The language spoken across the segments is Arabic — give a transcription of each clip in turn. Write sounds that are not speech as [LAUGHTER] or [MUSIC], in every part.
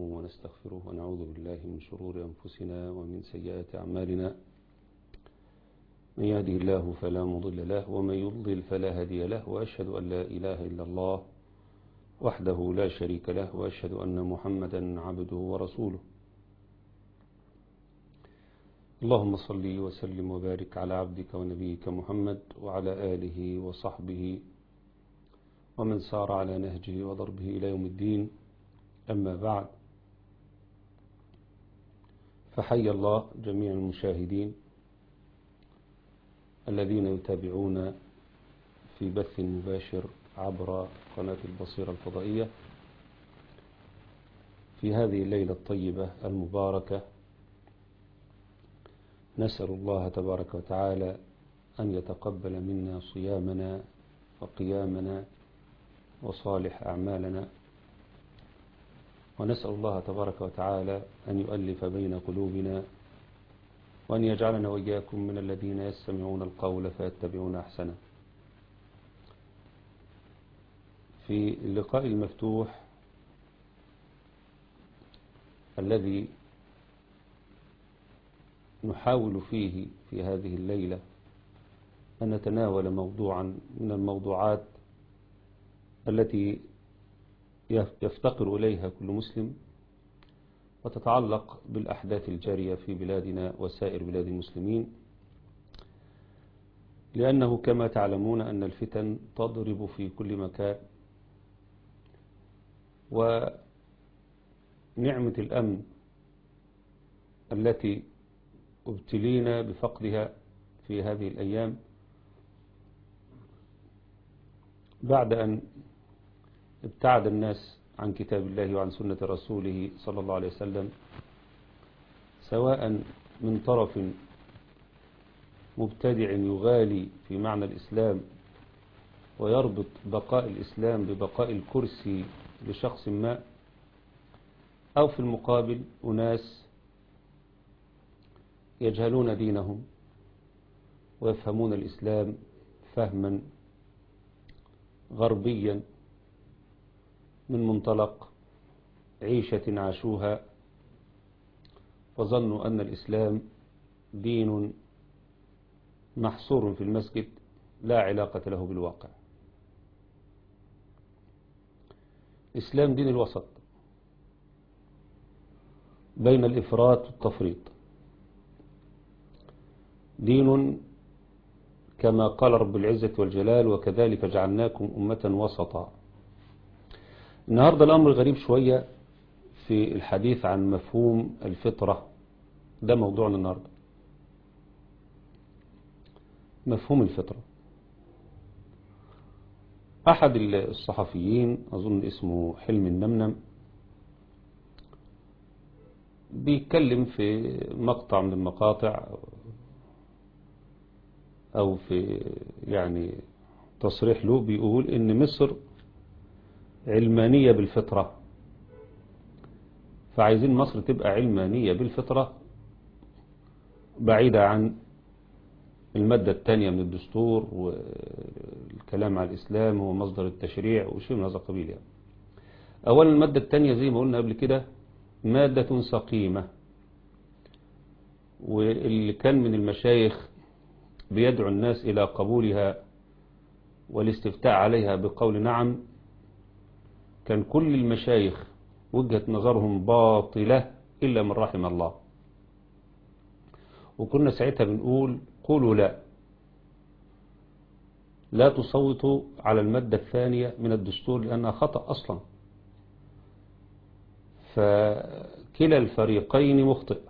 ونستغفره ونعوذ بالله من شرور أنفسنا ومن سيئات أعمالنا. من يهده الله فلا مضل له ومن يضلل فلا هادي له وأشهد أن لا إله إلا الله وحده لا شريك له وأشهد أن محمدا عبده ورسوله. اللهم صل وسلم وبارك على عبدك ونبيك محمد وعلى آله وصحبه ومن سار على نهجه وضربه إلى يوم الدين. أما بعد فحي الله جميع المشاهدين الذين يتابعون في بث مباشر عبر قناة البصيرة الفضائية في هذه الليلة الطيبة المباركة. نسأل الله تبارك وتعالى أن يتقبل منا صيامنا وقيامنا وصالح أعمالنا. ونسأل الله تبارك وتعالى أن يؤلف بين قلوبنا وأن يجعلنا وإياكم من الذين يستمعون القول فيتبعون أحسنه. في اللقاء المفتوح الذي نحاول فيه في هذه الليلة أن نتناول موضوعا من الموضوعات التي يفتقر إليها كل مسلم وتتعلق بالأحداث الجارية في بلادنا وسائر بلاد المسلمين. لأنه كما تعلمون أن الفتن تضرب في كل مكان ونعمة الأمن التي ابتلينا بفقدها في هذه الأيام بعد أن ابتعد الناس عن كتاب الله وعن سنة رسوله صلى الله عليه وسلم سواء من طرف مبتدع يغالي في معنى الإسلام ويربط بقاء الإسلام ببقاء الكرسي لشخص ما أو في المقابل أناس يجهلون دينهم ويفهمون الإسلام فهما غربيا من منطلق عيشة عاشوها وظنوا أن الإسلام دين محصور في المسجد لا علاقة له بالواقع. الإسلام دين الوسط بين الإفراط والتفريط. دين كما قال رب العزة والجلال وكذلك جعلناكم أمة وسطا. النهاردة الأمر غريب شوية في الحديث عن مفهوم الفطرة. ده موضوعنا النهاردة. مفهوم الفطرة. أحد الصحفيين أظن اسمه حلم النمنم بيتكلم في مقطع من المقاطع أو في يعني تصريح له بيقول إن مصر علمانية بالفطرة. فعايزين مصر تبقى علمانية بالفطرة. بعيدة عن المادة الثانية من الدستور والكلام على الإسلام هو مصدر التشريع وشيء من هذا القبيل يعني. أولا المادة الثانية زي ما قلنا قبل كده مادة سقيمة. واللي كان من المشايخ بيدعو الناس إلى قبولها والاستفتاء عليها بقول نعم كان كل المشايخ وجهة نظرهم باطلة إلا من رحم الله. وكنا ساعتها بنقول قولوا لا. لا تصوتوا على المادة الثانية من الدستور لأنها خطأ أصلا. فكلا الفريقين مخطئ.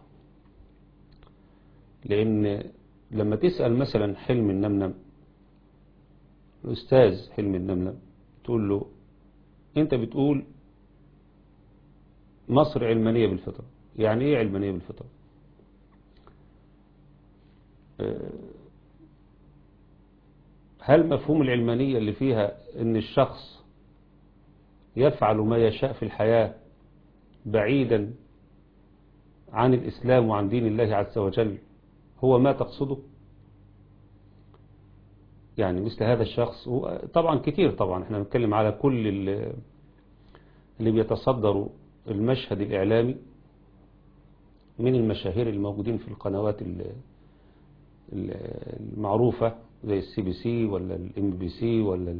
لأن لما تسأل مثلا حلم النمنم الأستاذ حلم النمنم تقول له أنت بتقول مصر علمانية بالفطرة يعني إيه علمانية بالفطرة هل مفهوم العلمانية اللي فيها أن الشخص يفعل ما يشاء في الحياة بعيدا عن الإسلام وعن دين الله عز وجل هو ما تقصده؟ يعني مثل هذا الشخص. طبعا كتير طبعا. إحنا بنتكلم على كل اللي بيتصدروا المشهد الإعلامي من المشاهير الموجودين في القنوات المعروفة زي ال CBC ولا ال MBC ولا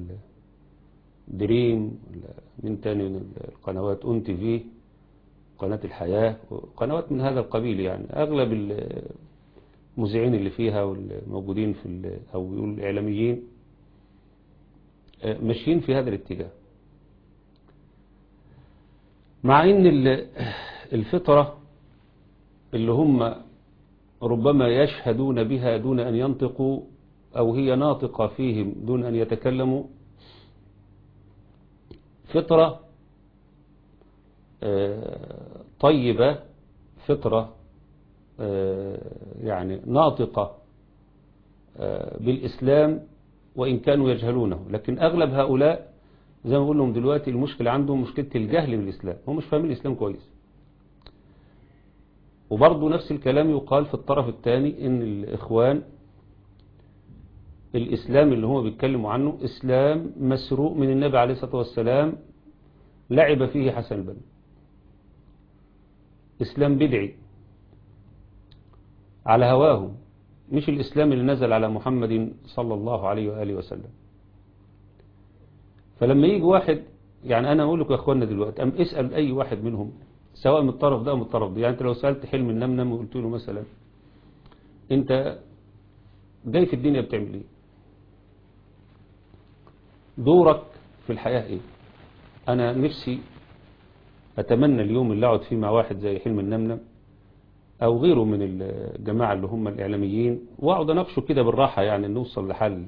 ال Dream ولا من تاني من القنوات؟ ON TV قناة الحياة قنوات من هذا القبيل يعني. أغلب المذيعين اللي فيها والموجودين في أو يقول الإعلاميين ماشيين في هذا الاتجاه. مع إن الفطرة اللي هم ربما يشهدون بها دون أن ينطقوا أو هي ناطقة فيهم دون أن يتكلموا فطرة طيبة فطرة يعني ناطقة بالإسلام وإن كانوا يجهلونه. لكن أغلب هؤلاء زي ما بقول لهم دلوقتي المشكلة عندهم مشكلة الجهل بالإسلام. هم مش فاهمين الإسلام كويس. وبرضه نفس الكلام يقال في الطرف الثاني إن الإخوان الإسلام اللي هم بيتكلموا عنه إسلام مسروق من النبي عليه الصلاة والسلام لعب فيه حسن البنا إسلام بدعي. على هواه مش الإسلام اللي نزل على محمد صلى الله عليه وآله وسلم. فلما يجي واحد يعني أنا أقول لكم يا أخواننا دلوقتي أم اسأل أي واحد منهم سواء من الطرف ده أو من الطرف ده. يعني أنت لو سألت حلم النمنم وقلت له مثلا أنت جاي في الدنيا بتعمل إيه؟ دورك في الحياة إيه؟ أنا نفسي أتمنى اليوم اللي أقعد فيه مع واحد زي حلم النمنم. أو غيره من الجماعة اللي هم الإعلاميين. وأقعد أناقشه كده بالراحة يعني نوصل لحل.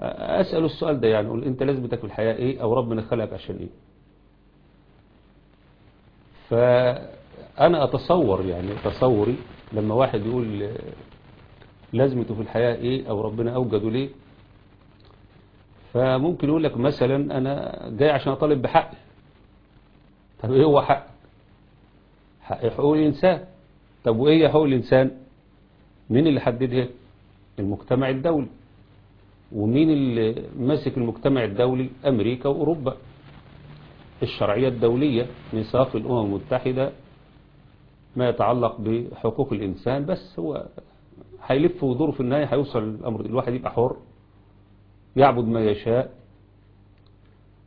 أسأل السؤال ده يعني أقول أنت لازمتك في الحياة إيه أو ربنا خلقك عشان إيه؟ فأنا أتصور يعني تصوري لما واحد يقول لازمته في الحياة إيه أو ربنا أوجده ليه. فممكن يقول لك مثلا أنا جاي عشان أطالب بحقي. طب إيه هو حق حقوق الإنسان. طب وإيه حقوق الإنسان؟ مين اللي حددها؟ المجتمع الدولي. ومين اللي ماسك المجتمع الدولي؟ أمريكا وأوروبا. الشرعية الدولية ميثاق الأمم المتحدة ما يتعلق بحقوق الإنسان بس هو هيلف ويدور في النهاية هيوصل الأمر الواحد يبقى حر يعبد ما يشاء.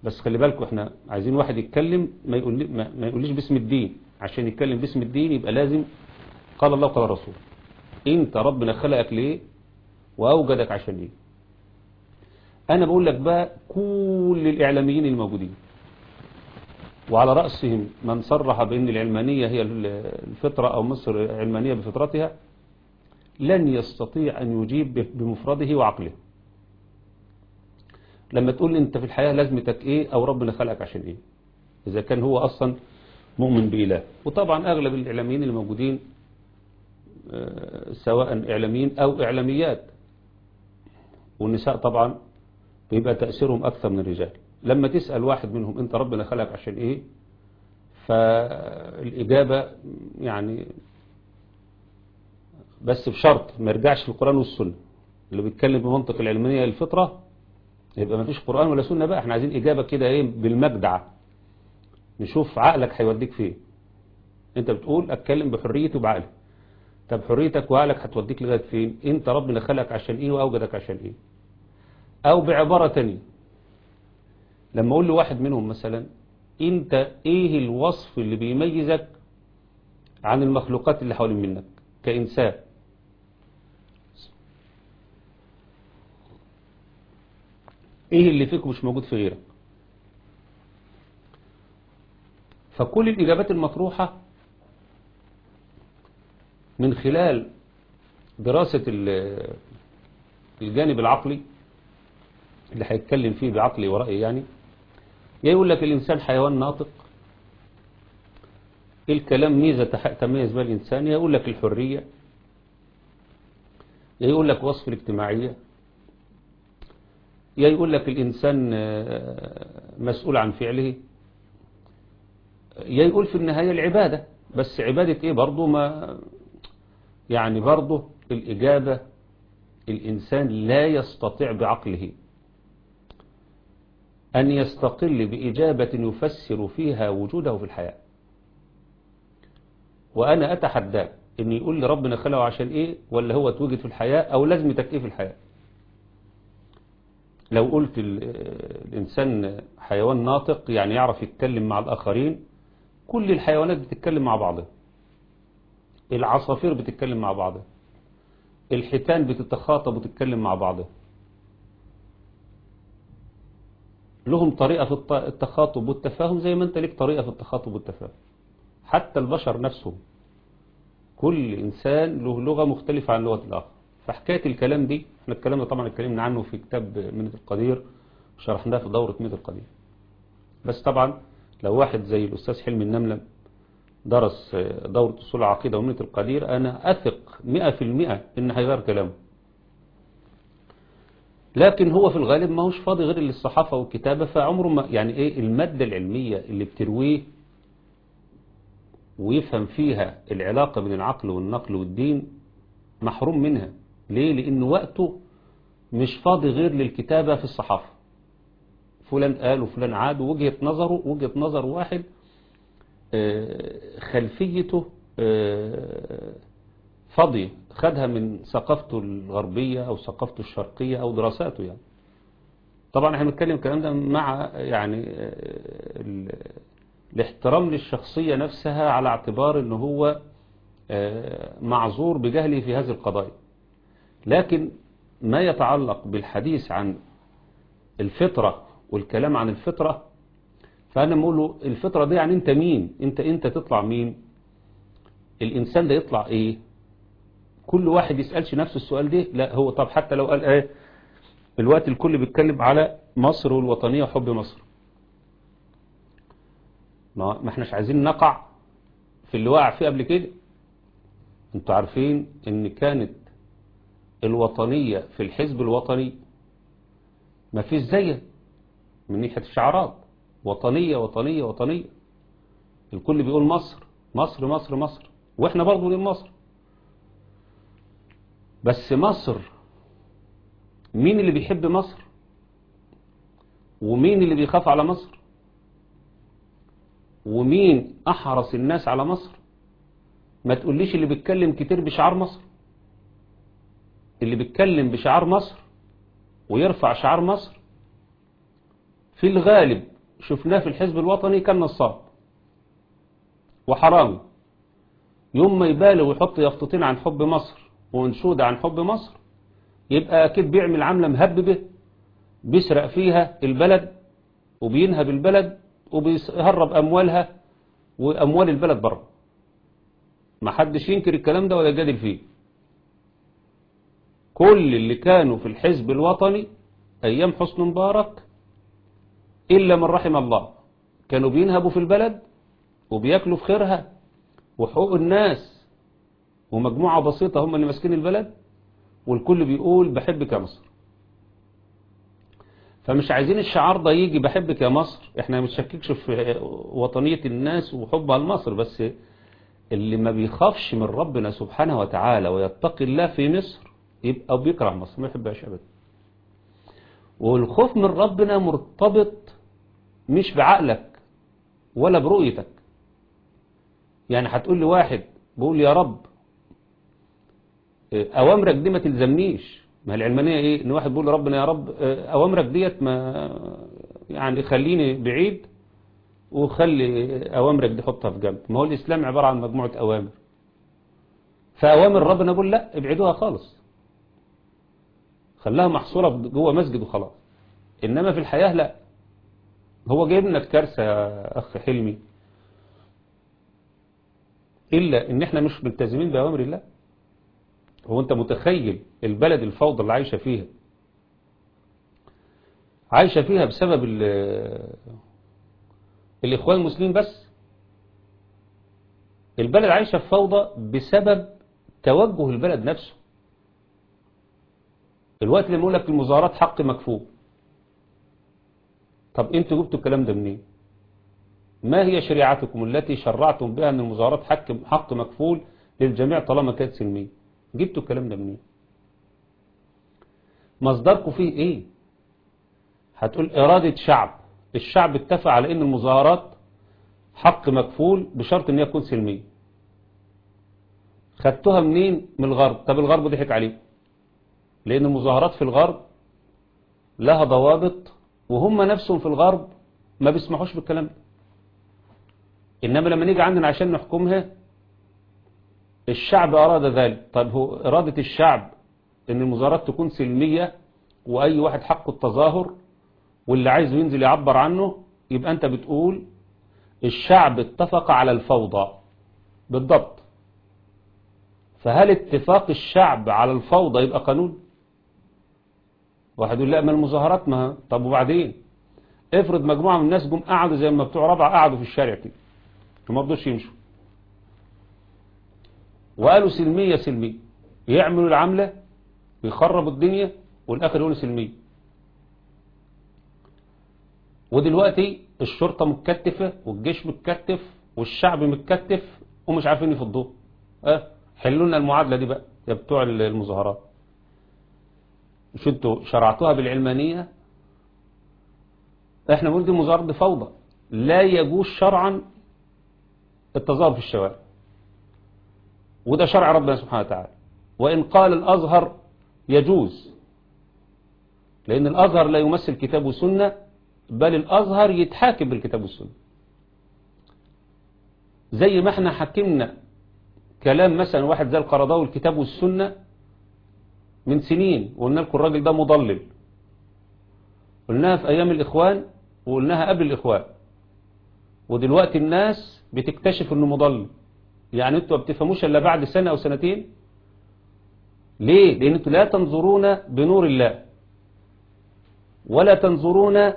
بس خلي بالكم إحنا عايزين واحد يتكلم ما, يقول ما يقوليش باسم الدين. عشان يتكلم باسم الدين يبقى لازم قال الله قال الرسول. انت ربنا خلقك ليه؟ وأوجدك عشان إيه؟ أنا بقول لك بقى كل الإعلاميين الموجودين. وعلى رأسهم من صرح بأن العلمانية هي الفطرة أو مصر علمانية بفطرتها لن يستطيع أن يجيب بمفرده وعقله. لما تقول أنت في الحياة لازمتك إيه أو ربنا خلقك عشان إيه؟ إذا كان هو أصلا مؤمن بإله وطبعا أغلب الإعلاميين الموجودين سواء إعلاميين أو إعلاميات. والنساء طبعا بيبقى تأثيرهم أكثر من الرجال. لما تسأل واحد منهم أنت ربنا خلقك عشان إيه؟ فالإجابة يعني بس بشرط ما يرجعش في القرآن والسنة. اللي بيتكلم بمنطق العلمانية الفطرة يبقى ما فيش قرآن ولا سنة بقى. إحنا عايزين إجابة كده إيه؟ بالمجدعة. نشوف عقلك هيوديك فين. انت بتقول اتكلم بحريتي وبعقلي. طب حريتك وعقلك هتوديك لغاية فين؟ انت ربنا خلقك عشان إيه واوجدك عشان إيه. أو بعبارة تانية. لما أقول لواحد منهم مثلا انت إيه الوصف اللي بيميزك عن المخلوقات اللي حوالين منك كإنسان؟ إيه اللي فيك مش موجود في غيرك؟ فكل الإجابات المطروحة من خلال دراسة الجانب العقلي اللي هيتكلم فيه بعقلي ورأيي يعني يقول لك الإنسان حيوان ناطق. الكلام ميزة تميز بها الإنسان. يقول لك الحرية. يقول لك وصف الاجتماعية. يقول لك الإنسان مسؤول عن فعله. يقول في النهاية العبادة. بس عبادة إيه؟ برضو ما يعني برضو الإجابة الإنسان لا يستطيع بعقله. أن يستقل بإجابة يفسر فيها وجوده في الحياة. وأنا أتحدى أن يقول لي ربنا خلقه عشان إيه؟ ولا هو توجد في الحياة أو لازمتك إيه في الحياة؟ لو قلت الإنسان حيوان ناطق يعني يعرف يتكلم مع الآخرين كل الحيوانات بتتكلم مع بعضها العصافير بتتكلم مع بعضها الحيتان بتتخاطب وتتكلم مع بعضها لهم طريقة في التخاطب والتفاهم زي ما انت ليك طريقة في التخاطب والتفاهم. حتى البشر نفسهم. كل إنسان له لغة مختلفة عن لغة الآخر. فحكاية الكلام دي إحنا الكلام ده طبعا اتكلمنا عنه في كتاب منة القدير شرحناه في دورة منة القدير. بس طبعا لو واحد زي الأستاذ حلمي النملة درس دورة أصول العقيدة ومنة القدير أنا أثق مئة في المئة إن هيغير كلامه. لكن هو في الغالب ما هوش فاضي غير للصحافة والكتابة فعمره ما يعني إيه المادة العلمية اللي بترويه ويفهم فيها العلاقة بين العقل والنقل والدين محروم منها. ليه؟ لأن وقته مش فاضي غير للكتابة في الصحافة. فلان قال وفلان عاد ووجهة نظره وجهة نظر واحد خلفيته فاضية خدها من ثقافته الغربية أو ثقافته الشرقية أو دراساته يعني. طبعا إحنا بنتكلم الكلام ده مع يعني الاحترام للشخصية نفسها على اعتبار إن هو معذور بجهله في هذه القضايا. لكن ما يتعلق بالحديث عن الفطرة والكلام عن الفطرة فأنا بقول له الفطرة دي يعني أنت مين؟ أنت أنت تطلع مين؟ الإنسان ده يطلع إيه؟ كل واحد يسألش نفس السؤال ده لا هو طب حتى لو قال إيه؟ الوقت الكل بيتكلم على مصر والوطنية وحب مصر. ما إحناش عايزين نقع في اللي وقع فيه قبل كده. أنتوا عارفين إن كانت الوطنية في الحزب الوطني ما فيش زيها. من ناحية الشعارات. وطنية وطنية وطنية. الكل بيقول مصر مصر مصر مصر. وإحنا برضو بنقول مصر. بس مصر مين اللي بيحب مصر؟ ومين اللي بيخاف على مصر؟ ومين أحرص الناس على مصر؟ ما تقوليش اللي بيتكلم كتير بشعار مصر. اللي بيتكلم بشعار مصر ويرفع شعار مصر في الغالب شفناه في الحزب الوطني كان نصاب وحرامي يوم ما يبالغ ويحط يافطتين عن حب مصر وانشودة عن حب مصر يبقى أكيد بيعمل عملة مهببة بيسرق فيها البلد وبينهب البلد وبيهرب أموالها وأموال البلد بره. ما حدش ينكر الكلام ده ولا يجادل فيه. كل اللي كانوا في الحزب الوطني أيام حسن مبارك إلا من رحم الله. كانوا بينهبوا في البلد وبياكلوا في خيرها. وحقوق الناس ومجموعة بسيطة هم اللي ماسكين البلد. والكل بيقول بحبك يا مصر. فمش عايزين الشعار ده يجي بحبك يا مصر. إحنا مش شككش في وطنية الناس وحبها لمصر. بس اللي ما بيخافش من ربنا سبحانه وتعالى ويتقي الله في مصر يبقى بيكره مصر ما يحبهاش ابدا. والخوف من ربنا مرتبط مش بعقلك ولا برؤيتك. يعني هتقول لي واحد بقول يا رب أوامرك دي ما تلزمنيش. ما العلمانية إيه؟ إن واحد بيقول ربنا يا رب أوامرك ديت ما يعني خليني بعيد وخلي أوامرك دي حطها في جنب. ما هو الإسلام عبارة عن مجموعة أوامر. فأوامر ربنا بقول لا ابعدوها خالص. خلاها محصورة جوه مسجد وخلاص. إنما في الحياة لا. هو جايب لنا كارثة يا أخ حلمي. إلا إن إحنا مش ملتزمين بأوامر الله. هو أنت متخيل البلد الفوضى اللي عايشة فيها؟ عايشة فيها بسبب الإخوان المسلمين بس؟ البلد عايشة في فوضى بسبب توجه البلد نفسه. الوقت اللي بيقول لك المظاهرات حق مكفوف. طب أنتوا جبتوا الكلام ده منين؟ ما هي شريعتكم التي شرعتم بها أن المظاهرات حق حق مكفول للجميع طالما كانت سلمية؟ جبتوا الكلام ده منين؟ مصدركم فيه إيه؟ هتقول إرادة شعب. الشعب اتفق على إن المظاهرات حق مكفول بشرط إن تكون سلمية. خدتوها منين؟ من الغرب. طب الغرب ضحك عليه لأن المظاهرات في الغرب لها ضوابط وهم نفسهم في الغرب ما بيسمحوش بالكلام ده. إنما لما نيجي عندنا عشان نحكمها الشعب أراد ذلك. طيب هو إرادة الشعب إن المظاهرات تكون سلمية وأي واحد حقه التظاهر واللي عايزه ينزل يعبر عنه يبقى أنت بتقول الشعب اتفق على الفوضى. بالضبط. فهل اتفاق الشعب على الفوضى يبقى قانون؟ واحد يقول لا ما المظاهرات ما طب وبعدين؟ افرض مجموعة من الناس جم قعدوا زي ما بتوع رابعة قعدوا في الشارع كده وما رضوش يمشوا. وقالوا سلمية سلمية. يعملوا العملة ويخربوا الدنيا والآخر يقولوا سلمية. ودلوقتي الشرطة متكتفة والجيش متكتف والشعب متكتف ومش عارفين يفضوه. آه حلوا لنا المعادلة دي بقى يا بتوع المظاهرات. مش أنتوا شرعتوها بالعلمانية. إحنا بنقول دي مظاهرة دي فوضى. لا يجوز شرعا التظاهر في الشوارع. وده شرع ربنا سبحانه وتعالى. وإن قال الأزهر يجوز. لأن الأزهر لا يمثل كتاب وسنة بل الأزهر يتحاكم بالكتاب والسنة. زي ما إحنا حكمنا كلام مثلا واحد زي القرضاوي الكتاب والسنة من سنين وقلنا لكم الراجل ده مضلل. قلناها في أيام الإخوان وقلناها قبل الإخوان. ودلوقتي الناس بتكتشف إنه مضلل. يعني أنتوا ما بتفهموش إلا بعد سنة أو سنتين؟ ليه؟ لأن أنتوا لا تنظرون بنور الله. ولا تنظرون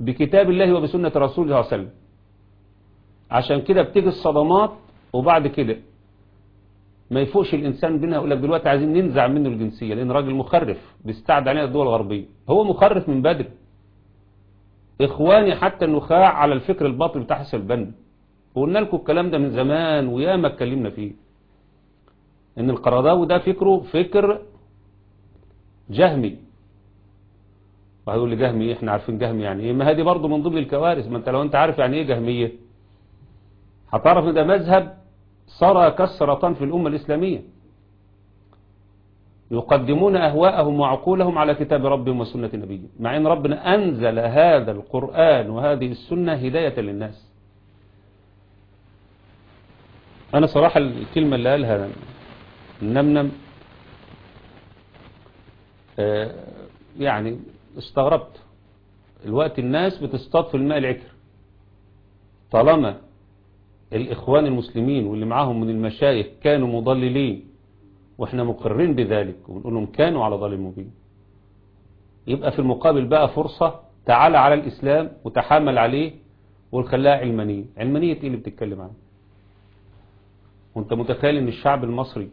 بكتاب الله وبسنة رسوله صلى الله عليه وسلم. عشان كده بتيجي الصدمات وبعد كده ما يفوقش الإنسان بينها يقول لك دلوقتي عايزين ننزع منه الجنسية لأن راجل مخرف بيستعد علينا الدول الغربية. هو مخرف من بدري. إخواني حتى النخاع على الفكر الباطل بتاع حسن البنا. وقلنا لكم الكلام ده من زمان وياما اتكلمنا فيه. إن القرضاوي ده فكره فكر جهمي. وهيقول لي جهمي إحنا عارفين جهمي يعني إيه؟ ما هذه برضه من ضمن الكوارث. ما أنت لو أنت عارف يعني إيه جهمية؟ هتعرف إن ده مذهب صار كالسرطان في الأمة الإسلامية. يقدمون أهواءهم وعقولهم على كتاب ربهم وسنة نبيهم. مع أن ربنا أنزل هذا القرآن وهذه السنة هداية للناس. أنا صراحة الكلمة اللي قالها النمنم يعني استغربت. الوقت الناس بتصطاد في الماء العكر. طالما الإخوان المسلمين واللي معاهم من المشايخ كانوا مضللين وإحنا مقرين بذلك ونقول لهم كانوا على ضلال مبين. يبقى في المقابل بقى فرصة تعالى على الإسلام وتحامل عليه والخلاها علمانية. علمانية إيه اللي بتتكلم عنه؟ وأنت متخيل إن الشعب المصري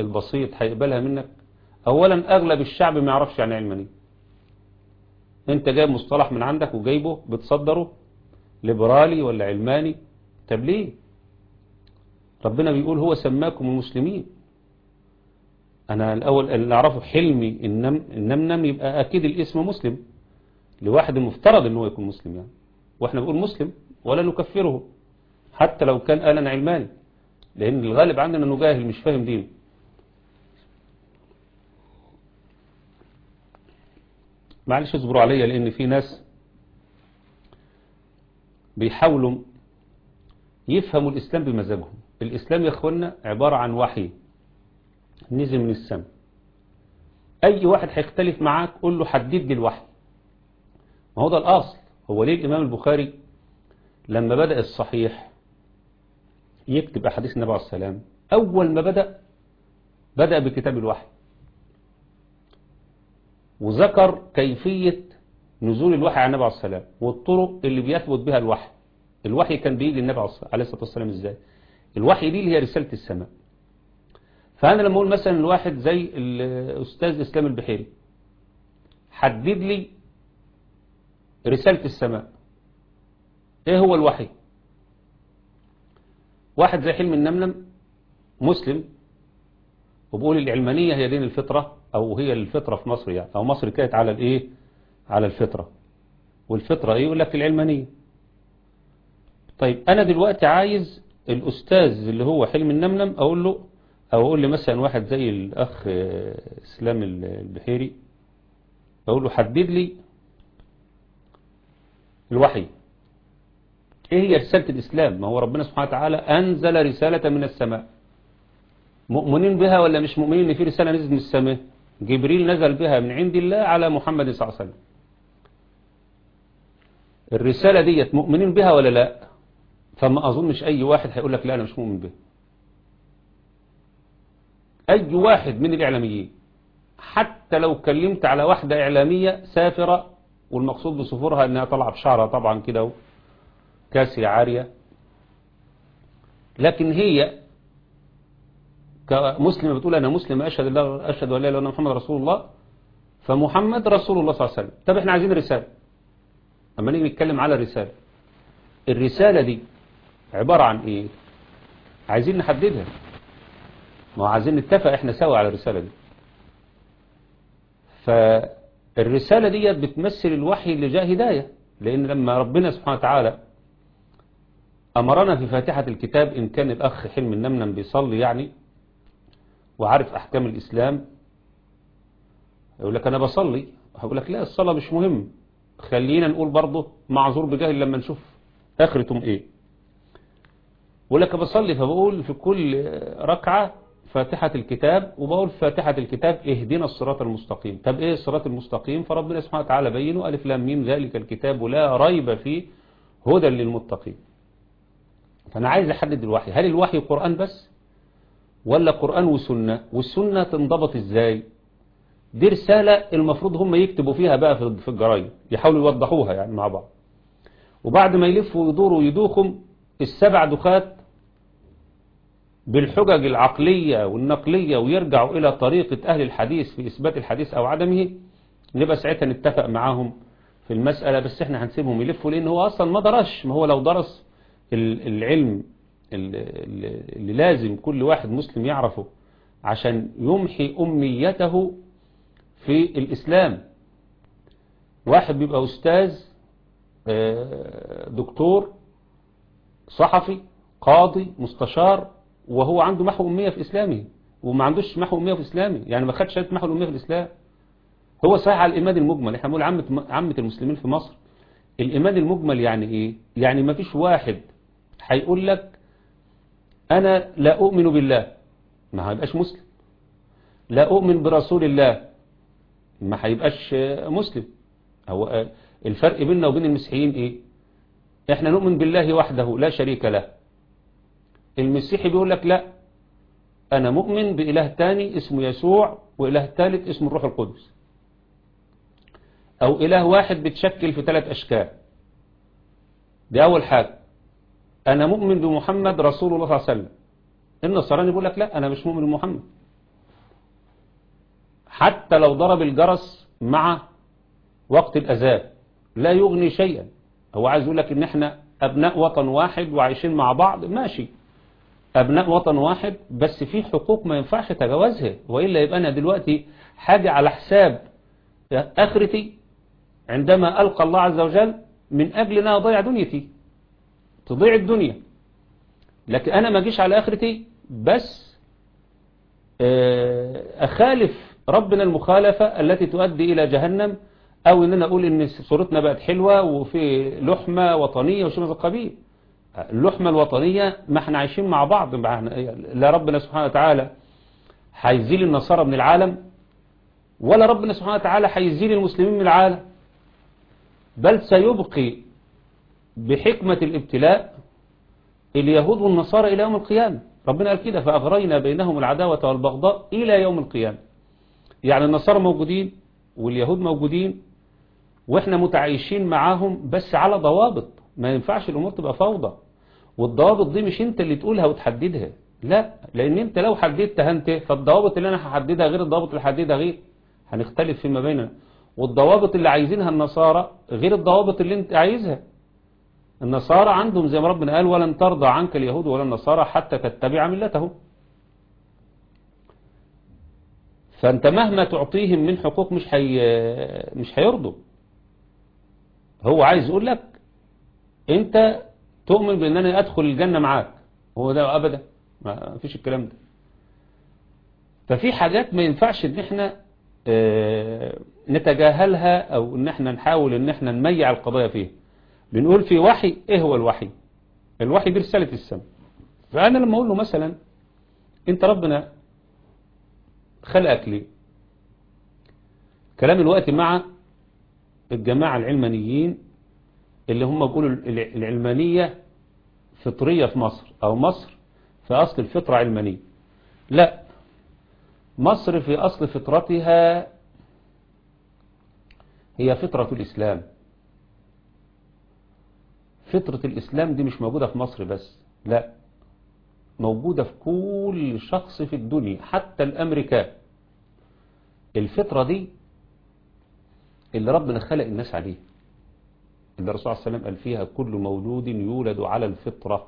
البسيط هيقبلها منك؟ اولا أغلب الشعب ما يعرفش يعني علمانية. أنت جايب مصطلح من عندك وجايبه بتصدره ليبرالي ولا علماني؟ طب ليه؟ ربنا بيقول هو سماكم المسلمين. أنا الأول اللي أعرفه حلمي النم النمنم يبقى أكيد الاسم مسلم. لواحد المفترض إن هو يكون مسلم يعني. وإحنا بنقول مسلم ولا نكفره حتى لو كان آلا علماني. لأن الغالب عندنا إنه جاهل مش فاهم دين معلش اصبروا عليا لأن في ناس بيحاولوا يفهموا الإسلام بمزاجهم الإسلام يا أخوانا عبارة عن وحي نزل من السماء أي واحد هيختلف معاك قول له حدد لي الوحي. ما هو ده الأصل. هو ليه الإمام البخاري لما بدأ الصحيح يكتب أحاديث النبي عليه السلام أول ما بدأ بدأ بكتاب الوحي. وذكر كيفية نزول الوحي على النبي عليه السلام والطرق اللي بيثبت بها الوحي. الوحي كان بيجي للنبي عليه الصلاة والسلام إزاي؟ الوحي دي اللي هي رسالة السماء. فأنا لما أقول مثلا الواحد زي الأستاذ إسلام البحيري حدد لي رسالة السماء. إيه هو الوحي؟ واحد زي حلم النملم مسلم وبقول العلمانية هي دين الفطرة أو هي الفطرة في مصر يعني أو مصر كانت على الإيه؟ على الفطرة. والفطرة إيه يقول لك العلمانية. طيب أنا دلوقتي عايز الأستاذ اللي هو حلم النمنم أقول له أو أقول لي مثلا واحد زي الأخ إسلام البحيري أقول له حدد لي الوحي. إيه هي رسالة الإسلام؟ ما هو ربنا سبحانه وتعالى أنزل رسالة من السماء. مؤمنين بها ولا مش مؤمنين إن في رسالة نزلت من السماء؟ جبريل نزل بها من عند الله على محمد صلى الله عليه وسلم. الرسالة ديت مؤمنين بها ولا لا؟ فما أظنش أي واحد هيقول لك لا أنا مش مؤمن بها أي واحد من الإعلاميين حتى لو كلمت على واحدة إعلامية سافرة والمقصود بسفورها أنها طلع بشعرها طبعا كده كاسية عارية لكن هي كمسلمة بتقول أنا مسلمة أشهد الله أشهد لا إله إلا محمد رسول الله. فمحمد رسول الله صلى الله عليه وسلم. طب إحنا عايزين رسالة. أما نيجي نتكلم على الرسالة. الرسالة دي عبارة عن إيه؟ عايزين نحددها. ما هو عايزين نتفق إحنا سوا على الرسالة دي. فالرسالة دي بتمثل الوحي اللي جاء هداية. لأن لما ربنا سبحانه وتعالى أمرنا في فاتحة الكتاب إن كان الأخ حلم النمنم بيصلي يعني وعارف أحكام الإسلام يقول لك أنا بصلي. هقول لك لا الصلاة مش مهم. خلينا نقول برضه معذور بجهل لما نشوف آخرتهم إيه. بقول لك بصلي فبقول في كل ركعة فاتحة الكتاب وبقول فاتحة الكتاب اهدنا الصراط المستقيم. طب إيه الصراط المستقيم؟ فربنا سبحانه وتعالى بينه ألف لام ميم ذلك الكتاب لا ريب فيه هدى للمتقين. فأنا عايز أحدد الوحي هل الوحي قرآن بس ولا قرآن وسنة؟ والسنة تنضبط إزاي؟ دي رسالة المفروض هم يكتبوا فيها بقى في الجرايد يحاولوا يوضحوها يعني مع بعض. وبعد ما يلفوا ويدوروا ويدوخم السبع دخات بالحجج العقلية والنقلية ويرجعوا إلى طريقة أهل الحديث في إثبات الحديث أو عدمه نبقى ساعتها نتفق معاهم في المسألة بس إحنا هنسيبهم يلفوا لأن هو أصلا ما درش ما هو لو درس العلم اللي لازم كل واحد مسلم يعرفه عشان يمحي أميته في الإسلام. واحد بيبقى أستاذ دكتور صحفي قاضي مستشار وهو عنده محو أمية في إسلامه وما عندوش محو أمية في إسلامه يعني ما خدش شهادة محو الأمية في الإسلام. هو صحيح على الإيمان المجمل إحنا بنقول عامة, عامة المسلمين في مصر الإيمان المجمل يعني إيه؟ يعني ما فيش واحد هيقول لك أنا لا أؤمن بالله. ما هيبقاش مسلم. لا أؤمن برسول الله. ما هيبقاش مسلم. هو الفرق بيننا وبين المسيحيين إيه؟ إحنا نؤمن بالله وحده لا شريك له. المسيحي بيقول لك لا أنا مؤمن بإله تاني اسمه يسوع وإله ثالث اسمه الروح القدس. أو إله واحد بتشكل في ثلاث أشكال. دي أول حاجة. أنا مؤمن بمحمد رسول الله صلى الله عليه وسلم. النصراني بيقول لك لا أنا مش مؤمن بمحمد. حتى لو ضرب الجرس مع وقت الأذان لا يغني شيئا. هو عايز يقول لك إن إحنا أبناء وطن واحد وعايشين مع بعض ماشي. أبناء وطن واحد بس في حقوق ما ينفعش تجاوزها. وإلا يبقى أنا دلوقتي حاجة على حساب آخرتي عندما ألقى الله عز وجل من أجل أن أضيع دنيتي. تضيع الدنيا. لكن أنا ما أجيش على آخرتي بس أخالف ربنا المخالفة التي تؤدي إلى جهنم أو إن أنا أقول إن صورتنا بقت حلوة وفي لحمة وطنية وشيء من القبيل. اللحمة الوطنية ما إحنا عايشين مع بعض لا ربنا سبحانه وتعالى هيزيل النصارى من العالم ولا ربنا سبحانه وتعالى هيزيل المسلمين من العالم. بل سيبقي بحكمة الابتلاء اليهود والنصارى إلى يوم القيامة. ربنا قال كده فأغرينا بينهم العداوة والبغضاء إلى يوم القيامة. يعني النصارى موجودين واليهود موجودين وإحنا متعايشين معاهم بس على ضوابط. ما ينفعش الأمور تبقى فوضى. والضوابط دي مش انت اللي تقولها وتحددها. لا لأن انت لو حددتها انت فالضوابط اللي أنا هحددها غير الضوابط اللي هحددها غير هنختلف فيما بيننا. والضوابط اللي عايزينها النصارى غير الضوابط اللي انت عايزها. النصارى عندهم زي ما ربنا قال ولن ترضى عنك اليهود ولا النصارى حتى تتبع ملتهم. فأنت مهما تعطيهم من حقوق مش حي... مش هيرضوا. هو عايز يقول لك انت تؤمن بان أنا أدخل الجنة معاك. هو ده أبدا؟ ما فيش الكلام ده. ففي حاجات ما ينفعش إن إحنا آه نتجاهلها أو إن إحنا نحاول إن إحنا نميع القضايا فيها. بنقول في وحي إيه هو الوحي؟ الوحي دي رسالة السماء. فأنا لما أقول له مثلا أنت ربنا خلقك ليه؟ كلام الوقت مع الجماعة العلمانيين اللي هم بيقولوا العلمانية فطرية في مصر أو مصر في أصل الفطرة علمانية. لا مصر في أصل فطرتها هي فطرة الإسلام. فطرة الإسلام دي مش موجودة في مصر بس لا موجودة في كل شخص في الدنيا حتى الامريكان الفطرة دي اللي ربنا خلق الناس عليه اللي الرسول صلى الله عليه وسلم قال فيها كل مولود يولد على الفطرة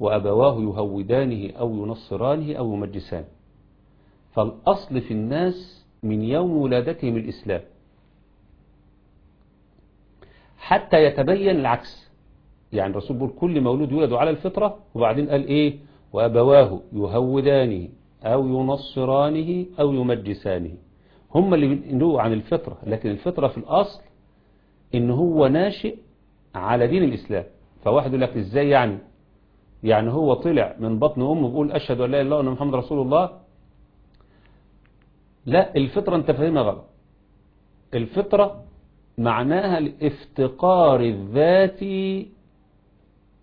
وأبواه يهودانه أو ينصرانه أو يمجسانه. فالأصل في الناس من يوم ولادتهم الإسلام. حتى يتبين العكس. يعني الرسول بيقول كل مولود يولد على الفطرة وبعدين قال إيه؟ وأبواه يهودانه أو ينصرانه أو يمجسانه. هم اللي بينقلوا عن الفطرة لكن الفطرة في الأصل إن هو ناشئ على دين الإسلام. فواحد يقول لك إزاي يعني؟ يعني هو طلع من بطن أمه بيقول أشهد أن لا إله إلا الله وأن محمد رسول الله. لا الفطرة أنت فاهمها غلط. الفطرة معناها الافتقار الذاتي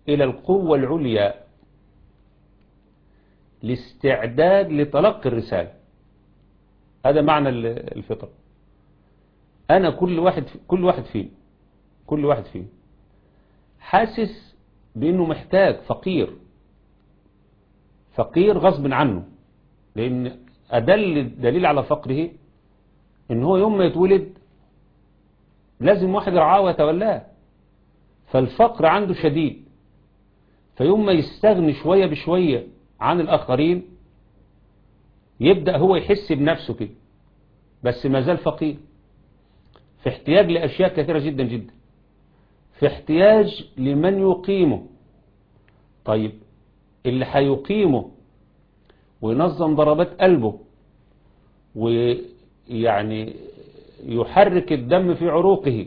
إلى القوة العليا الاستعداد لتلقي الرسالة. هذا معنى الفطرة. أنا كل واحد كل واحد فينا كل واحد فينا حاسس بأنه محتاج فقير. فقير غصب عنه. لأن أدل دليل على فقره إن هو يوم ما يتولد لازم واحد يرعاه ويتولاه. فالفقر عنده شديد. فيوم ما يستغني شوية بشوية عن الآخرين يبدأ هو يحس بنفسه كده. بس ما زال فقير. في احتياج لأشياء كثيرة جدا جدا. في احتياج لمن يقيمه. طيب اللي هيقيمه وينظم ضربات قلبه ويعني يحرك الدم في عروقه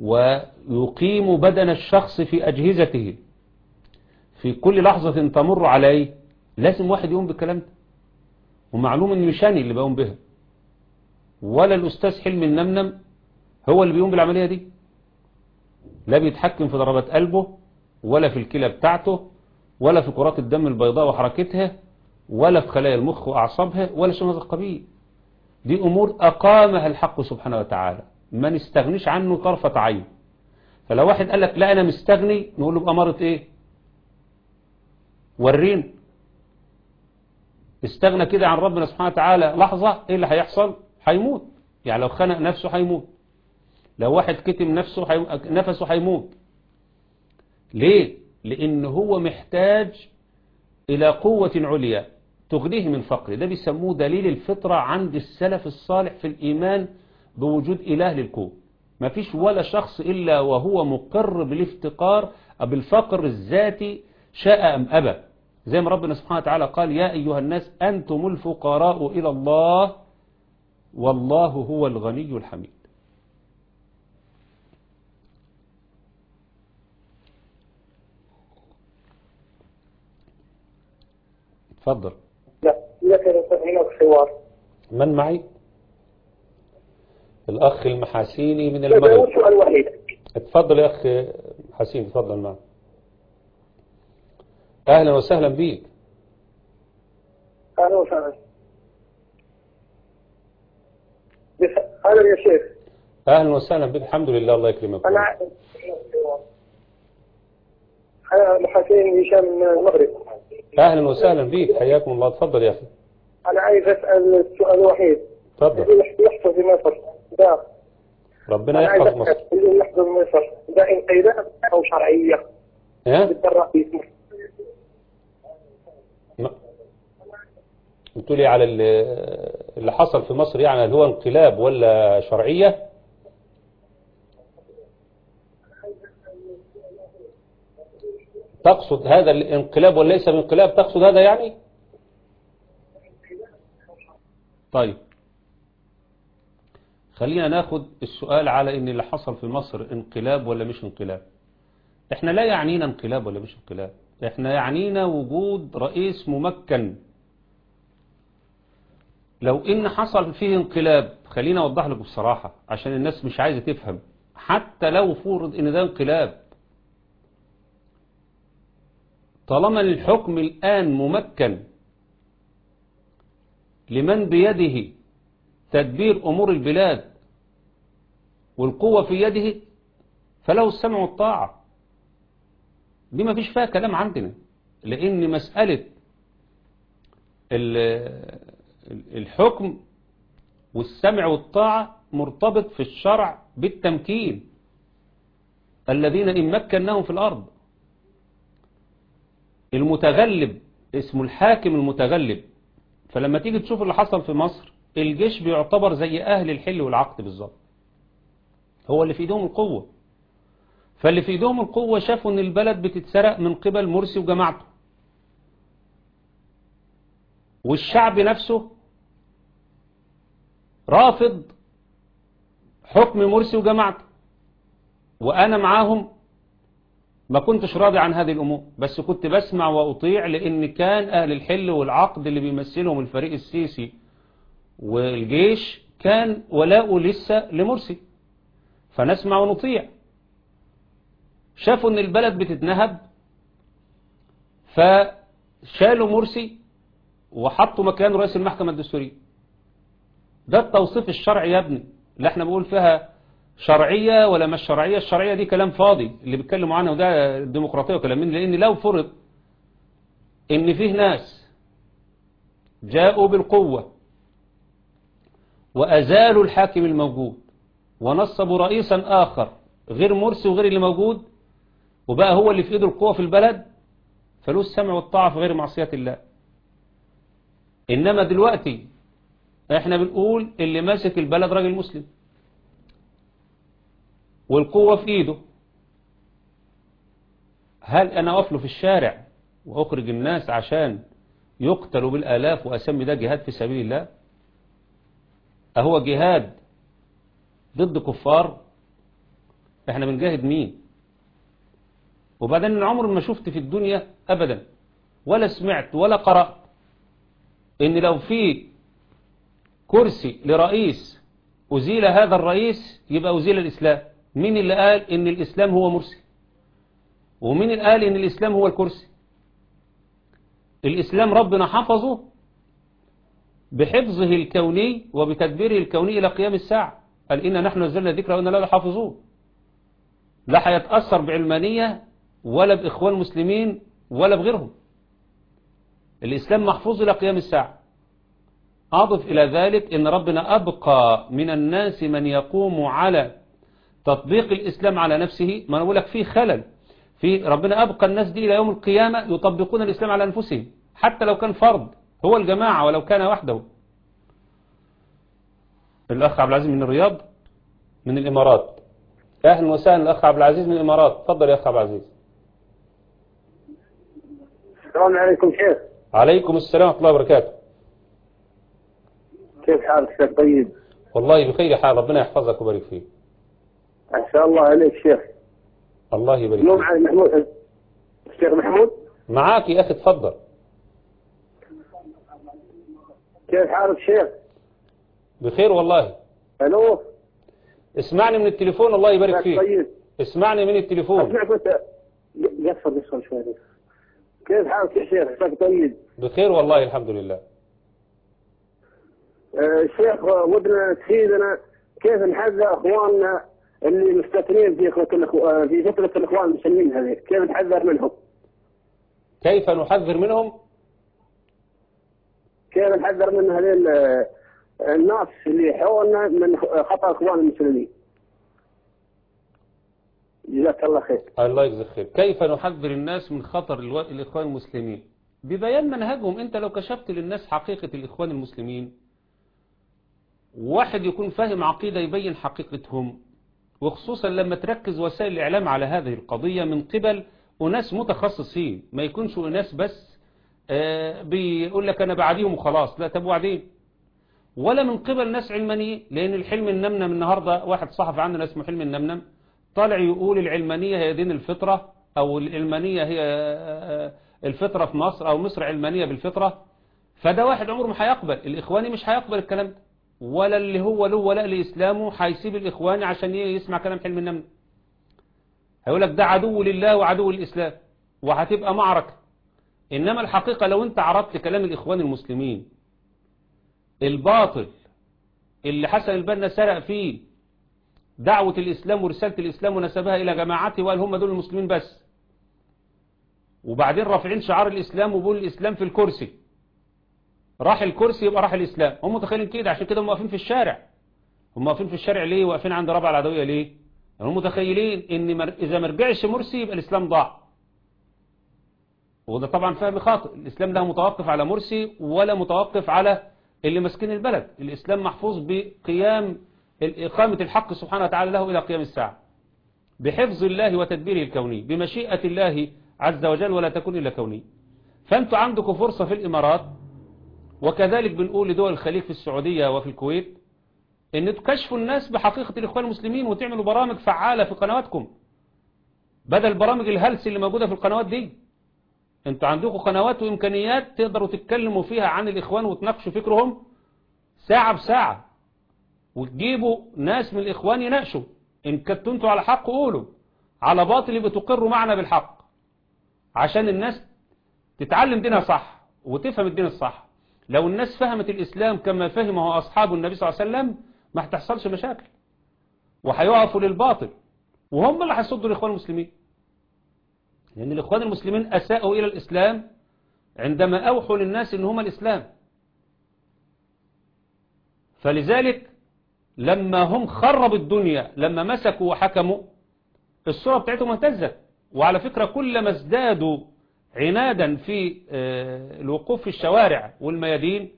ويقيم بدن الشخص في أجهزته في كل لحظة تمر عليه لازم واحد يقوم بالكلام ده. ومعلوم إن مش أنا اللي بقوم بها ولا الأستاذ حلمي النمنم هو اللي بيقوم بالعملية دي؟ لا بيتحكم في ضربات قلبه ولا في الكلى بتاعته ولا في كرات الدم البيضاء وحركتها ولا في خلايا المخ وأعصابها ولا شيء من هذا القبيل. دي أمور أقامها الحق سبحانه وتعالى. ما نستغنيش عنه طرفة عين. فلو واحد قال لك لا أنا مستغني نقول له بأمارة إيه؟ ورين استغنى كده عن ربنا سبحانه وتعالى. لحظة إيه اللي هيحصل؟ هيموت. يعني لو خنق نفسه هيموت. لو واحد كتم نفسه حي... نفسه هيموت. ليه؟ لأن هو محتاج إلى قوة عليا. تغنيه من فقره. ده بيسموه دليل الفطرة عند السلف الصالح في الإيمان بوجود إله للكون. ما فيش ولا شخص إلا وهو مقر بالافتقار بالفقر الذاتي شاء أم أبى. زي ما ربنا سبحانه وتعالى قال يا أيها الناس أنتم الفقراء إلى الله والله هو الغني الحميد. تفضل. لا لك هناك حوار من معي؟ الأخ المحاسيني من المغرب. السؤال الوحيد اتفضل يا أخ حسين اتفضل معنا أهلا وسهلا بيك. أهلا وسهلا. أهلا يا شيخ. أهلا وسهلا بك. الحمد لله الله يكرمك. أنا أنا محسن هشام من المغرب. أهلا وسهلا بيك حياكم الله. اتفضل يا أخي. أنا عايز الوحيد. اتفضل اللي يحصل في مصر ده ربنا يحفظ مصر. اللي يحصل في مصر ده إنقلاب أو شرعية. ها بالرئيس قلت لي على اللي حصل في مصر يعني هل هو انقلاب ولا شرعية؟ تقصد هذا الانقلاب وليس بانقلاب تقصد هذا يعني؟ طيب. خلينا ناخد السؤال على إن اللي حصل في مصر انقلاب ولا مش انقلاب. إحنا لا يعنينا انقلاب ولا مش انقلاب. إحنا يعنينا وجود رئيس ممكن. لو إن حصل فيه انقلاب خلينا أوضح لكم بصراحة عشان الناس مش عايزة تفهم. حتى لو فرض إن ده انقلاب طالما الحكم الآن ممكن لمن بيده تدبير أمور البلاد والقوة في يده فله السمع والطاعة. دي ما فيش فيها كلام عندنا لأن مسألة الحكم والسمع والطاعة مرتبط في الشرع بالتمكين. الذين إن مكناهم في الأرض. المتغلب اسمه الحاكم المتغلب. فلما تيجي تشوف اللي حصل في مصر الجيش بيعتبر زي أهل الحل والعقد بالظبط. هو اللي في إيدهم القوة. فاللي في إيدهم القوة شافوا إن البلد بتتسرق من قبل مرسي وجماعته. والشعب نفسه رافض حكم مرسي وجماعته وأنا معاهم ما كنتش راضي عن هذه الأمور بس كنت بسمع وأطيع لأن كان أهل الحل والعقد اللي بيمثلهم الفريق السيسي والجيش كان ولاؤه لسه لمرسي. فنسمع ونطيع. شافوا إن البلد بتتنهب فشالوا مرسي وحطوا مكان رئيس المحكمة الدستورية. ده التوصيف الشرعي يا ابني اللي إحنا بقول فيها شرعية ولا مش شرعية. الشرعية دي كلام فاضي اللي بيتكلموا عنه ده الديمقراطية وكلام من لأن لو فرض إن فيه ناس جاءوا بالقوة وأزالوا الحاكم الموجود ونصبوا رئيسا آخر غير مرسي وغير اللي موجود وبقى هو اللي في إيده القوة في البلد فله السمع والطاعة في غير معصية الله. إنما دلوقتي إحنا بنقول اللي ماسك البلد راجل مسلم. والقوة في ايده. هل أنا اقف له في الشارع واخرج الناس عشان يقتلوا بالالاف واسمي ده جهاد في سبيل الله؟ اهو جهاد ضد كفار. إحنا بنجاهد مين؟ وبعدين أنا عمر ما شفت في الدنيا ابدا ولا سمعت ولا قرأت إن لو في كرسي لرئيس أزيل هذا الرئيس يبقى أزيل الإسلام. مين اللي قال إن الإسلام هو مرسي؟ ومين اللي قال إن الإسلام هو الكرسي؟ الإسلام ربنا حفظه بحفظه الكوني وبتدبيره الكوني إلى قيام الساعة. قال إنا نحن نزلنا ذكر وإنا لا حافظون لا هيتأثر بعلمانية ولا بإخوان مسلمين ولا بغيرهم. الإسلام محفوظ إلى قيام الساعة. أضف إلى ذلك إن ربنا أبقى من الناس من يقوم على تطبيق الإسلام على نفسه. ما نقول لك فيه خلل. في ربنا أبقى الناس دي إلى يوم القيامة يطبقون الإسلام على أنفسهم. حتى لو كان فرد هو الجماعة ولو كان وحده. الأخ عبد العزيز من الرياض من الإمارات. أهلا وسهلا الأخ عبد العزيز من الإمارات. تفضل يا أخ عبد العزيز. السلام عليكم شيخ. عليكم السلام ورحمة الله وبركاته. كيف حالك شيخ طيب؟ والله بخير حال ربنا يحفظك ويبارك فيك. ما شاء الله عليك شيخ. الله يبارك فيك. على محمود. الشيخ محمود؟ معاك يا أخي تفضل. كيف حالك شيخ؟ بخير والله. ألو؟ اسمعني من التليفون الله يبارك فيك. طيب. اسمعني من التليفون. اسمعك بس. قصر قصر شوي. كيف حالك يا شيخ؟ عساك طيب. بخير والله الحمد لله. شيخ ودنا تفيدنا كيف نحذر أخواننا اللي مستثنين في آه، في فترة الإخوان المسلمين هذه. كيف نحذر منهم؟ كيف نحذر منهم؟ كيف نحذر من هذه ال- الناس اللي حولنا من خطأ إخوان المسلمين؟ جزاك الله خير. الله يجزاك خير. كيف نحذر الناس من خطر الو- الإخوان المسلمين؟ ببيان منهجهم أنت لو كشفت للناس حقيقة الإخوان المسلمين واحد يكون فاهم عقيدة يبين حقيقتهم وخصوصا لما تركز وسائل الإعلام على هذه القضية من قبل أناس متخصصين ما يكونش أناس بس آه، بيقول لك أنا بعديهم وخلاص لا طب وبعدين؟ ولا من قبل ناس علمانيين لأن الحلم النمنم النهاردة واحد صحفي عندنا اسمه حلم النمنم طالع يقول العلمانية هي دين الفطرة أو العلمانية هي آه، آه، الفطرة في مصر أو مصر علمانية بالفطرة فده واحد عمره ما هيقبل الإخواني مش هيقبل الكلام ده. ولا اللي هو له ولا لإسلامه هيسيب الإخواني عشان يسمع كلام حلم النمنم هيقول لك ده عدو لله وعدو للإسلام وهتبقى معركة. إنما الحقيقة لو أنت عرضت كلام الإخوان المسلمين الباطل اللي حسن البنا سرق فيه دعوة الإسلام ورسالة الإسلام ونسبها إلى جماعته وقال هم دول المسلمين بس. وبعدين رافعين شعار الإسلام وبقول الإسلام في الكرسي. راح الكرسي يبقى راح الإسلام. هم متخيلين كده؟ عشان كده هم واقفين في الشارع. هم واقفين في الشارع ليه؟ واقفين عند رابعة العدوية ليه؟ هم متخيلين إن مر... إذا ما رجعش مرسي يبقى الإسلام ضاع. وده طبعا فهم خاطئ. الإسلام لا متوقف على مرسي ولا متوقف على اللي ماسكين البلد. الإسلام محفوظ بقيام إقامة الحق سبحانه وتعالى له إلى قيام الساعة. بحفظ الله وتدبيره الكوني. بمشيئة الله عز وجل ولا تكون إلا كوني. فأنتوا عندكم فرصة في الإمارات. وكذلك بنقول لدول الخليج في السعودية وفي الكويت إن تكشفوا الناس بحقيقة الإخوان المسلمين وتعملوا برامج فعالة في قنواتكم. بدل برامج الهلس اللي موجودة في القنوات دي. أنتوا عندكم قنوات وإمكانيات تقدروا تتكلموا فيها عن الإخوان وتناقشوا فكرهم ساعة بساعة. وتجيبوا ناس من الإخوان يناقشوا. إن كنتوا على حق قولوا. على باطل يبقى تقروا معنا بالحق. عشان الناس تتعلم دينها صح وتفهم الدين الصح. لو الناس فهمت الإسلام كما فهمه أصحاب النبي صلى الله عليه وسلم ما هتحصلش مشاكل. وهيقفوا للباطل. وهم اللي هيصدوا الإخوان المسلمين. لأن الإخوان المسلمين أساءوا إلى الإسلام عندما أوحوا للناس إن هم الإسلام. فلذلك لما هم خربوا الدنيا لما مسكوا وحكموا الصورة بتاعتهم اهتزت. وعلى فكرة كلما ازدادوا عنادا في الوقوف في الشوارع والميادين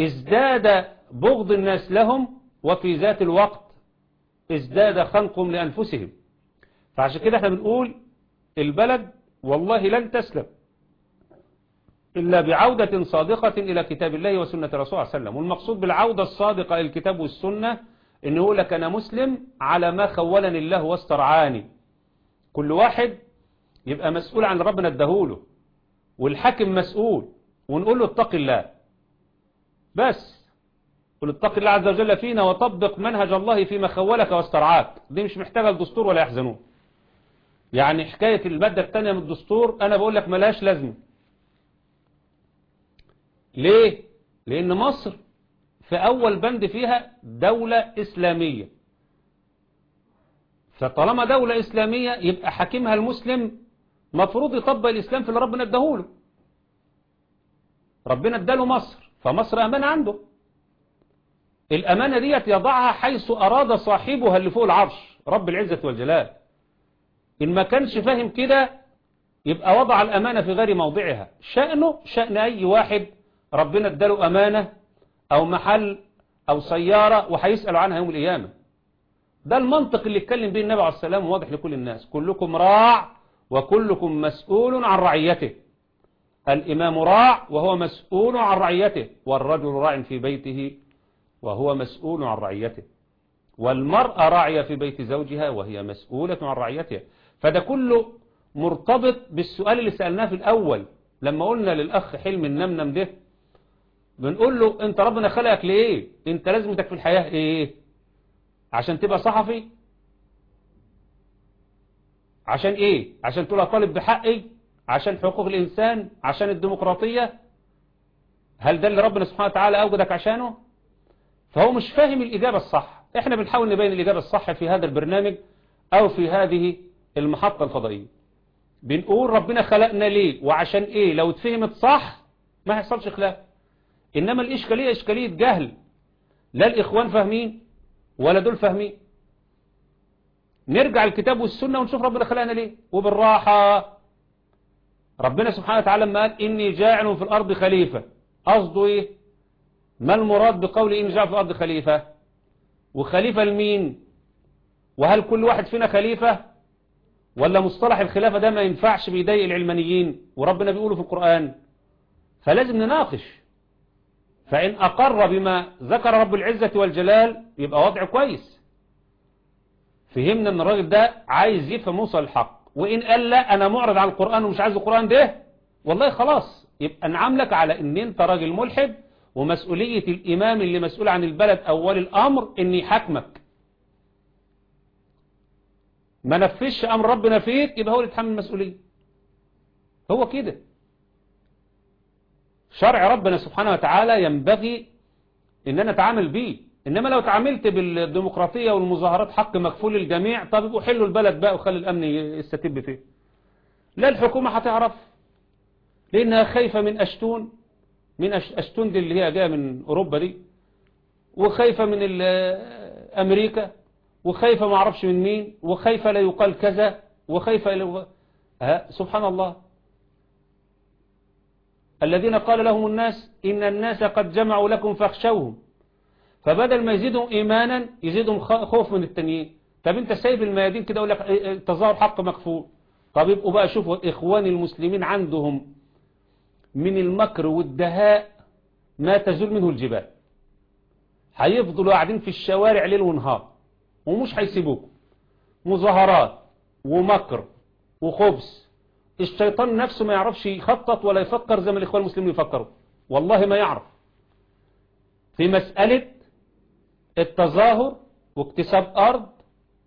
ازداد بغض الناس لهم وفي ذات الوقت ازداد خنقهم لأنفسهم. فعشان كده إحنا بنقول البلد والله لن تسلم إلا بعودة صادقة إلى كتاب الله وسنة رسول الله عليه وسلم. والمقصود بالعودة الصادقة إلى الكتاب والسنة إنه يقول لك أنا مسلم على ما خولني الله واسترعاني. كل واحد يبقى مسؤول عن ربنا اداهوله والحاكم مسؤول ونقول له اتق الله. بس. قل اتق الله عز وجل فينا وطبق منهج الله فيما خولك واسترعاك. دي مش محتاجة الدستور ولا يحزنون. يعني حكاية المادة الثانية من الدستور أنا بقول لك ملاش لازمة. ليه؟ لأن مصر في أول بند فيها دولة إسلامية. فطالما دولة إسلامية يبقى حاكمها المسلم مفروض يطبق الإسلام في اللي ربنا اداهوله. ربنا اداله مصر فمصر أمان عنده. الأمانة ديت يضعها حيث أراد صاحبها اللي فوق العرش رب العزة والجلال. إن ما كانش فاهم كده يبقى وضع الأمانة في غير موضعها. شأنه شأن أي واحد ربنا اداله أمانة أو محل أو سيارة وهيسأل عنها يوم القيامة. ده المنطق اللي اتكلم به النبي عليه السلام واضح لكل الناس. كلكم راع وكلكم مسؤول عن رعيته. الإمام راع وهو مسؤول عن رعيته والرجل راع في بيته وهو مسؤول عن رعيته. والمرأة راعية في بيت زوجها وهي مسؤولة عن رعيتها فده كله مرتبط بالسؤال اللي سألناه في الأول. لما قلنا للأخ حلم النمنم ده بنقول له أنت ربنا خلقك ليه أنت لازمتك في الحياة إيه؟ عشان تبقى صحفي؟ عشان إيه؟ عشان تبقى طالب بحقي؟ عشان حقوق الإنسان؟ عشان الديمقراطية؟ هل ده اللي ربنا سبحانه وتعالى أوجدك عشانه؟ فهو مش فاهم الإجابة الصح. إحنا بنحاول نبين الإجابة الصح في هذا البرنامج أو في هذه المحطة الفضائية. بنقول ربنا خلقنا ليه؟ وعشان إيه؟ لو اتفهمت صح ما هيحصلش خلاف. إنما الإشكالية إشكالية جهل. لا الإخوان فاهمين ولا دول فاهمين. نرجع الكتاب والسنة ونشوف ربنا خلقنا ليه؟ وبالراحة. ربنا سبحانه وتعالى لما قال إني جاعل في الأرض خليفة. قصده إيه؟ ما المراد بقول إني جاعل في الأرض خليفة؟ وخليفة لمين؟ وهل كل واحد فينا خليفة؟ ولا مصطلح الخلافة ده ما ينفعش بيضايق العلمانيين وربنا بيقوله في القرآن؟ فلازم نناقش. فإن أقر بما ذكر رب العزة والجلال يبقى وضع كويس. فهمنا إن الراجل ده عايز يفهم موصل الحق. وإن قال لا أنا معرض عن القرآن ومش عايز القرآن ده والله خلاص. يبقى نعاملك على إن أنت راجل ملحد ومسؤولية الإمام اللي مسؤول عن البلد أول الأمر إن يحاكمك. ما نفذش أمر ربنا فيك يبقى هو اللي يتحمل المسؤولية. هو كده. شرع ربنا سبحانه وتعالى ينبغي إن أنا أتعامل بيه. إنما لو تعاملت بالديمقراطية والمظاهرات حق مكفول للجميع طب حلوا البلد بقى وخلي الأمن يستتب فيه. لا الحكومة هتعرف. لأنها خايفة من أشتون من أشتون دي اللي هي جاية من أوروبا دي وخايفة من أمريكا وخايفة ما أعرفش من مين وخايفة لا يقال كذا وخايفة ها؟ سبحان الله. الذين قال لهم الناس إن الناس قد جمعوا لكم فاخشوهم. فبدل ما يزيدهم إيمانا يزيدهم خوف من التانيين. طب أنت سايب الميادين كده يقول لك تظاهر حق مكفول طب يبقوا بقى شوفوا إخوان المسلمين عندهم من المكر والدهاء ما تزول منه الجبال. هيفضلوا قاعدين في الشوارع ليل ونهار ومش هيسيبوكم. مظاهرات ومكر وخبث. الشيطان نفسه ما يعرفش يخطط ولا يفكر زي ما الإخوان المسلمين يفكروا. والله ما يعرف. في مسألة التظاهر واكتساب أرض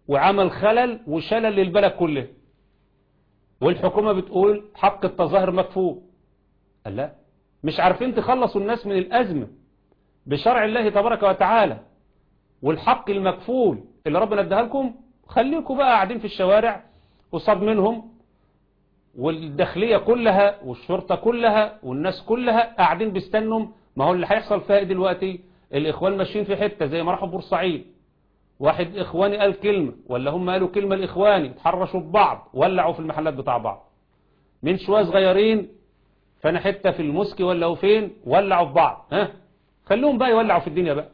وعمل خلل وشلل للبلد كله. والحكومة بتقول حق التظاهر مكفول قال لا. مش عارفين تخلصوا الناس من الأزمة بشرع الله تبارك وتعالى والحق المكفول اللي ربنا اداها لكم. خليكم بقى قاعدين في الشوارع وصاب منهم والداخلية كلها والشرطة كلها والناس كلها قاعدين بيستنوا. ما هو اللي هيحصل فيها دلوقتي؟ الإخوان ماشيين في حتة زي ما راحوا بورسعيد. واحد إخواني قال كلمة ولا هم قالوا كلمة الإخواني تحرشوا ببعض ولعوا في المحلات بتاع بعض. من شوية صغيرين فأنا حتة في المسكي ولا فين ولعوا في بعض ها؟ خلوهم بقى يولعوا في الدنيا بقى.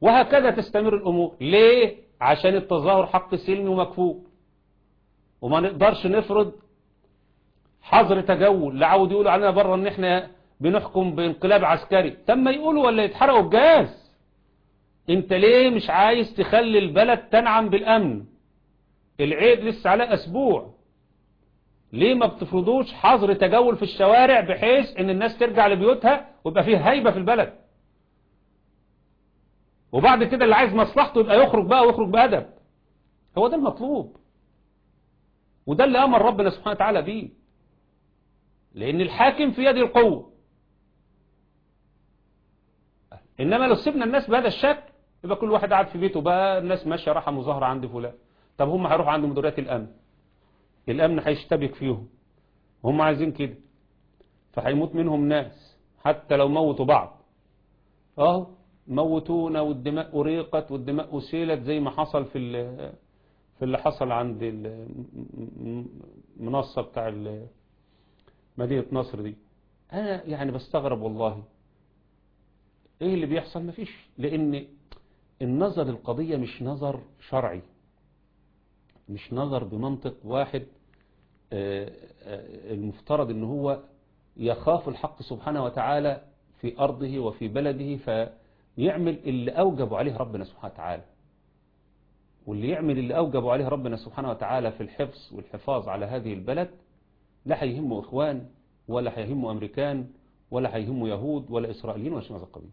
وهكذا تستمر الأمور. ليه؟ عشان التظاهر حق سلمي ومكفوف وما نقدرش نفرض حظر تجول. لا عاود يقولوا علينا بره إن إحنا بنحكم بانقلاب عسكري. تم يقولوا ولا يتحرقوا الجاز انت ليه مش عايز تخلي البلد تنعم بالأمن؟ العيد لسه عليه أسبوع. ليه ما بتفرضوش حظر تجول في الشوارع بحيث إن الناس ترجع لبيوتها ويبقى فيه هيبة في البلد؟ وبعد كده اللي عايز مصلحته يبقى يخرج بقى ويخرج بأدب. هو ده المطلوب. وده اللي أمر ربنا سبحانه وتعالى بيه. لأن الحاكم في يد القوة. إنما لو سيبنا الناس بهذا الشكل يبقى كل واحد قاعد في بيته بقى الناس ماشية راحة مظاهرة عند فلان. طب هم هيروحوا عند مديريات الأمن؟ الأمن هيشتبك فيهم. هم عايزين كده. فهيموت منهم ناس حتى لو موتوا بعض. أهو موتونا والدماء أريقت والدماء أسيلت زي ما حصل في في اللي حصل عند المنصة بتاع مدينة نصر دي. أنا يعني بستغرب والله. إيه اللي بيحصل؟ مفيش. لأن النظر القضية مش نظر شرعي. مش نظر بمنطق واحد المفترض إن هو يخاف الحق سبحانه وتعالى في أرضه وفي بلده فيعمل اللي أوجب عليه ربنا سبحانه وتعالى. واللي يعمل اللي أوجب عليه ربنا سبحانه وتعالى في الحفظ والحفاظ على هذه البلد لا هيهمه إخوان ولا هيهمه أمريكان ولا هيهمه يهود ولا إسرائيليين ولا شيء من هذا القبيل.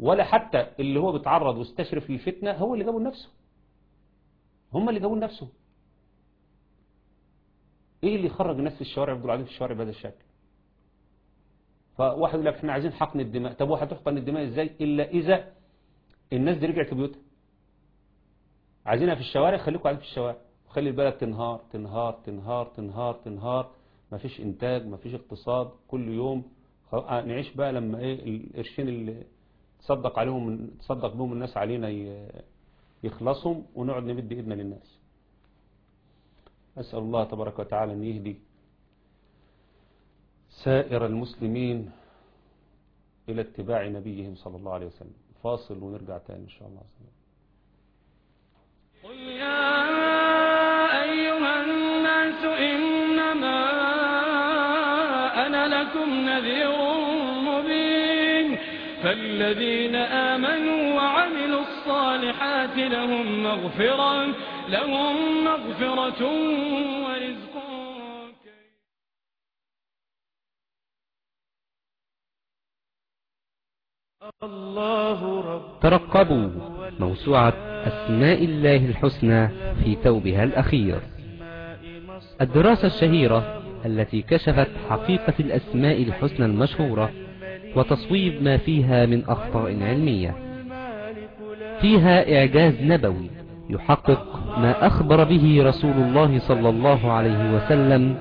ولا حتى اللي هو بيتعرض واستشرف للفتنة هو اللي جابه لنفسه هم اللي جابوا لنفسه إيه اللي يخرج الناس في الشوارع يفضلوا قاعدين في الشوارع بهذا الشكل؟ فواحد يقول لك إحنا عايزين حقن الدماء. طب واحد تحقن الدماء إزاي؟ إلا إذا الناس دي رجعت بيوتها عايزينها في الشوارع؟ خليكم قاعدين في الشوارع. وخلي البلد تنهار تنهار تنهار تنهار تنهار. مفيش إنتاج مفيش اقتصاد كل يوم نعيش بقى لما إيه القرشين اللي تصدق عليهم تصدق بهم الناس علينا يخلصهم ونقعد نمد إيدنا للناس. أسأل الله تبارك وتعالى أن يهدي سائر المسلمين إلى اتباع نبيهم صلى الله عليه وسلم. فاصل ونرجع تاني إن شاء الله. قل يا أيها الناس إنما أنا لكم نذير فالذين آمنوا وعملوا الصالحات لهم مغفرة لهم مغفرة ورزق الله رب ترقبوا موسوعة أسماء الله الحسنى في ثوبها الأخير. الدراسة الشهيرة التي كشفت حقيقة الأسماء الحسنى المشهورة وتصويب ما فيها من أخطاء علمية. فيها إعجاز نبوي يحقق ما أخبر به رسول الله صلى الله عليه وسلم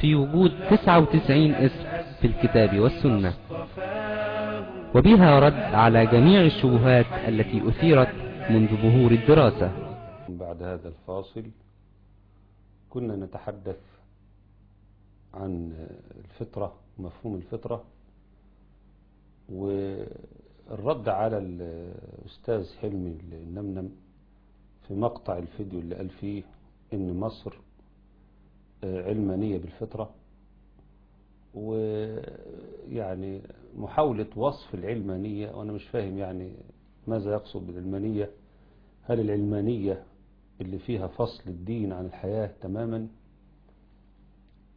في وجود 99 اسم في الكتاب والسنة. وبها رد على جميع الشبهات التي أثيرت منذ ظهور الدراسة. بعد هذا الفاصل كنا نتحدث عن الفطرة مفهوم الفطرة. والرد على الأستاذ حلمي النمنم في مقطع الفيديو اللي قال فيه إن مصر علمانية بالفطرة ويعني محاولة وصف العلمانية وأنا مش فاهم يعني ماذا يقصد بالعلمانية؟ هل العلمانية اللي فيها فصل الدين عن الحياة تماما؟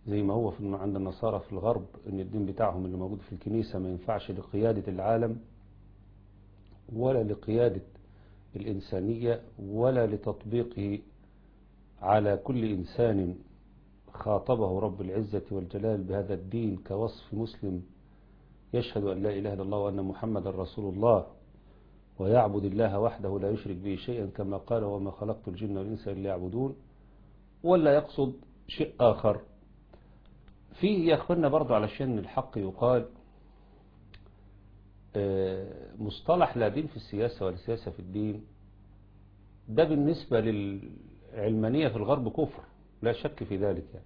زي ما هو في عند النصارى في الغرب إن الدين بتاعهم اللي موجود في الكنيسة ما ينفعش لقيادة العالم ولا لقيادة الإنسانية ولا لتطبيقه على كل إنسان خاطبه رب العزة والجلال بهذا الدين كوصف مسلم يشهد أن لا إله إلا الله وأن محمد رسول الله ويعبد الله وحده لا يشرك به شيئا كما قال وما خلقت الجن والإنس إلا يعبدون ولا يقصد شيء آخر. في يا أخوانا برضو علشان الحق يقال مصطلح لا دين في السياسة ولا سياسة في الدين ده بالنسبة للعلمانية في الغرب كفر لا شك في ذلك يعني.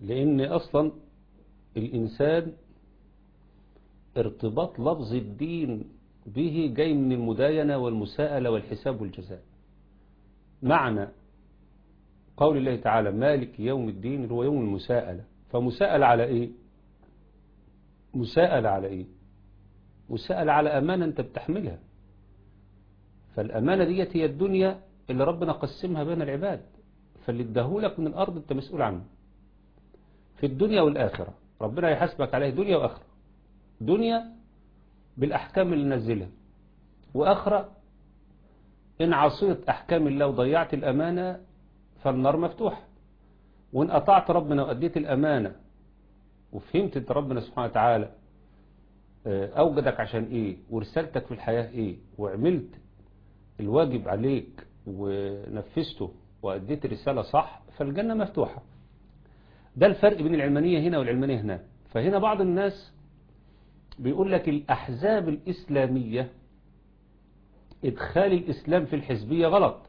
لأن أصلا الإنسان ارتباط لفظ الدين به جاي من المداينة والمساءلة والحساب والجزاء. معنى قول الله تعالى مالك يوم الدين هو يوم المساءلة. فمساءلة على إيه؟ مساءلة على إيه؟ مساءلة على أمانة أنت بتحملها. فالأمانة ديت هي الدنيا اللي ربنا قسمها بين العباد. فاللي اداهولك من الأرض أنت مسؤول عنه. في الدنيا والآخرة. ربنا يحاسبك عليه دنيا وآخرة. دنيا بالأحكام اللي نزلها وآخرة إن عصيت أحكام الله وضيعت الأمانة فالنار مفتوحة. وإن أطعت ربنا وأديت الأمانة وفهمت أنت ربنا سبحانه وتعالى أوجدك عشان إيه؟ ورسالتك في الحياة إيه؟ وعملت الواجب عليك ونفذته وأديت الرسالة صح فالجنة مفتوحة. ده الفرق بين العلمانية هنا والعلمانية هنا. فهنا بعض الناس بيقول لك الأحزاب الإسلامية إدخال الإسلام في الحزبية غلط.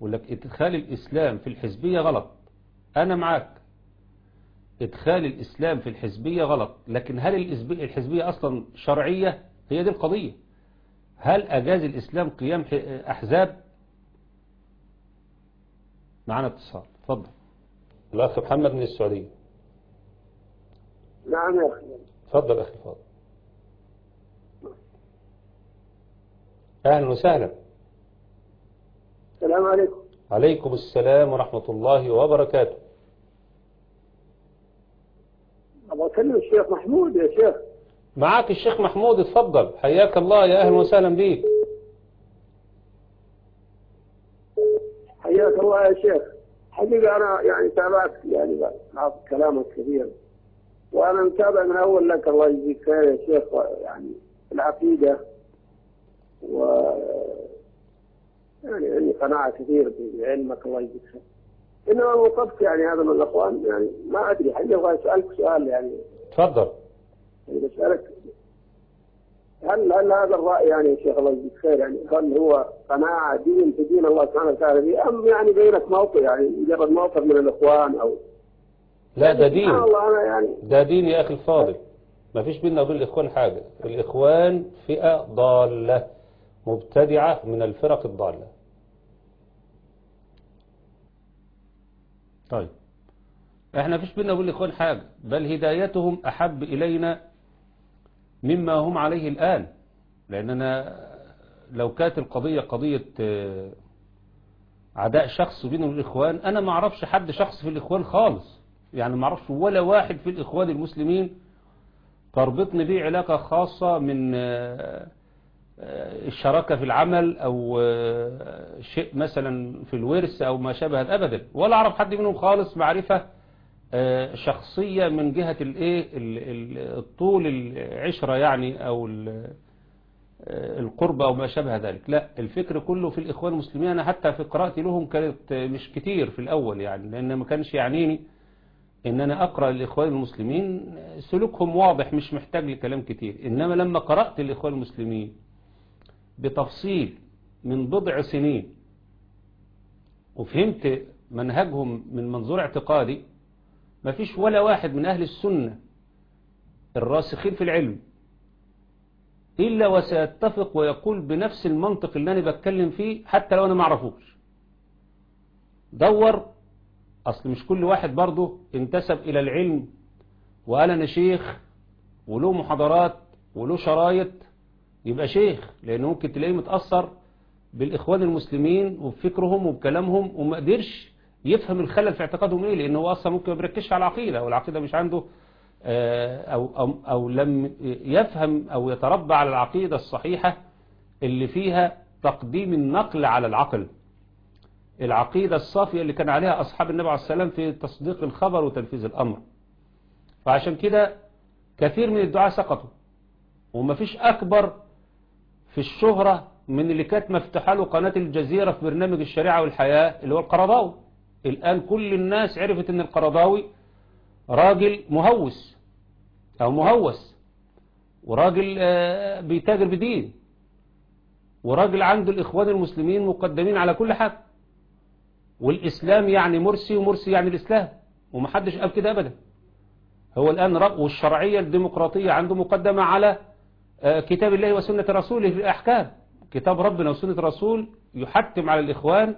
يقول لك إدخال الإسلام في الحزبية غلط. أنا معاك. إدخال الإسلام في الحزبية غلط. لكن هل الحزبية أصلا شرعية؟ هي دي القضية. هل أجاز الإسلام قيام أحزاب؟ معنا اتصال. تفضل. الأخ محمد من السعودية. نعم يا أخي. تفضل أخي فاضل. أهلا وسهلا. السلام عليكم. عليكم السلام ورحمة الله وبركاته. أبغى أكلم الشيخ محمود يا شيخ. معاك الشيخ محمود اتفضل. حياك الله يا أهلا وسهلا بيك. حياك الله يا شيخ. حقيقة أنا يعني تابعت يعني بعض كلامك كثير. وأنا متابع من أول لك الله يجزيك خير يا شيخ يعني العقيدة و يعني عندي قناعة كثير بعلمك الله يجزيك خير. إنما وقفت يعني هذا من الأخوان يعني ما أدري حقيقة أبغى أسألك سؤال يعني. تفضل. يعني بسألك هل هل هذا الرأي يعني شيخ الله يجزيك خير؟ يعني هل هو قناعة دين في دين الله سبحانه وتعالى فيه؟ أم يعني بينك موقف يعني مجرد موقف من الإخوان أو لا ده دين. الله أنا يعني ده دين يا أخي الفاضل. ما فيش بيننا وبين الإخوان حاجة. الإخوان فئة ضالة. مبتدعة من الفرق الضالة. طيب. إحنا فيش بينا لكم حاجة بل هدايتهم أحب إلينا مما هم عليه الآن. لأننا لو كانت القضية قضية آه، عداء شخص بين الإخوان أنا ما أعرفش حد شخص في الإخوان خالص. يعني ما أعرفش ولا واحد في الإخوان المسلمين تربطني بيه علاقة خاصة من آه، الشراكة في العمل أو آه، شيء مثلا في الورث أو ما شابه ابدا. ولا أعرف حد منهم خالص معرفة آه، شخصية من جهة الايه ال- ال- الطول العشرة يعني آه، القرب أو ما شابه ذلك. لا الفكر كله في الإخوان المسلمين. أنا حتى في قراءتي لهم كانت آه، مش كتير في الأول يعني لأن ما كانش يعنيني إن أنا أقرأ الاخوان المسلمين. آه، سلوكهم واضح مش محتاج لكلام كتير. إنما لما قرأت الاخوان المسلمين بتفصيل من بضع سنين وفهمت منهجهم من منظور اعتقادي ما فيش ولا واحد من أهل السنة الراسخين في العلم إلا وسيتفق ويقول بنفس المنطق اللي أنا بتكلم فيه حتى لو أنا ما أعرفوش. دور أصل مش كل واحد برضه انتسب إلى العلم وقال أنا شيخ وله محاضرات وله شرايط يبقى شيخ لأنه ممكن تلاقيه متأثر بالإخوان المسلمين وبفكرهم وبكلامهم وما قدرش يفهم الخلل في اعتقادهم إيه لأنه هو أصلا ممكن ما بيركزش على العقيدة والعقيدة مش عنده آه، أو, أو, أو لم يفهم أو يتربى على العقيدة الصحيحة اللي فيها تقديم النقل على العقل. العقيدة الصافية اللي كان عليها أصحاب النبي عليه السلام في تصديق الخبر وتنفيذ الأمر. فعشان كده كثير من الدعاء سقطوا ومفيش أكبر في الشهرة من اللي كانت مفتوحة له قناة الجزيرة في برنامج الشريعة والحياة اللي هو القرضاوي. الآن كل الناس عرفت إن القرضاوي راجل مهوس أو مهوس وراجل آه، بيتاجر بدين وراجل عنده الإخوان المسلمين مقدمين على كل حاجة. والإسلام يعني مرسي ومرسي يعني الإسلام ومحدش قال كده أبدا. هو الآن والشرعية الديمقراطية عنده مقدمة على كتاب الله وسنة رسوله في الأحكام. كتاب ربنا وسنة رسول يحتم على الإخوان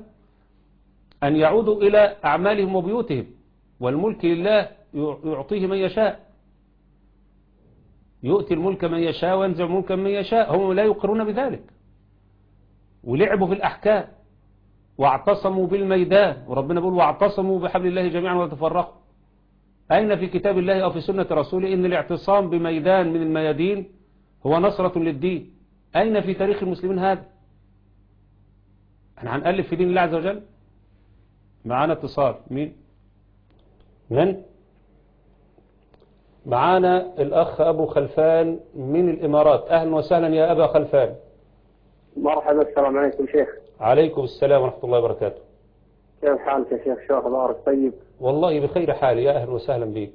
أن يعودوا إلى أعمالهم وبيوتهم والملك لله يعطيه من يشاء. يؤتي الملك من يشاء وينزع الملك من يشاء. هم لا يقرون بذلك. ولعبوا في الأحكام. واعتصموا بالميدان. وربنا بيقول واعتصموا بحبل الله جميعا ولا تفرقوا أين في كتاب الله أو في سنة رسوله إن الاعتصام بميدان من الميادين هو نصرة للدين. أين في تاريخ المسلمين هذا؟ إحنا هنألف في دين الله عز وجل؟ معانا اتصال. مين؟ من؟ معانا الأخ أبو خلفان من الإمارات. أهلا وسهلا يا أبا خلفان. مرحبا السلام عليكم شيخ. عليكم السلام ورحمة الله وبركاته. كيف حالك يا شيخ؟ شو أخبارك؟ طيب؟ والله بخير حال يا أهلا وسهلا بك.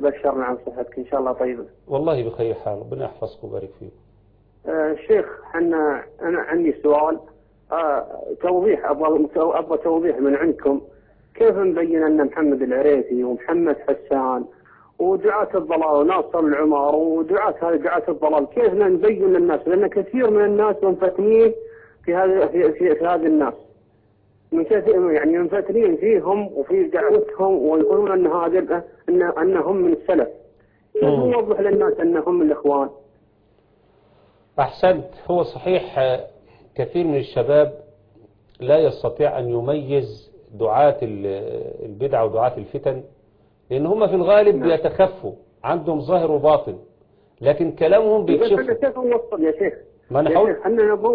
بشرنا عن صحتك إن شاء الله طيبة. والله بخير حال ربنا يحفظك ويبارك فيك. آه شيخ حنا أنا عندي سؤال. آه توضيح أبغى أبغى توضيح من عندكم. كيف نبين أن محمد العريفي ومحمد حسان ودعاة الضلال وناصر العمر ودعاة هذه دعاة الضلال كيف نبين للناس؟ لأن كثير من الناس منفتنين في هذه في, في, في هذه الناس. يعني منفتنين فيهم وفي دعوتهم ويقولون أن هذا أن أنهم من السلف. نوضح للناس أنهم من الإخوان أحسنت هو صحيح آه، كثير من الشباب لا يستطيع أن يميز دعاة ال- البدع ودعاة الفتن لأن هم في الغالب نعم. بيتخفوا عندهم ظاهر وباطن لكن كلامهم بيكشفوا كيف نوصل يا شيخ؟ ما يا حاول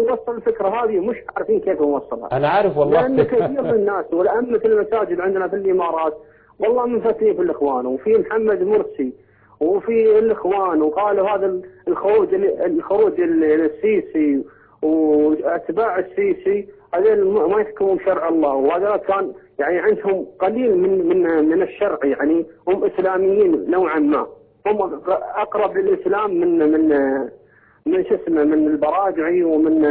نوصل الفكرة هذه مش عارفين كيف نوصلها أنا عارف والله. كثير من الناس والأئمة المساجد عندنا في الإمارات والله منفتنين في الإخوان وفي محمد مرسي وفي الإخوان وقالوا هذا الخروج الخروج السيسي وأتباع السيسي هذول ما يحكمون شرع الله وهذا كان يعني عندهم قليل من من من الشرع يعني هم إسلاميين نوعا ما. هم أقرب للإسلام من من من شو اسمه من البراجعي ومن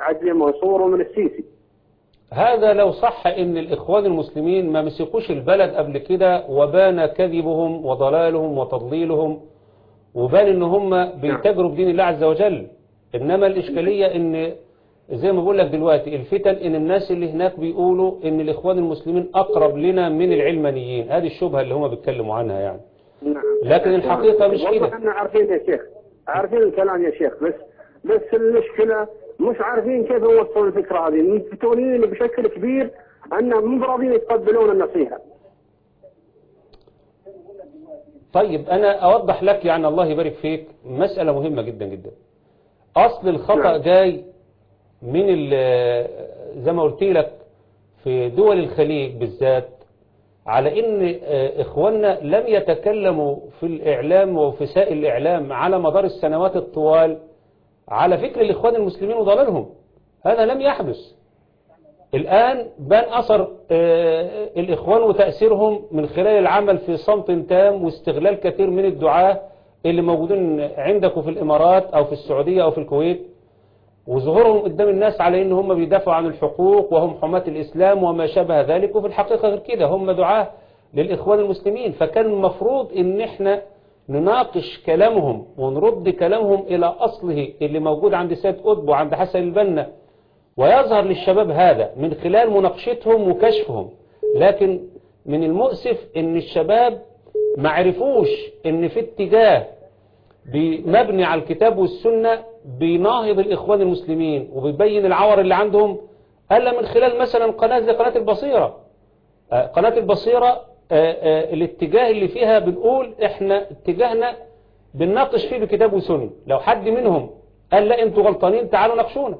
عدلي منصور ومن السيسي. هذا لو صح إن الإخوان المسلمين ما مسكوش البلد قبل كده وبان كذبهم وضلالهم وتضليلهم وبان إن هم بيتاجروا بدين الله عز وجل. إنما الإشكالية إن زي ما بقول لك دلوقتي الفتن إن الناس اللي هناك بيقولوا إن الإخوان المسلمين أقرب لنا من العلمانيين. هذه الشبهة اللي هم بيتكلموا عنها يعني. نعم. لكن الحقيقة مش كده. إحنا عارفين يا شيخ. عارفين الكلام يا شيخ بس بس المشكلة مش عارفين كيف نوصل الفكرة هذه. مفتونين بشكل كبير انهم مو راضيين يتقبلون النصيحة. طيب أنا أوضح لك يعني الله يبارك فيك مسألة مهمة جدا جدا. أصل الخطأ نعم. جاي من زي ما قلت لك في دول الخليج بالذات على إن آه، إخواننا لم يتكلموا في الإعلام وفي سائل الإعلام على مدار السنوات الطوال على فكر الإخوان المسلمين وضلالهم. هذا لم يحدث. الآن بان أثر آه، الإخوان وتأثيرهم من خلال العمل في صمت تام واستغلال كثير من الدعاة اللي موجودين عندكم في الإمارات أو في السعودية أو في الكويت. وظهورهم قدام الناس على إن هم بيدافعوا عن الحقوق وهم حماة الإسلام وما شابه ذلك وفي الحقيقة غير كده هم دعاة للإخوان المسلمين. فكان المفروض إن إحنا نناقش كلامهم ونرد كلامهم إلى أصله اللي موجود عند سيد قطب وعند حسن البنا ويظهر للشباب هذا من خلال مناقشتهم وكشفهم. لكن من المؤسف إن الشباب ما عرفوش إن في اتجاه مبني على الكتاب والسنة بيناهض الإخوان المسلمين وبيبين العور اللي عندهم ألا من خلال مثلا قناة زي قناة البصيرة. آه، قناة البصيرة آه، آه، الاتجاه اللي فيها بنقول إحنا اتجاهنا بنناقش فيه بكتاب وسنة. لو حد منهم قال لا أنتوا غلطانين تعالوا ناقشونا.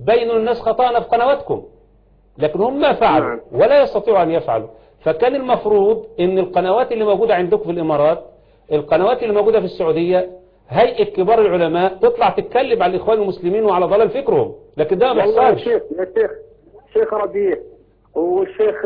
بينوا الناس خطأنا في قنواتكم لكن هم ما فعلوا نعم. ولا يستطيعوا أن يفعلوا. فكان المفروض إن القنوات اللي موجودة عندكم في الإمارات القنوات اللي موجودة في السعودية هيئة كبار العلماء تطلع تتكلم على الإخوان المسلمين وعلى ضلال فكرهم. لكن ده ما والله يا بيحصلش. شيخ يا شيخ شيخ ربيع والشيخ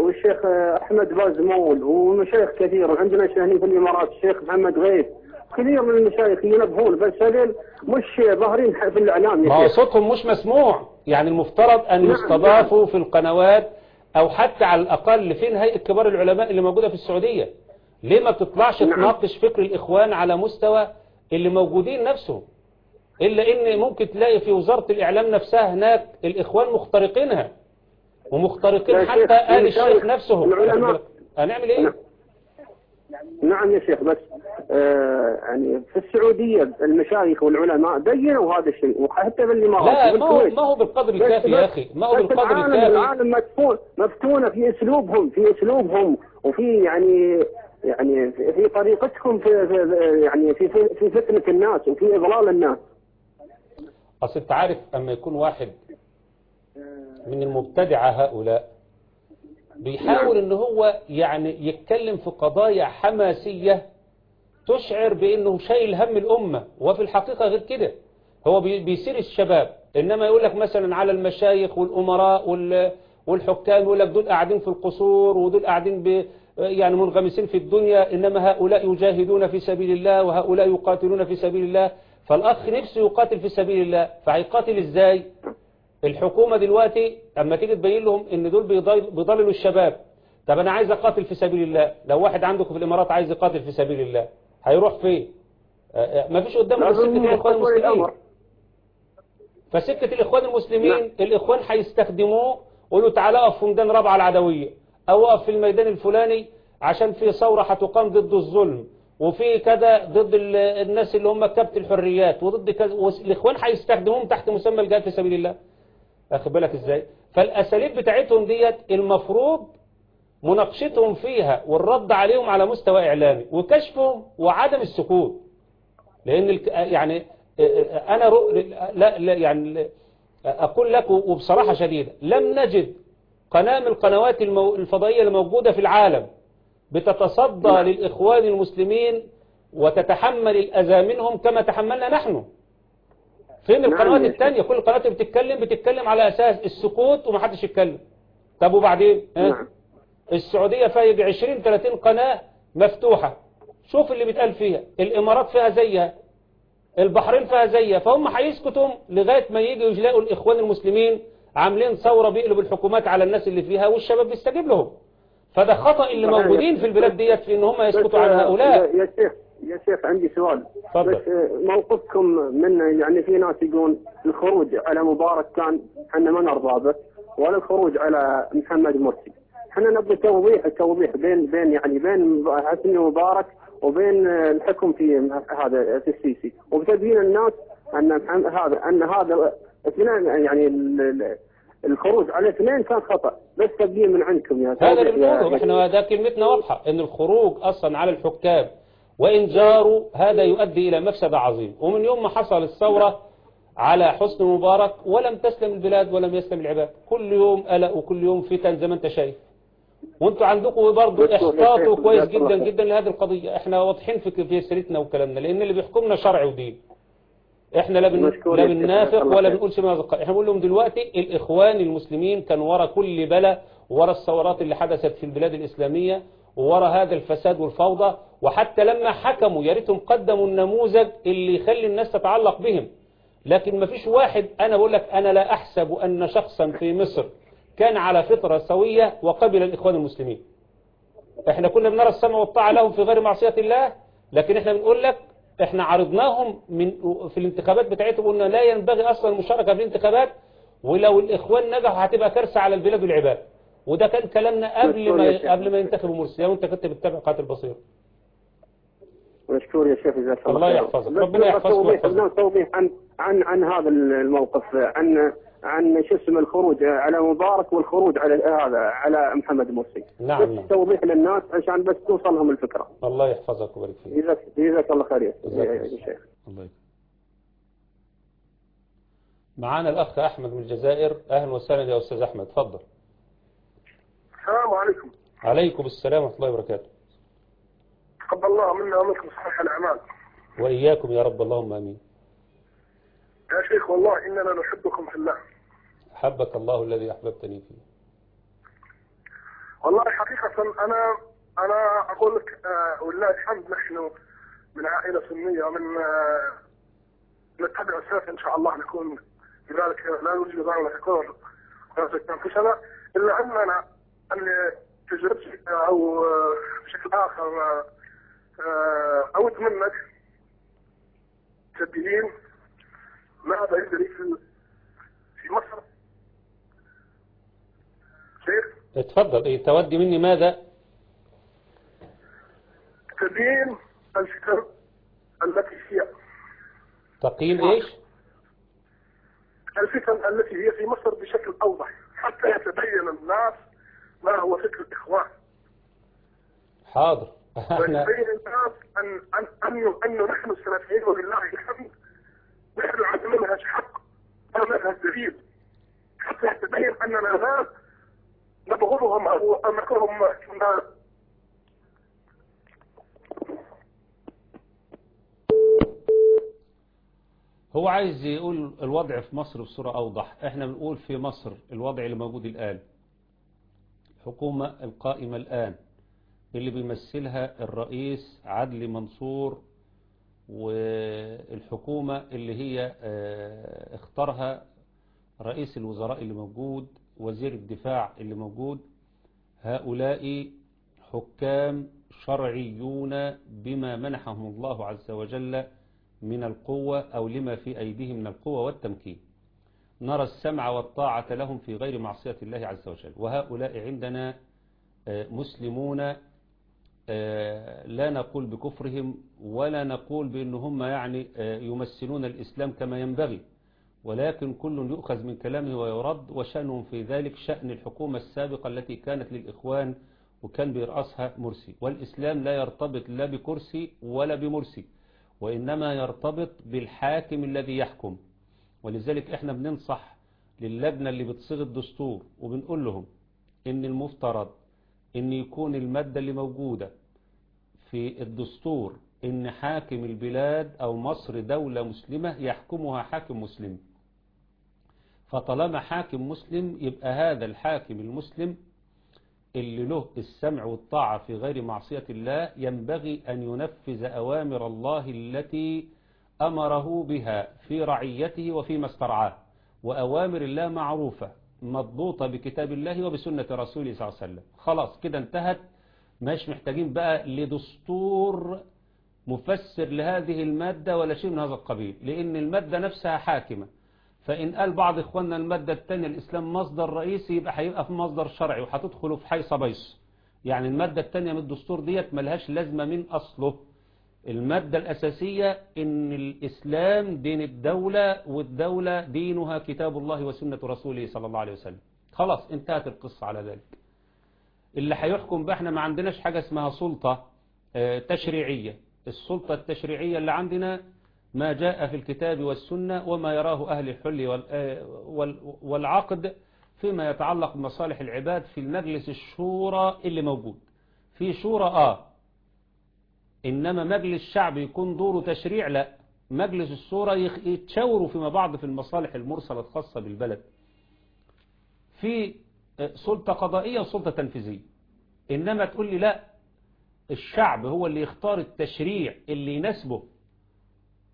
والشيخ أحمد بازمول ومشايخ كثير. وعندنا هنا في الإمارات الشيخ محمد غيث. كثير من المشايخ ينبهون بس هذول مش ظاهرين في الإعلام ما صوتهم مش مسموع. يعني المفترض أن نعم، يستضافوا في القنوات أو حتى على الأقل فين هيئة كبار العلماء اللي موجودة في السعودية. ليه ما بتطلعش نعم. تناقش فكر الإخوان على مستوى اللي موجودين نفسهم إلا إن ممكن تلاقي في وزارة الإعلام نفسها هناك الإخوان مخترقينها ومخترقين حتى آل الشيخ نفسهم. هنعمل إيه؟ نعم. نعم يا شيخ بس آه يعني في السعودية المشايخ والعلماء بينوا هذا الشيء وحتى بالإمارات لا ما هو, ما هو بالقدر الكافي يا أخي ما هو بالقدر العالم الكافي العالم مفتون مفتونة في أسلوبهم في أسلوبهم وفي يعني يعني في طريقتكم في, يعني في في فتنة الناس وفي إضلال الناس. أصل أنت عارف أما يكون واحد من المبتدعة هؤلاء بيحاول إن هو يعني يتكلم في قضايا حماسية تشعر بإنه شايل هم الأمة وفي الحقيقة غير كده. هو بي- بيسير الشباب إنما يقول لك مثلا على المشايخ والأمراء وال- والحكام يقول لك دول قاعدين في القصور ودول قاعدين يعني منغمسين في الدنيا إنما هؤلاء يجاهدون في سبيل الله وهؤلاء يقاتلون في سبيل الله. فالأخ نفسه يقاتل في سبيل الله. فهيقاتل إزاي؟ الحكومة دلوقتي أما تيجي تبين لهم إن دول بيضل- بيضللوا الشباب. طب أنا عايز أقاتل في سبيل الله. لو واحد عندكم في الإمارات عايز يقاتل في سبيل الله هيروح فين؟ ما فيش قدامه غير سكة يخطوا المسلمين. فسكة الإخوان المسلمين نعم. الإخوان هيستخدموه يقولوا تعالى أقف في ميدان رابعة العدوية. أو اقف في الميدان الفلاني عشان في ثورة هتقام ضد الظلم وفي كذا ضد ال- الناس اللي هم كبت الحريات وضد كذا والإخوان هيستخدموهم تحت مسمى الجهاد في سبيل الله واخد بالك إزاي فالأساليب بتاعتهم ديت المفروض مناقشتهم فيها والرد عليهم على مستوى إعلامي وكشفهم وعدم السكوت لأن. يعني أنا رؤ... لا, لا يعني أقول لك وبصراحة شديدة لم نجد قناة من القنوات. الفضائية اللي موجودة في العالم بتتصدى للإخوان المسلمين وتتحمل الأذى منهم كما تحملنا نحن. فين نعم القنوات. التانية؟ كل القنوات اللي بتتكلم بتتكلم على أساس السكوت ومحدش يتكلم. طب وبعدين؟ ها؟ نعم. السعودية فيها يجي 20 30 قناة مفتوحة. شوف اللي بيتقال فيها. الإمارات فيها زيها. البحرين فيها زيها. فهم هيسكتوا لغاية ما يجوا يلاقوا الإخوان المسلمين عاملين ثورة بيقلبوا الحكومات على الناس اللي فيها والشباب بيستجيب لهم. فده خطأ اللي. موجودين في البلاد ديت في إن هم يسكتوا عن آه، هؤلاء. يا شيخ يا شيخ عندي سؤال. تفضل. بس آه، موقفكم من يعني في ناس يقول الخروج على مبارك كان إحنا ما نرضى به ولا الخروج على محمد مرسي. إحنا نبغى توضيح التوضيح بين بين يعني بين حسني مبارك وبين آه، الحكم في هذا في السيسي. وبتبين الناس أن هذا أن هذا اثنين يعني ال- ال- الخروج على اثنين كان خطأ. بس تبين من عندكم يا هذا اللي بنقوله إحنا ده كلمتنا واضحة إن الخروج أصلا على الحكام وإن جاروا هذا يؤدي إلى مفسدة عظيم ومن يوم ما حصل الثورة على حسن مبارك ولم تسلم البلاد ولم يسلم العباد. كل يوم قلق وكل يوم فتن زي ما أنت شايف. وأنتوا عندكم برضه احتاطوا كويس جدا. جدا لهذه القضية. إحنا واضحين في في سيرتنا وكلامنا لأن اللي بيحكمنا شرع ودين. إحنا لا بن... لا بننافق ولا. بنقول شيء إحنا بنقول لهم دلوقتي الإخوان المسلمين كان ورا كل بلا ورا الثورات اللي حدثت في البلاد الإسلامية وورا هذا الفساد والفوضى وحتى لما حكموا يا ريتهم قدموا النموذج اللي يخلي الناس تتعلق بهم. لكن ما فيش واحد أنا بقول لك أنا لا أحسب أن شخصا في مصر كان على فطرة سوية وقبل الإخوان المسلمين. إحنا كنا بنرى السمع والطاعة لهم في غير معصية الله لكن إحنا بنقول لك إحنا عرضناهم من في الانتخابات بتاعتهم قلنا لا ينبغي أصلا المشاركة في الانتخابات ولو الإخوان نجحوا هتبقى كارثة على البلاد والعباد وده كان كلامنا قبل. ما قبل ما ينتخبوا مرسي وانت كنت بتتابع قاتل بصير مشكور يا شيخ جزاك الله خير. يحفظك. ربنا يحفظك. بدون توضيح عن عن عن هذا الموقف عن عن شو اسمه الخروج على مبارك والخروج على هذا على محمد مرسي. نعم، بس نعم. توضيح للناس عشان بس توصل لهم الفكرة. الله يحفظك ويبارك فيك. جزاك جزاك الله خير يا شيخ. الله يكرمك. معانا الأخ أحمد من الجزائر. أهلا وسهلا يا أستاذ أحمد اتفضل السلام عليكم. عليكم السلام ورحمة الله وبركاته. تقبل الله منا ومنكم صالح الأعمال. وإياكم يا رب اللهم آمين. يا شيخ والله إننا نحبكم في الله. احبك الله الذي أحببتني فيه. والله حقيقة أنا أنا أقول لك آه ولله الحمد نحن من عائلة سنية ومن آه نتبع السلف إن شاء الله نكون لذلك لا نريد أن نكون نزكي أنفسنا إلا أننا أن تجربتي أو آه، بشكل آخر أود منك تبيين ماذا يجري في في مصر؟ شيخ؟ اتفضل. إيه تودي مني ماذا؟ تبيين الفتن التي هي. تقييم إيش؟ الفتن التي هي في مصر بشكل أوضح حتى يتبين الناس ما هو فكر الإخوان. حاضر. ويتبين الناس ان ان انه انه نحن السلفيين ولله الحمد نحن على منهج حق ومنهج جديد. حتى يتبين أننا لا نبغضهم أو نكرهم كما هو عايز يقول الوضع في مصر بصورة أوضح. إحنا بنقول في مصر الوضع اللي موجود الآن. الحكومة القائمة الآن اللي بيمثلها الرئيس عدلي منصور والحكومة اللي هي آه اختارها رئيس الوزراء اللي موجود. وزير الدفاع اللي موجود هؤلاء حكام شرعيون بما منحهم الله عز وجل من القوة أو لما في أيديهم من القوة والتمكين. نرى السمع والطاعة لهم في غير معصية الله عز وجل. وهؤلاء عندنا مسلمون لا نقول بكفرهم ولا نقول بأن هم يعني يمثلون الإسلام كما ينبغي. ولكن كل يؤخذ من كلامه ويرد وشأنهم في ذلك شأن الحكومة السابقة التي كانت للإخوان وكان بيرأسها مرسي. والإسلام لا يرتبط لا بكرسي ولا بمرسي وإنما يرتبط بالحاكم الذي يحكم. ولذلك إحنا بننصح للجنة اللي بتصيغ الدستور وبنقول لهم إن المفترض إن يكون المادة اللي موجودة في الدستور إن حاكم البلاد أو مصر دولة مسلمة يحكمها حاكم مسلم. فطالما حاكم مسلم يبقى هذا الحاكم المسلم اللي له السمع والطاعة في غير معصية الله ينبغي أن ينفذ أوامر الله التي أمره بها في رعيته وفيما استرعاه. وأوامر الله معروفة مضبوطة بكتاب الله وبسنة رسوله صلى الله عليه وسلم. خلاص كده انتهت. مش محتاجين بقى لدستور مفسر لهذه المادة ولا شيء من هذا القبيل لأن المادة نفسها حاكمة. فإن قال بعض إخواننا المادة الثانية الإسلام مصدر رئيسي يبقى هيبقى في مصدر شرعي وهتدخلوا في حيص بيص. يعني المادة الثانية من الدستور ديت ملهاش لازمة من أصله. المادة الأساسية إن الإسلام دين الدولة والدولة دينها كتاب الله وسنة رسوله صلى الله عليه وسلم. خلاص انتهت القصة على ذلك. اللي هيحكم بقى إحنا ما عندناش حاجة اسمها سلطة آه تشريعية. السلطة التشريعية اللي عندنا ما جاء في الكتاب والسنة وما يراه أهل الحل والعقد فيما يتعلق بمصالح العباد في المجلس الشورى اللي موجود. في شورى آه. إنما مجلس شعب يكون دوره تشريع لا. مجلس الشورى يتشاوروا فيما بعض في المصالح المرسلة الخاصة بالبلد. في سلطة قضائية وسلطة تنفيذية. إنما تقول لي لا الشعب هو اللي يختار التشريع اللي يناسبه.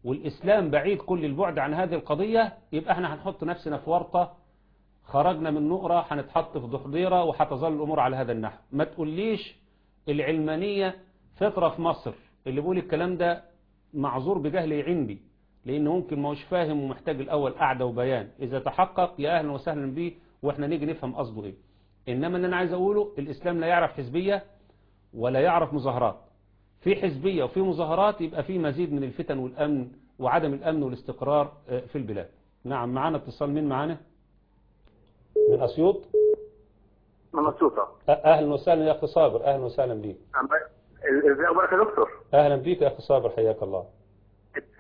والإسلام بعيد كل البعد عن هذه القضية يبقى إحنا هنحط نفسنا في ورطة خرجنا من نقرة هنتحط في ضحضيرة وهتظل الأمور على هذا النحو. ما تقوليش العلمانية فطرة في مصر اللي بيقول الكلام ده معذور بجهلي عندي لأنه ممكن ما هوش فاهم ومحتاج الأول قعدة وبيان. إذا تحقق يا أهلا وسهلا بيه وإحنا نيجي نفهم قصده إيه. إنما اللي أنا عايز أقوله الإسلام لا يعرف حزبية ولا يعرف مظاهرات. في حزبية وفي مظاهرات يبقى في مزيد من الفتن والأمن وعدم الأمن والاستقرار في البلاد. نعم معانا اتصال مين معانا؟ من أسيوط؟ من أسيوط أهلا وسهلا يا أخي صابر أهلا وسهلا بيك. ازي أخبارك يا دكتور. أهلا بيك يا أخي صابر حياك الله.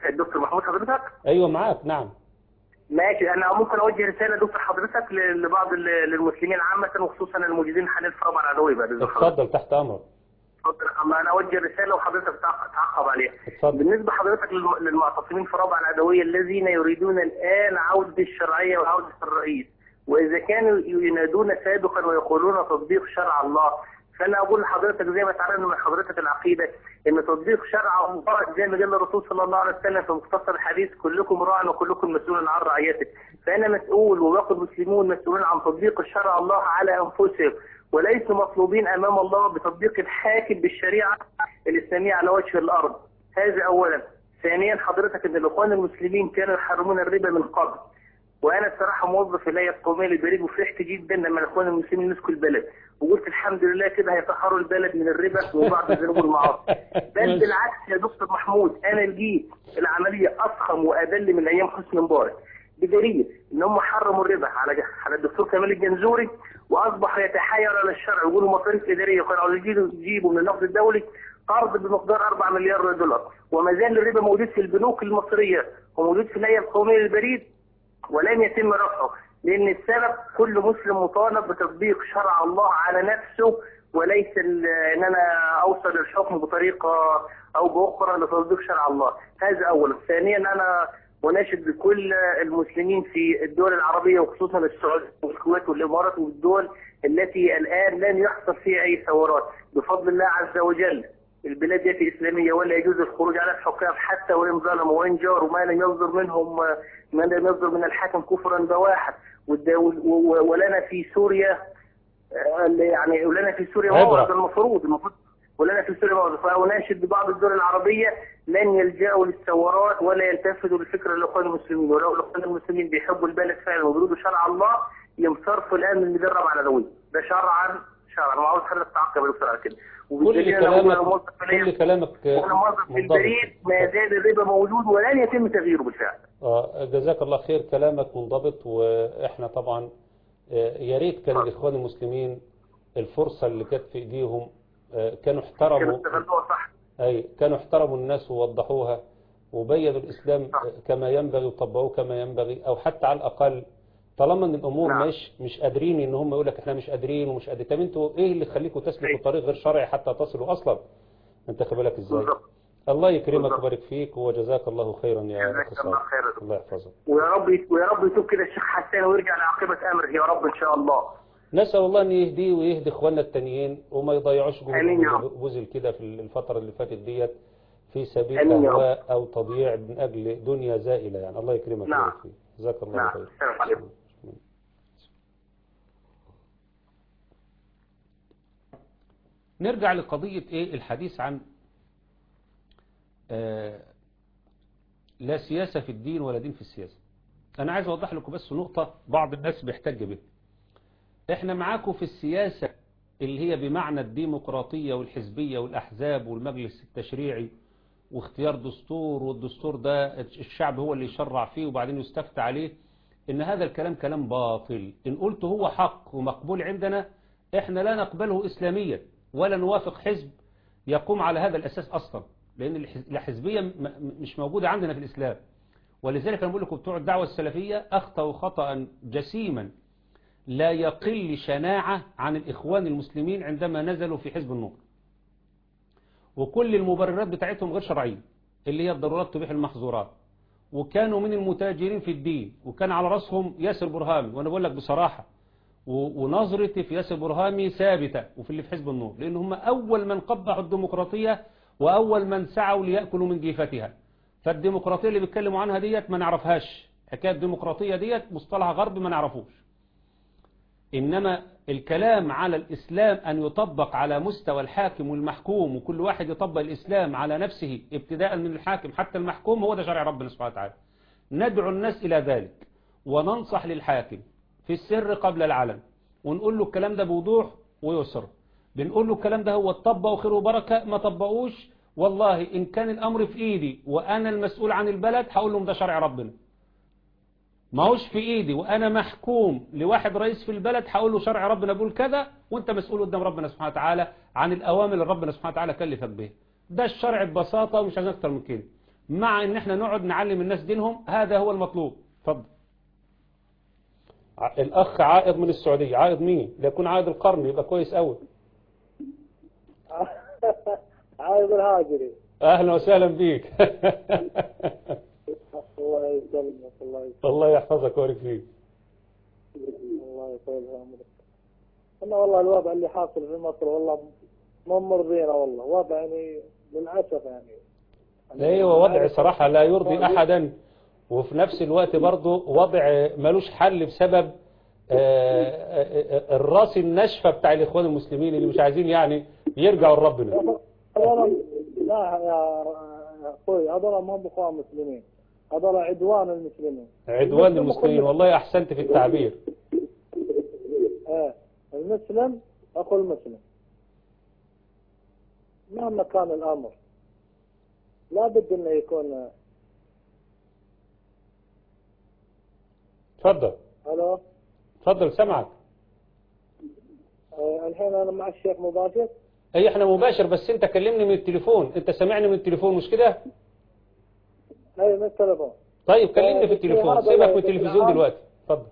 الدكتور محمود حضرتك؟ أيوة معاك نعم. ماشي أنا ممكن أوجه رسالة دكتور حضرتك لبعض المسلمين عامة وخصوصا الموجودين حاليا في ربع العدويه بعد اتفضل تحت أمرك. اتفضل أنا أوجه رسالة وحضرتك تعقب عليها. اتفضل. بالنسبة حضرتك للمعتصمين في ربع العدوية الذين يريدون الآن عودة الشرعية وعودة الرئيس. وإذا كانوا ينادون سابقا ويقولون تطبيق شرع الله فأنا أقول لحضرتك زي ما تعلمنا من حضرتك العقيدة إن تطبيق شرع الله زي ما قال الرسول صلى الله عليه وسلم في مختصر الحديث كلكم راع وكلكم مسؤول عن رعيته. فأنا مسؤول وباقي المسلمون مسؤولين عن تطبيق شرع الله على أنفسهم. وليسوا مطلوبين أمام الله بتطبيق الحاكم بالشريعة الإسلامية على وجه الأرض. هذا اولا. ثانيا حضرتك ان الاخوان المسلمين كانوا يحرمون الربا من قبل. وأنا بصراحه موظف الهيئه القوميه للبريد وفرحت جدا لما الاخوان المسلمين مسكوا البلد. وقلت الحمد لله كده هيطهروا البلد من الربا وبعض الذنوب والمعاصي [LAUGHS] بل بالعكس يا دكتور محمود أنا لقيت العملية أضخم وادل من أيام حسني مبارك. بدليل إن هم حرموا الربا على على الدكتور كمال الجنزوري وأصبح يتحايل على الشرع ويقولوا مصاريف إدارية كانوا عاوزين يجيبوا من النقد الدولي قرض بمقدار 4 مليار دولار. وما زال الربا موجود في البنوك المصرية وموجود في الهيئه القومية للبريد ولم يتم رفعه لأن السبب كل مسلم مطالب بتطبيق شرع الله على نفسه وليس إن أنا أوصل للحكم بطريقة أو بأخرى لتطبيق شرع الله. هذا اولا. ثانيا أنا وناشد بكل المسلمين في الدول العربية وخصوصا السعودية والكويت والإمارات والدول التي الآن لن يحصل فيها أي ثورات. بفضل الله عز وجل البلاد دي اسلاميه ولا يجوز الخروج على الحكام حتى وإن ظلموا وإن جاروا ما لم يصدر منهم ما لم يصدر من الحاكم كفرا بواحد. ولنا في سوريا يعني ولنا في سوريا موعظ المفروض المفروض ولنا في سوريا موعظ فاناشد ببعض الدول العربية لن يلجأوا للثورات ولا يلتفتوا لفكر الاخوان المسلمين ولو الاخوان المسلمين بيحبوا البلد فعلا وبيريدوا شرع الله ينصرفوا الان من مدرب على دوي ده شرعا شرعا. ما عاوز حضرتك تعقب يا دكتور على كده. كل كلامك كل كلامك في البريد ما زال الربا موجود ولن يتم تغييره بالفعل. آه جزاك الله خير. كلامك منضبط وإحنا طبعا يا ريت كان الإخوان المسلمين الفرصة اللي كانت في إيديهم كانوا احترموا أي كانوا احترموا الناس ووضحوها وبينوا الإسلام صح. كما ينبغي وطبقوه كما ينبغي أو حتى على الأقل طالما إن الأمور نعم. مش مش قادرين إن هم يقول لك إحنا مش قادرين ومش قادرين طب أنتوا إيه اللي يخليكم تسلكوا. طريق غير شرعي حتى تصلوا أصلا أنت خد بالك إزاي الله يكرمك. ويبارك فيك وجزاك الله خيرا يا أخي الله صالح. الله يحفظك ويا رب ويا رب يتوب كده الشيخ حسان ويرجع لعاقبة أمره يا رب إن شاء الله نسأل الله أن يهديه ويهدي إخواننا التانيين وما يضيعوش. بذل كده في الفترة اللي فاتت ديت في سبيل. أهواء أو تضييع من أجل دنيا زائلة يعني. الله يكرمك نعم. جزاك الله نعم. خير. نرجع لقضية إيه؟ الحديث عن آه، لا سياسة في الدين ولا دين في السياسة. أنا عايز أوضح لكم بس نقطة بعض الناس بيحتج بها. إحنا معاكم في السياسة اللي هي بمعنى الديمقراطية والحزبية والأحزاب والمجلس التشريعي واختيار دستور والدستور ده الشعب هو اللي يشرع فيه وبعدين يستفتى عليه إن هذا الكلام كلام باطل. إن قلت هو حق ومقبول عندنا إحنا لا نقبله إسلاميا ولا نوافق حزب يقوم على هذا الأساس أصلا لأن الحز- الحزبية مش موجودة عندنا في الإسلام. ولذلك أنا بقول لكم بتوع الدعوة السلفية أخطأوا خطأ جسيما. لا يقل شناعة عن الإخوان المسلمين عندما نزلوا في حزب النور. وكل المبررات بتاعتهم غير شرعية اللي هي الضرورات تبيح المحظورات. وكانوا من المتاجرين في الدين وكان على رأسهم ياسر برهامي وأنا بقول لك بصراحة ونظرتي في ياسر برهامي ثابتة وفي اللي في حزب النور. لأن هم أول من قبحوا الديمقراطية وأول من سعوا ليأكلوا من جيفتها. فالديمقراطية اللي بيتكلموا عنها ديت ما نعرفهاش. حكاية الديمقراطية ديت مصطلح غرب ما نعرفوش. إنما الكلام على الإسلام أن يطبق على مستوى الحاكم والمحكوم وكل واحد يطبق الإسلام على نفسه ابتداء من الحاكم حتى المحكوم هو ده شرع ربنا سبحانه وتعالى. ندعو الناس إلى ذلك وننصح للحاكم في السر قبل العلن ونقول له الكلام ده بوضوح ويسر. بنقول له الكلام ده هو اتطبق وخير وبركة ما طبقوش والله إن كان الأمر في إيدي وأنا المسؤول عن البلد هقول لهم ده شرع ربنا. ما هوش في إيدي وأنا محكوم لواحد رئيس في البلد هقول له شرع ربنا بيقول كذا وأنت مسؤول قدام ربنا سبحانه وتعالى عن الأوامر اللي ربنا سبحانه وتعالى كلفك بها ده الشرع ببساطة ومش عايزين أكتر من كده. مع إن إحنا نقعد نعلم الناس دينهم هذا هو المطلوب. اتفضل. الأخ عائض من السعودية. عائض مين؟ لا يكون عائض القرن يبقى كويس قوي [LAUGHS] عايز الهاجري. أهلا وسهلا بيك. [LAUGHS] الله يسلمك الله يسلمك الله يحفظك ويبارك فيك. الله يطول عمرك. أنا والله الوضع اللي حاصل في مصر والله ما مرضينا والله. وضع يعني للأسف يعني. أيوه وضع صراحة لا يرضي أحدا. وفي نفس الوقت برضه وضع ملوش حل بسبب آه، آه، آه، الرأس الناشفة بتاع الإخوان المسلمين اللي مش عايزين يعني يرجعوا لربنا. لا يا يا أخوي هذول ما هم إخوان مسلمين. هذول عدوان المسلمين. عدوان المسلمين. والله أحسنت في التعبير. [LAUGHS] إيه المسلم أخو المسلم. مهما كان الأمر لابد إنه يكون اتفضل ألو؟ اتفضل سمعك. آه، الحين أنا مع الشيخ مباشر. أي إحنا مباشر بس أنت كلمني من التليفون. أنت سامعني من التليفون مش كده؟ اي من التليفون طيب كلمني في آه، التليفون. سيبك من لا- التلفزيون. دلوقتي. اتفضل.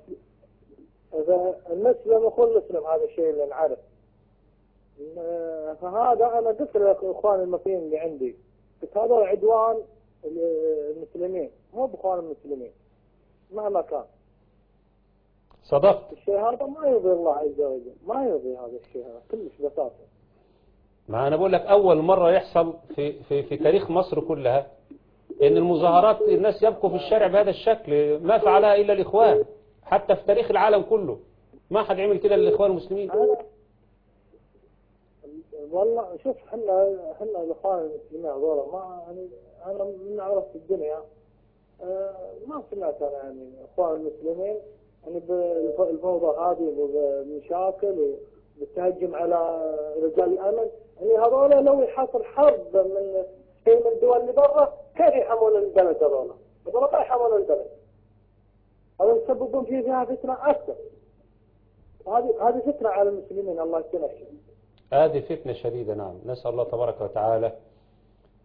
إذا المسلم اخو المسلم هذا الشيء اللي نعرف. آه، فهذا أنا قلت لاخواني المسلمين اللي عندي. قلت هذول عدوان المسلمين. مو بإخوان المسلمين. مهما كان. صدقت. الشيء هذا ما يرضي الله عز وجل. ما يرضي هذا الشيء هذا كلش بساطة. ما أنا بقول لك أول مرة يحصل في في في تاريخ مصر كلها إن المظاهرات الناس يبقوا في الشارع بهذا الشكل ما فعلها إلا الإخوان حتى في تاريخ العالم كله. ما حد عمل كده للإخوان المسلمين. والله شوف إحنا إحنا الإخوان المسلمين هذول ما يعني أنا من عرفت الدنيا. آه، ما سمعت أنا يعني إخوان المسلمين يعني بالفوضى هذه وبمشاكل وبالتهجم على رجال الأمن. يعني هذول لو يحصل حرب من شيء من الدول اللي برا كيف يحمون البلد هذول؟ هذول ما يحمون البلد هذا يسببون فيه فيها فتنه أكثر هذه هذه فتنه على المسلمين الله يكفينا هذه فتنة شديدة نعم. نسأل الله تبارك وتعالى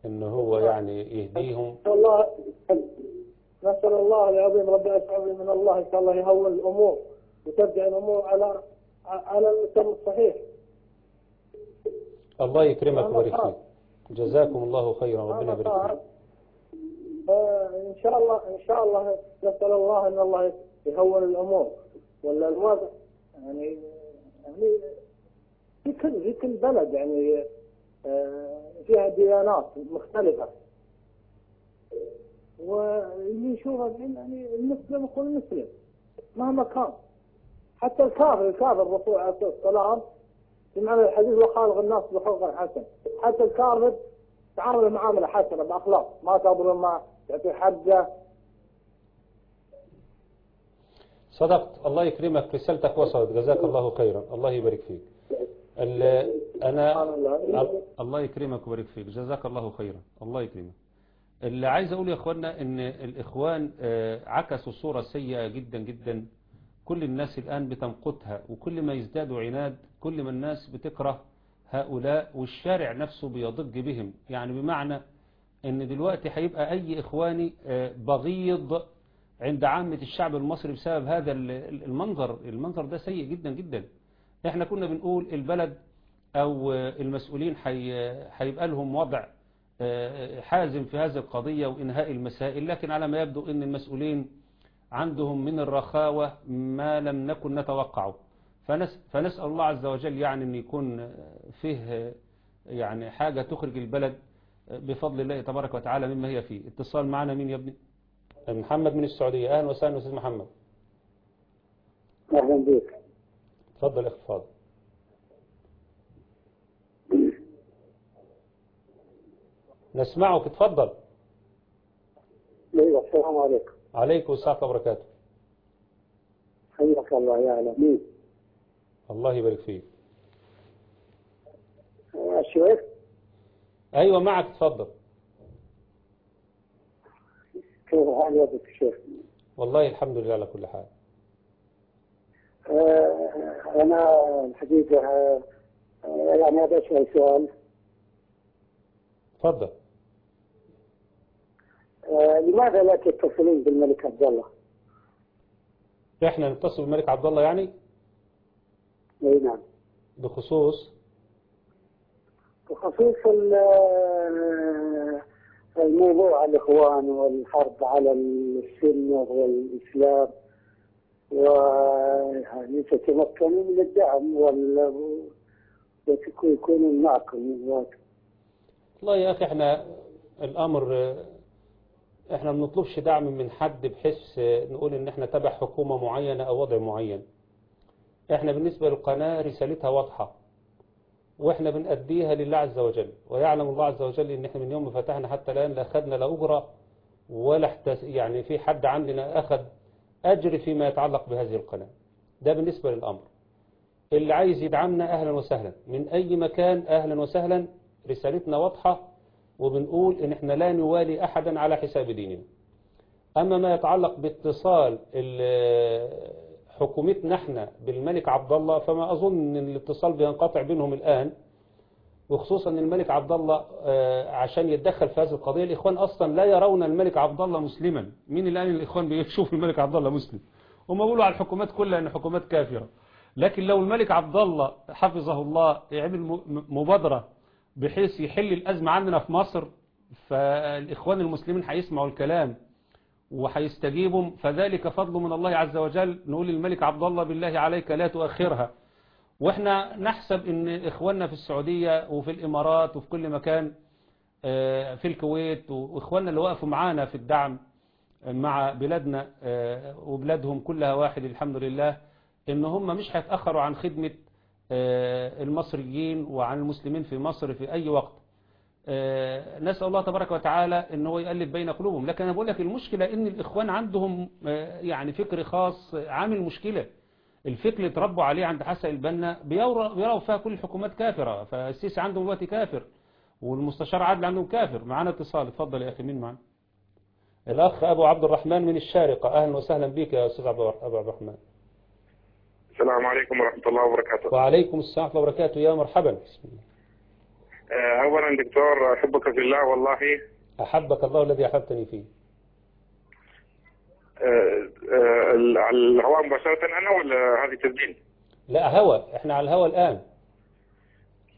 ان هو يعني يهديهم. الله نسأل الله العظيم رب العالمين من الله إن شاء الله يهون الأمور وترجع الأمور على على المسار الصحيح. الله يكرمك ويبارك. فيك جزاكم الله خيرا. ربنا يبارك. فيك. فإن شاء الله إن شاء الله نسأل الله أن الله يهون الأمور. ولا الوضع يعني يعني في كل في كل بلد يعني آه، فيها ديانات مختلفة. واللي يشوفها الحين يعني المسلم اخو المسلم مهما كان. حتى الكافر الكافر الرسول عليه الصلاة والسلام سمعنا الحديث وخالق الناس بخلق حسن. حتى الكافر تعامل معاملة حسنة بأخلاق. ما تظلم ما تعطي حقه. صدقت. الله يكرمك. رسالتك وصلت. جزاك الله خيرا. الله يبارك فيك. ال- أنا الله. يكرمك ويبارك فيك. جزاك الله خيرا. الله يكرمك. اللي عايز أقول يا أخوانا إن الإخوان آه، عكسوا صورة سيئة جدا جدا. كل الناس الآن بتنقتها وكل ما يزدادوا عناد كل ما الناس بتكره هؤلاء والشارع نفسه بيضج بهم. يعني بمعنى إن دلوقتي هيبقى أي إخواني آه، بغيض عند عامة الشعب المصري بسبب هذا ال- ال- المنظر. المنظر ده سيء جدا جدا. إحنا كنا بنقول البلد أو آه، المسؤولين هيبقى لهم وضع آه، حازم في هذه القضية وإنهاء المسائل. لكن على ما يبدو أن المسؤولين عندهم من الرخاوة ما لم نكن نتوقعه. فنسأل الله عز وجل يعني أن يكون فيه يعني حاجة تخرج البلد بفضل الله تبارك وتعالى مما هي فيه. اتصال معنا مين يا ابني؟ محمد من السعودية. أهلا وسهلا أستاذ محمد. أهلا بك. تفضل أخي فاضل. نسمعك. تفضل. أيوه السلام عليكم. عليكم السلام وبركاته. حياك الله يا أهلا. مين؟ الله يبارك فيك. الشيخ أيوة معك تفضل كيف حال يدك الشيخ؟ والله الحمد لله على كل حال. آه، أنا الحقيقة آه، يعني أبي أسأل سؤال. تفضل آه، لماذا لا تتصلون بالملك عبد الله؟ إحنا نتصل بالملك عبد الله يعني؟ أي نعم. بخصوص؟ بخصوص ال- الموضوع الإخوان والحرب على السنة والإسلام ويعني تتمكنوا من الدعم وال ويكونوا معكم. والله يا أخي إحنا الأمر آه، إحنا ما بنطلبش دعم من حد بحيث نقول إن إحنا تبع حكومة معينة أو وضع معين. إحنا بالنسبة للقناة رسالتها واضحة وإحنا بنأديها لله عز وجل ويعلم الله عز وجل إن إحنا من يوم ما فتحنا حتى الآن لا أخذنا لا أجرة ولا احتس... يعني في حد عندنا أخذ أجر فيما يتعلق بهذه القناة. ده بالنسبة للأمر. اللي عايز يدعمنا أهلا وسهلا من أي مكان أهلا وسهلا رسالتنا واضحة وبنقول إن إحنا لا نوالي أحدا على حساب ديننا. أما ما يتعلق باتصال ال- حكومتنا إحنا بالملك عبد الله فما أظن أن الاتصال بينقطع بينهم الآن وخصوصا أن الملك عبد الله آه، عشان يتدخل في هذه القضية الإخوان أصلا لا يرون الملك عبد الله مسلما. مين الآن الإخوان بيشوف الملك عبد الله مسلم؟ هم بيقولوا على الحكومات كلها أن حكومات كافرة. لكن لو الملك عبد الله حفظه الله يعمل مبادرة بحيث يحل الأزمة عندنا في مصر فالإخوان المسلمين هيسمعوا الكلام. وهيستجيبوا فذلك فضل من الله عز وجل. نقول للملك عبد الله بالله عليك لا تؤخرها. وإحنا نحسب إن إخواننا في السعودية وفي الإمارات وفي كل مكان آه، في الكويت وإخواننا اللي وقفوا معانا في الدعم مع بلادنا آه، وبلادهم كلها واحد الحمد لله إن هم مش هيتأخروا عن خدمة آه، المصريين وعن المسلمين في مصر في أي وقت. آه، نسأل الله تبارك وتعالى ان هو يقلب بين قلوبهم. لكن أنا بقول لك المشكلة إن الإخوان عندهم آه، يعني فكر خاص آه، عامل مشكلة. الفكر اللي اتربوا عليه عند حسن البنا بيروا فيها كل الحكومات كافرة. فالسيسي عندهم دلوقتي كافر والمستشار عادل عندهم كافر. معانا اتصال. اتفضل يا أخي مين معانا؟ الأخ أبو عبد الرحمن من الشارقة. أهلا وسهلا بك يا أستاذ عبد أبو عبد الرحمن. السلام عليكم ورحمة الله وبركاته. وعليكم السلام ورحمة الله وبركاته. يا مرحبا. بسم الله. آه، أولا دكتور أحبك في الله والله. أحبك الله الذي أحببتني فيه. آه، آه، على الهواء مباشرة أنا ولا هذه تسجيل؟ لا هوا إحنا على الهوا الآن.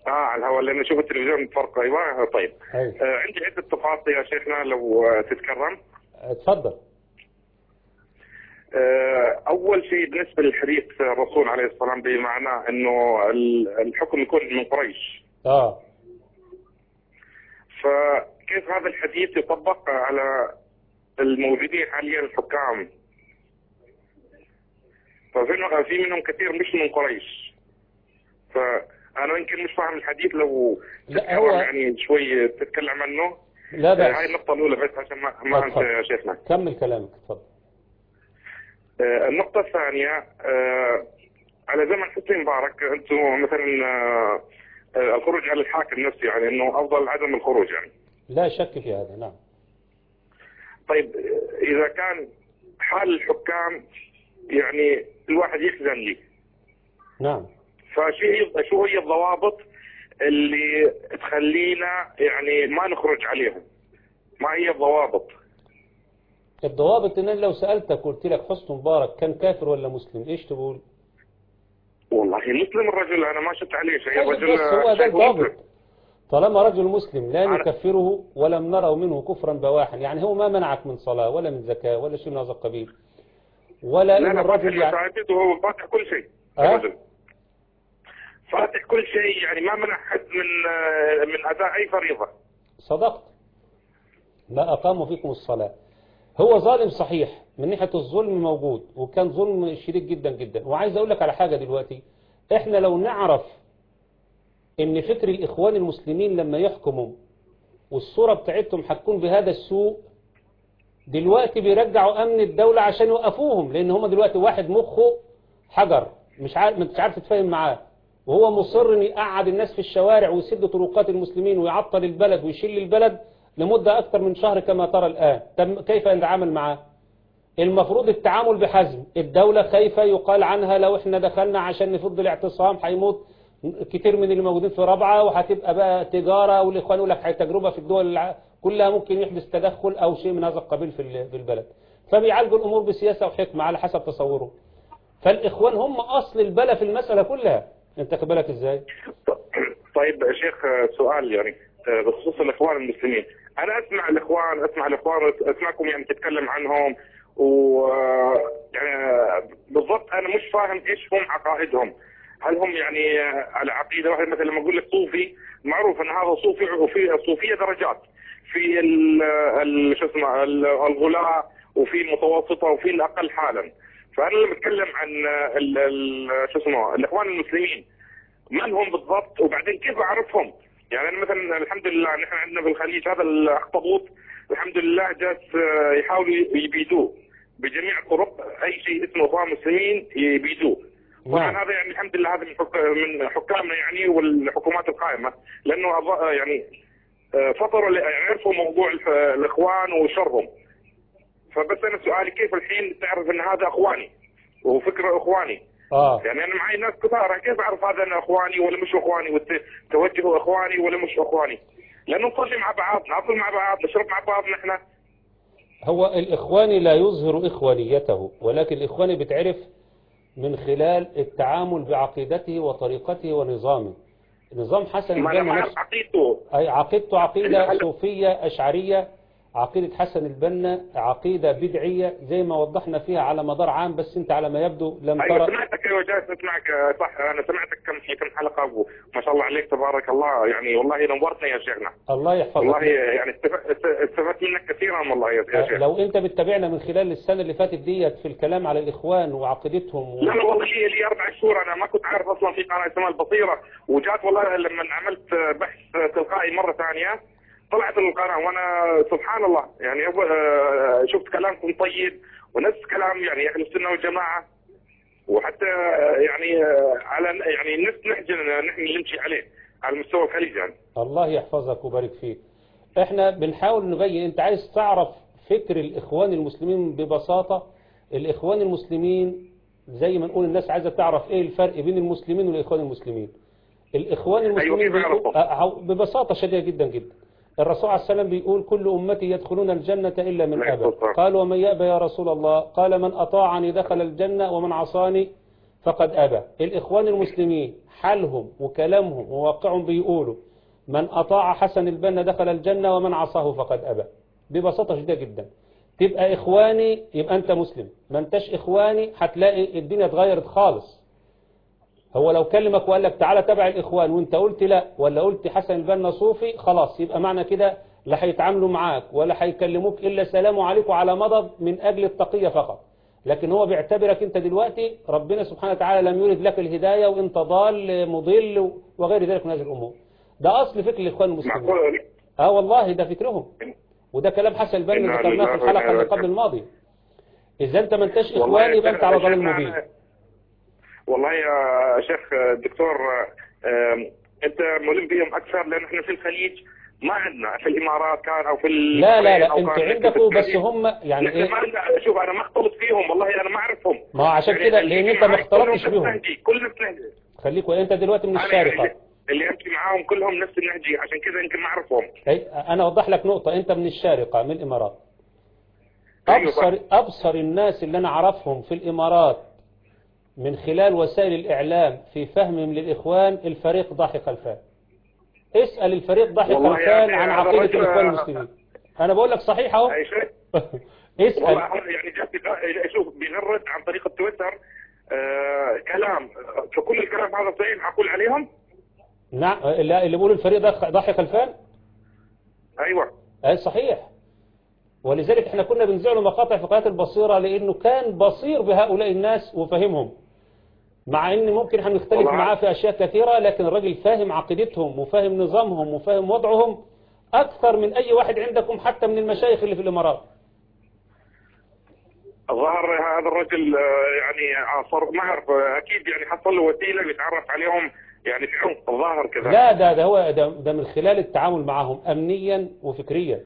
آه على الهواء لأن أشوف التلفزيون فرق. أيوه طيب. أيوة. آه، عندي عدة تفاصيل يا شيخنا لو تتكرم. اتفضل. آه، أول شيء بالنسبة للحديث الرسول عليه الصلاة والسلام بمعنى أنه ال- الحكم يكون من قريش. آه. فكيف هذا الحديث يطبق على الموجودين حاليا الحكام؟ ففي في منهم كثير مش من قريش. فأنا أنا يمكن مش فاهم الحديث لو لا، هو- يعني شوي تتكلم عنه. لا بأس هاي النقطة الأولى بس عشان ما ما يا شيخنا. كمل كلامك اتفضل. آه، النقطة الثانية آه، على زمن حسني مبارك أنتم مثلا آه، الخروج على الحاكم نفسه يعني أنه أفضل عدم الخروج يعني. لا شك في هذا نعم. طيب إذا كان حال الحكام يعني الواحد يحزن لي. نعم. فشو هي شو هي الضوابط اللي تخلينا يعني ما نخرج عليهم؟ ما هي الضوابط؟ الضوابط إن لو سألتك قلت لك حسن مبارك كان كافر ولا مسلم؟ إيش تقول؟ والله مسلم الرجل أنا ما شفت عليه شيء. الرجل بس هو ده الضابط. طالما رجل مسلم لا نكفره ولم نره منه كفرا بواحا. يعني هو ما منعك من صلاة ولا من زكاة ولا شيء من هذا القبيل. ولا لا فاتح الرجل يعني وهو فاتح كل شيء. أه؟ فاتح كل شيء يعني ما منع حد من آه، من أداء أي فريضة. صدقت. ما أقاموا فيكم الصلاة. هو ظالم صحيح. من ناحية الظلم موجود وكان ظلم شديد جدا جدا. وعايز أقول لك على حاجة دلوقتي إحنا لو نعرف إن فكر الإخوان المسلمين لما يحكموا والصورة بتاعتهم هتكون بهذا السوء دلوقتي بيرجعوا أمن الدولة عشان يوقفوهم لأن هم دلوقتي واحد مخه حجر مش عارف مش عارف تتفاهم معاه. وهو مصر ان يقعد الناس في الشوارع ويسد طرقات المسلمين ويعطل البلد ويشيل البلد لمدة أكثر من شهر كما ترى الآن. طب كيف نتعامل معاه؟ المفروض التعامل بحزم. الدولة خايفة يقال عنها لو إحنا دخلنا عشان نفض الاعتصام هيموت كتير من اللي موجودين في رابعة وهتبقى بقى تجارة والإخوان يقول لك تجربة في الدول كلها ممكن يحدث تدخل أو شيء من هذا القبيل في ال- في البلد. فبيعالجوا الأمور بسياسة وحكمة على حسب تصوره. فالإخوان هم أصل البلا في المسألة كلها. أنت بالك إزاي؟ طيب شيخ سؤال يعني بخصوص الإخوان المسلمين. أنا أسمع الإخوان أسمع الإخوان أسمعكم يعني تتكلم عنهم. و آه، آه، بالضبط أنا مش فاهم إيش هم عقائدهم. هل هم يعني آه، على عقيده واحدة؟ مثلا لما أقول لك صوفي معروف إن هذا صوفي وفي الصوفيه درجات. في ال- شو اسمه ال- الغلاة وفي المتوسطه وفي الأقل حالا. فأنا لما أتكلم عن آه، شو اسمه الإخوان المسلمين من هم بالضبط؟ وبعدين كيف أعرفهم؟ يعني أنا مثلا الحمد لله نحن عندنا في الخليج هذا الاخطبوط الحمد لله جالس آه، يحاولوا يبيدوه. بجميع الطرق أي شيء اسمه اخوان مسلمين يبيدوه. طبعا. هذا يعني الحمد لله هذا من حك- من حكامنا يعني والحكومات القائمة. لأنه أظ- يعني آه، فطروا يعني عرفوا موضوع الإخوان وشرهم. فبس أنا سؤالي كيف الحين تعرف إن هذا إخواني؟ وفكره إخواني. آه. يعني أنا معي ناس كثار كيف أعرف هذا أنا إخواني ولا مش إخواني؟ والتوجه إخواني ولا مش إخواني؟ لأنه نصلي مع بعض ناكل مع بعض نشرب مع بعض نحن. هو الإخواني لا يظهر إخوانيته ولكن الإخواني بتعرف من خلال التعامل بعقيدته وطريقته ونظامه. نظام حسن اعرف عقيدته. أي عقيدته عقيدة صوفية أشعرية. عقيدة حسن البنا عقيدة بدعية زي ما وضحنا فيها على مدار عام بس أنت على ما يبدو لم أيوه ترى. سمعتك جالس اسمعك آه، صح أنا سمعتك كم في كم حلقة وما شاء الله عليك تبارك الله يعني والله نورتنا يا شيخنا. الله يحفظك. والله يعني استف- است- استفدت منك كثيرا والله يا يا شيخ. لو أنت بتتابعنا من خلال السنة اللي فاتت ديت في الكلام على الإخوان وعقيدتهم و... لا لا والله لي لي أربع شهور أنا ما كنت عارف أصلا في قناة اسمها البصيرة. وجات والله لما عملت بحث تلقائي مرة ثانية طلعت القناه وأنا سبحان الله يعني أبو- آه، شفت كلامكم طيب ونفس كلام يعني أهل السنة والجماعة. وحتى آه، يعني آه، على يعني نفس نهجنا نحن نمشي عليه على مستوى الخليج يعني. الله يحفظك ويبارك فيك. إحنا بنحاول نبين أنت عايز تعرف فكر الإخوان المسلمين ببساطة؟ الإخوان المسلمين زي ما نقول الناس عايزة تعرف إيه الفرق بين المسلمين والإخوان المسلمين. الإخوان المسلمين بيقول- يعرفوا؟ أه، ببساطة شديدة جدا جدا. الرسول عليه السلام بيقول كل أمتي يدخلون الجنة إلا من أبى. قال ومن يأبى يا رسول الله؟ قال من أطاعني دخل الجنة ومن عصاني فقد أبى. الإخوان المسلمين حالهم وكلامهم وواقعهم بيقولوا من أطاع حسن البنا دخل الجنة ومن عصاه فقد أبى. ببساطة شديدة جدا. تبقى إخواني يبقى أنت مسلم. ما أنتش إخواني هتلاقي الدنيا اتغيرت خالص. هو لو كلمك وقال لك تعالى تبع الإخوان وانت قلت لا ولا قلت حسن البنا صوفي خلاص يبقى معنى كده لا هيتعاملوا معاك ولا هيكلموك إلا سلام عليكم على مضض من أجل التقية فقط. لكن هو بيعتبرك أنت دلوقتي ربنا سبحانه وتعالى لم يرد لك الهداية وانت ضال مضل وغير ذلك من هذه الأمور. ده أصل فكر الإخوان المسلمين. آه والله ده فكرهم. وده كلام حسن البنا ذكرناه في الحلقة اللي قبل الماضية إذا أنت ما انتش إخواني يبقى أنت على ضلال مبين. والله يا شيخ دكتور آم، انت ملم بهم أكثر لأن إحنا في الخليج ما عندنا في الامارات كان أو في لا لا لا عندكم في بس. هم يعني إيه؟ ما شوف أنا ما اختلط فيهم والله أنا ما أعرفهم. ما هو عشان يعني كده يجي أنت ما اختلطتش نهجي كل نفس خليك أنت دلوقتي من يعني اللي أمشي معاهم كلهم نفس النهجي عشان كذا يمكن ما أعرفهم. أي أنا أوضح لك نقطة أنت من الشارقة من الإمارات. أيوة أبصر صح. أبصر الناس اللي أنا أعرفهم في الإمارات من خلال وسائل الإعلام في فهمهم للإخوان الفريق ضاحي خلفان اسأل الفريق خلفان يعني عن عقيدة الإخوان المسلمين. أنا بقول لك صحيح أهو. أي [LAUGHS] اسأل. يعني جات لي- شوف بيغرد عن طريق التويتر آه كلام. فكل الكلام هذا صحيح أقول عليهم؟ نعم. لا اللي بيقولوا الفريق ده ضاحي خلفان أيوه. أي صحيح. ولذلك إحنا كنا بنزعله مقاطع في قناة البصيرة لأنه كان بصير بهؤلاء الناس وفهمهم. مع ان ممكن إحنا نختلف والله. معاه في أشياء كثيرة لكن الراجل فاهم عقيدتهم وفاهم نظامهم وفاهم وضعهم أكثر من أي واحد عندكم حتى من المشايخ اللي في الإمارات. الظاهر هذا الرجل آه، يعني صار ما اعرف آه، أكيد يعني حصل له وسيلة بيتعرف عليهم يعني في عمق الظاهر كذا. لا ده ده هو ده, ده من خلال التعامل معهم امنيا وفكريا.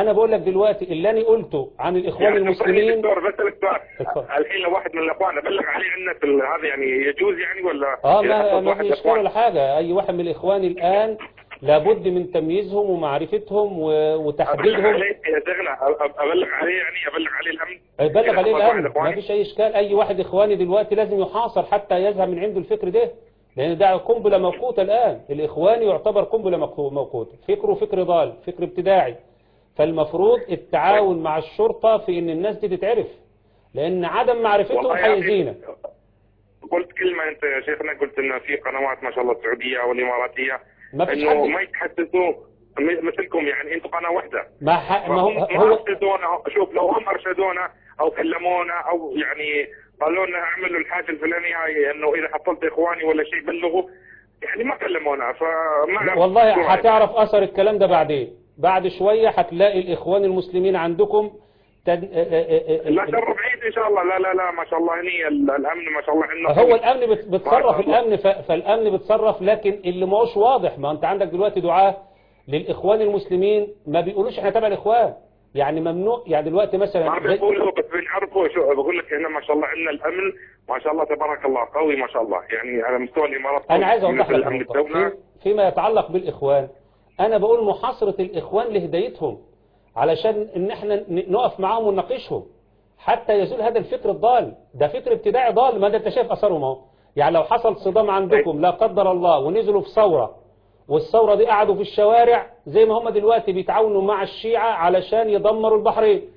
أنا بقول لك دلوقتي اللي أنا قلته عن الإخوان يعني المسلمين دكتور سؤال اتفضل. الحين لو واحد من الإخوان أبلغ عليه عندنا في ال- هذا يعني يجوز يعني ولا آه ما ما في اشكال؟ ولا حاجة أي واحد من الإخوان الآن لابد من تمييزهم ومعرفتهم وتحديدهم. عليه يا شيخنا أب- أبلغ عليه يعني أبلغ عليه الأمن. يبلغ إذا عليه الأمن. ما إخواني؟ فيش أي إشكال. أي واحد إخواني دلوقتي لازم يحاصر حتى يذهب من عنده الفكر ده لأن ده قنبلة موقوتة الآن. الاخواني يعتبر قنبلة موقو- موقوتة. فكره فكر ضال فكر ابتداعي. فالمفروض التعاون مع الشرطة في إن الناس دي تتعرف. لأن عدم معرفتهم هيزينا قلت كلمة أنت يا شيخنا قلت إن في قنوات ما شاء الله السعودية والإماراتية ما فيش حد ما يتحدثوا مثلكم يعني أنتم قناة واحدة. ما, ح... ما هو, هو أرشدونا شوف لو هم أرشدونا أو كلمونا أو يعني قالوا لنا اعملوا الحاجة الفلانية هاي إنه إذا حصلت إخواني ولا شيء بلغوا يعني ما كلمونا فما والله. هتعرف أثر الكلام ده بعدين. بعد شوية هتلاقي الإخوان المسلمين عندكم تد... لا شر بعيد إن شاء الله. لا لا لا ما شاء الله هني ال- الأمن ما شاء الله. عندنا هو الأمن بت- بتصرف ما. الأمن ف... فالأمن بتصرف لكن اللي ما هوش واضح ما أنت عندك دلوقتي دعاة للإخوان المسلمين ما بيقولوش إحنا تبع الإخوان. يعني ممنوع يعني دلوقتي ما مثلا زي- بيقولوا بس بنعرفوا شو بقول لك هنا ما شاء الله عندنا الأمن ما شاء الله تبارك الله قوي ما شاء الله. يعني على مستوى الإمارات أنا عايز أوضح لك فيما يتعلق بالإخوان أنا بقول محاصرة الإخوان لهدايتهم علشان إن إحنا نقف معاهم ونناقشهم. حتى يزول هذا الفكر الضال. ده فكر ابتداعي ضال ما ده أنت شايف اثرهم اهو يعني لو حصل صدام عندكم لا قدر الله ونزلوا في ثورة والثورة دي قعدوا في الشوارع زي ما هم دلوقتي بيتعاونوا مع الشيعة علشان يدمروا البحرين.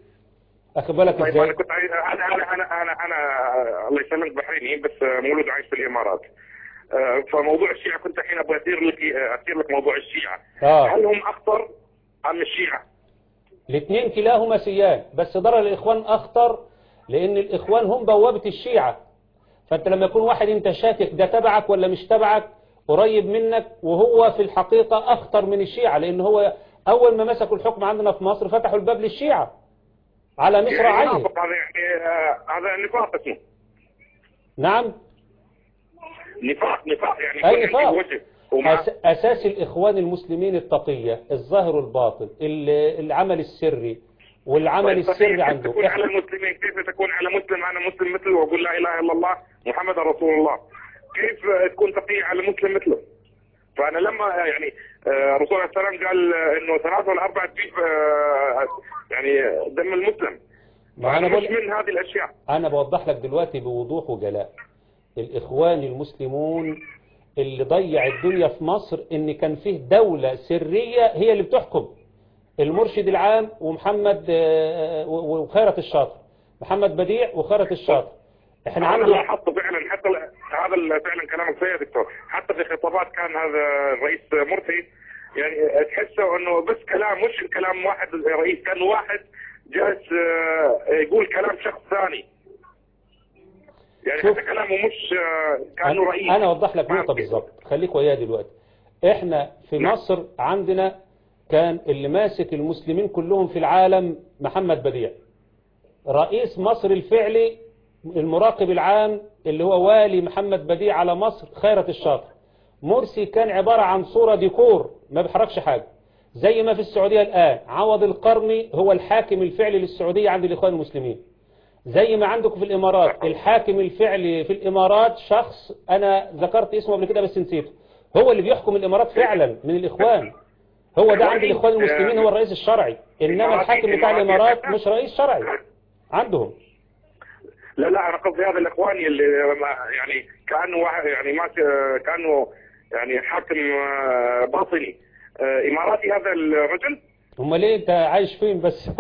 اخد بالك طيب أنا إزاي كنت عايز أنا أنا أنا أنا, أنا الله يسلمك بحريني بس مولود عايش في الإمارات. فموضوع الشيعة كنت الحين أبغى أثير لك أثير لك موضوع الشيعة. آه. هل هم أخطر أم الشيعة؟ الاثنين كلاهما سيان بس ضرر الإخوان أخطر لأن الإخوان هم بوابة الشيعة. فأنت لما يكون واحد أنت شاكك ده تبعك ولا مش تبعك؟ قريب منك وهو في الحقيقة أخطر من الشيعة لأن هو أول ما مسكوا الحكم عندنا في مصر فتحوا الباب للشيعة على مصر يعني عين. يعني آه، هذا نفاق اسمه. نعم. نفاق نفاق يعني أي نفاق. ومع أس أساس الإخوان المسلمين التقية الظاهر والباطن ال- العمل السري والعمل طيب السري كيف عنده. تكون على المسلمين كيف تكون على مسلم؟ أنا مسلم مثله وأقول لا إله إلا الله محمد رسول الله. كيف تكون تقي على مسلم مثله؟ فأنا لما يعني آه، الرسول عليه السلام قال آه، إنه ثلاثة ولا أربعة تجيب آه، يعني دم المسلم. ما أنا فأنا بقول من هذه الأشياء؟ أنا بوضح لك دلوقتي بوضوح وجلاء. الإخوان المسلمون اللي ضيع الدنيا في مصر إن كان فيه دولة سرية هي اللي بتحكم. المرشد العام ومحمد آه، و- وخيرة الشاطر. محمد بديع وخيرة الشاطر. إحنا عنده لاحظت فعلا. حتى هذا فعلا كلامك صحيح يا دكتور. حتى في خطابات كان هذا الرئيس مرسي يعني تحسه إنه بس كلام مش كلام واحد رئيس كان واحد جالس آه، يقول كلام شخص ثاني. شوف. كلامه مش آه، كأنه رئيس أنا أوضح لك نقطة بالظبط. خليك وياي دلوقتي. إحنا في نعم. مصر عندنا كان اللي ماسك المسلمين كلهم في العالم محمد بديع. رئيس مصر الفعلي المراقب العام اللي هو والي محمد بديع على مصر خيرة الشاطر مرسي كان عبارة عن صورة ديكور ما بيحركش حاجة. زي ما في السعودية الآن عوض القرني هو الحاكم الفعلي للسعودية عند الإخوان المسلمين. زي ما عندكم في الإمارات الحاكم الفعلي في الإمارات شخص أنا ذكرت اسمه قبل كده بس نسيته. هو اللي بيحكم الإمارات فعلا من الإخوان. هو ده عند الإخوان المسلمين هو الرئيس الشرعي. إنما الحاكم بتاع الإمارات مش رئيس شرعي. عندهم. لا لا أنا قصدي هذا الاخواني اللي يعني كأنه واحد يعني ما كأنه يعني حاكم آه، باطني. آه، إماراتي هذا الرجل؟ هم ليه أنت عايش فين بس؟ [LAUGHS]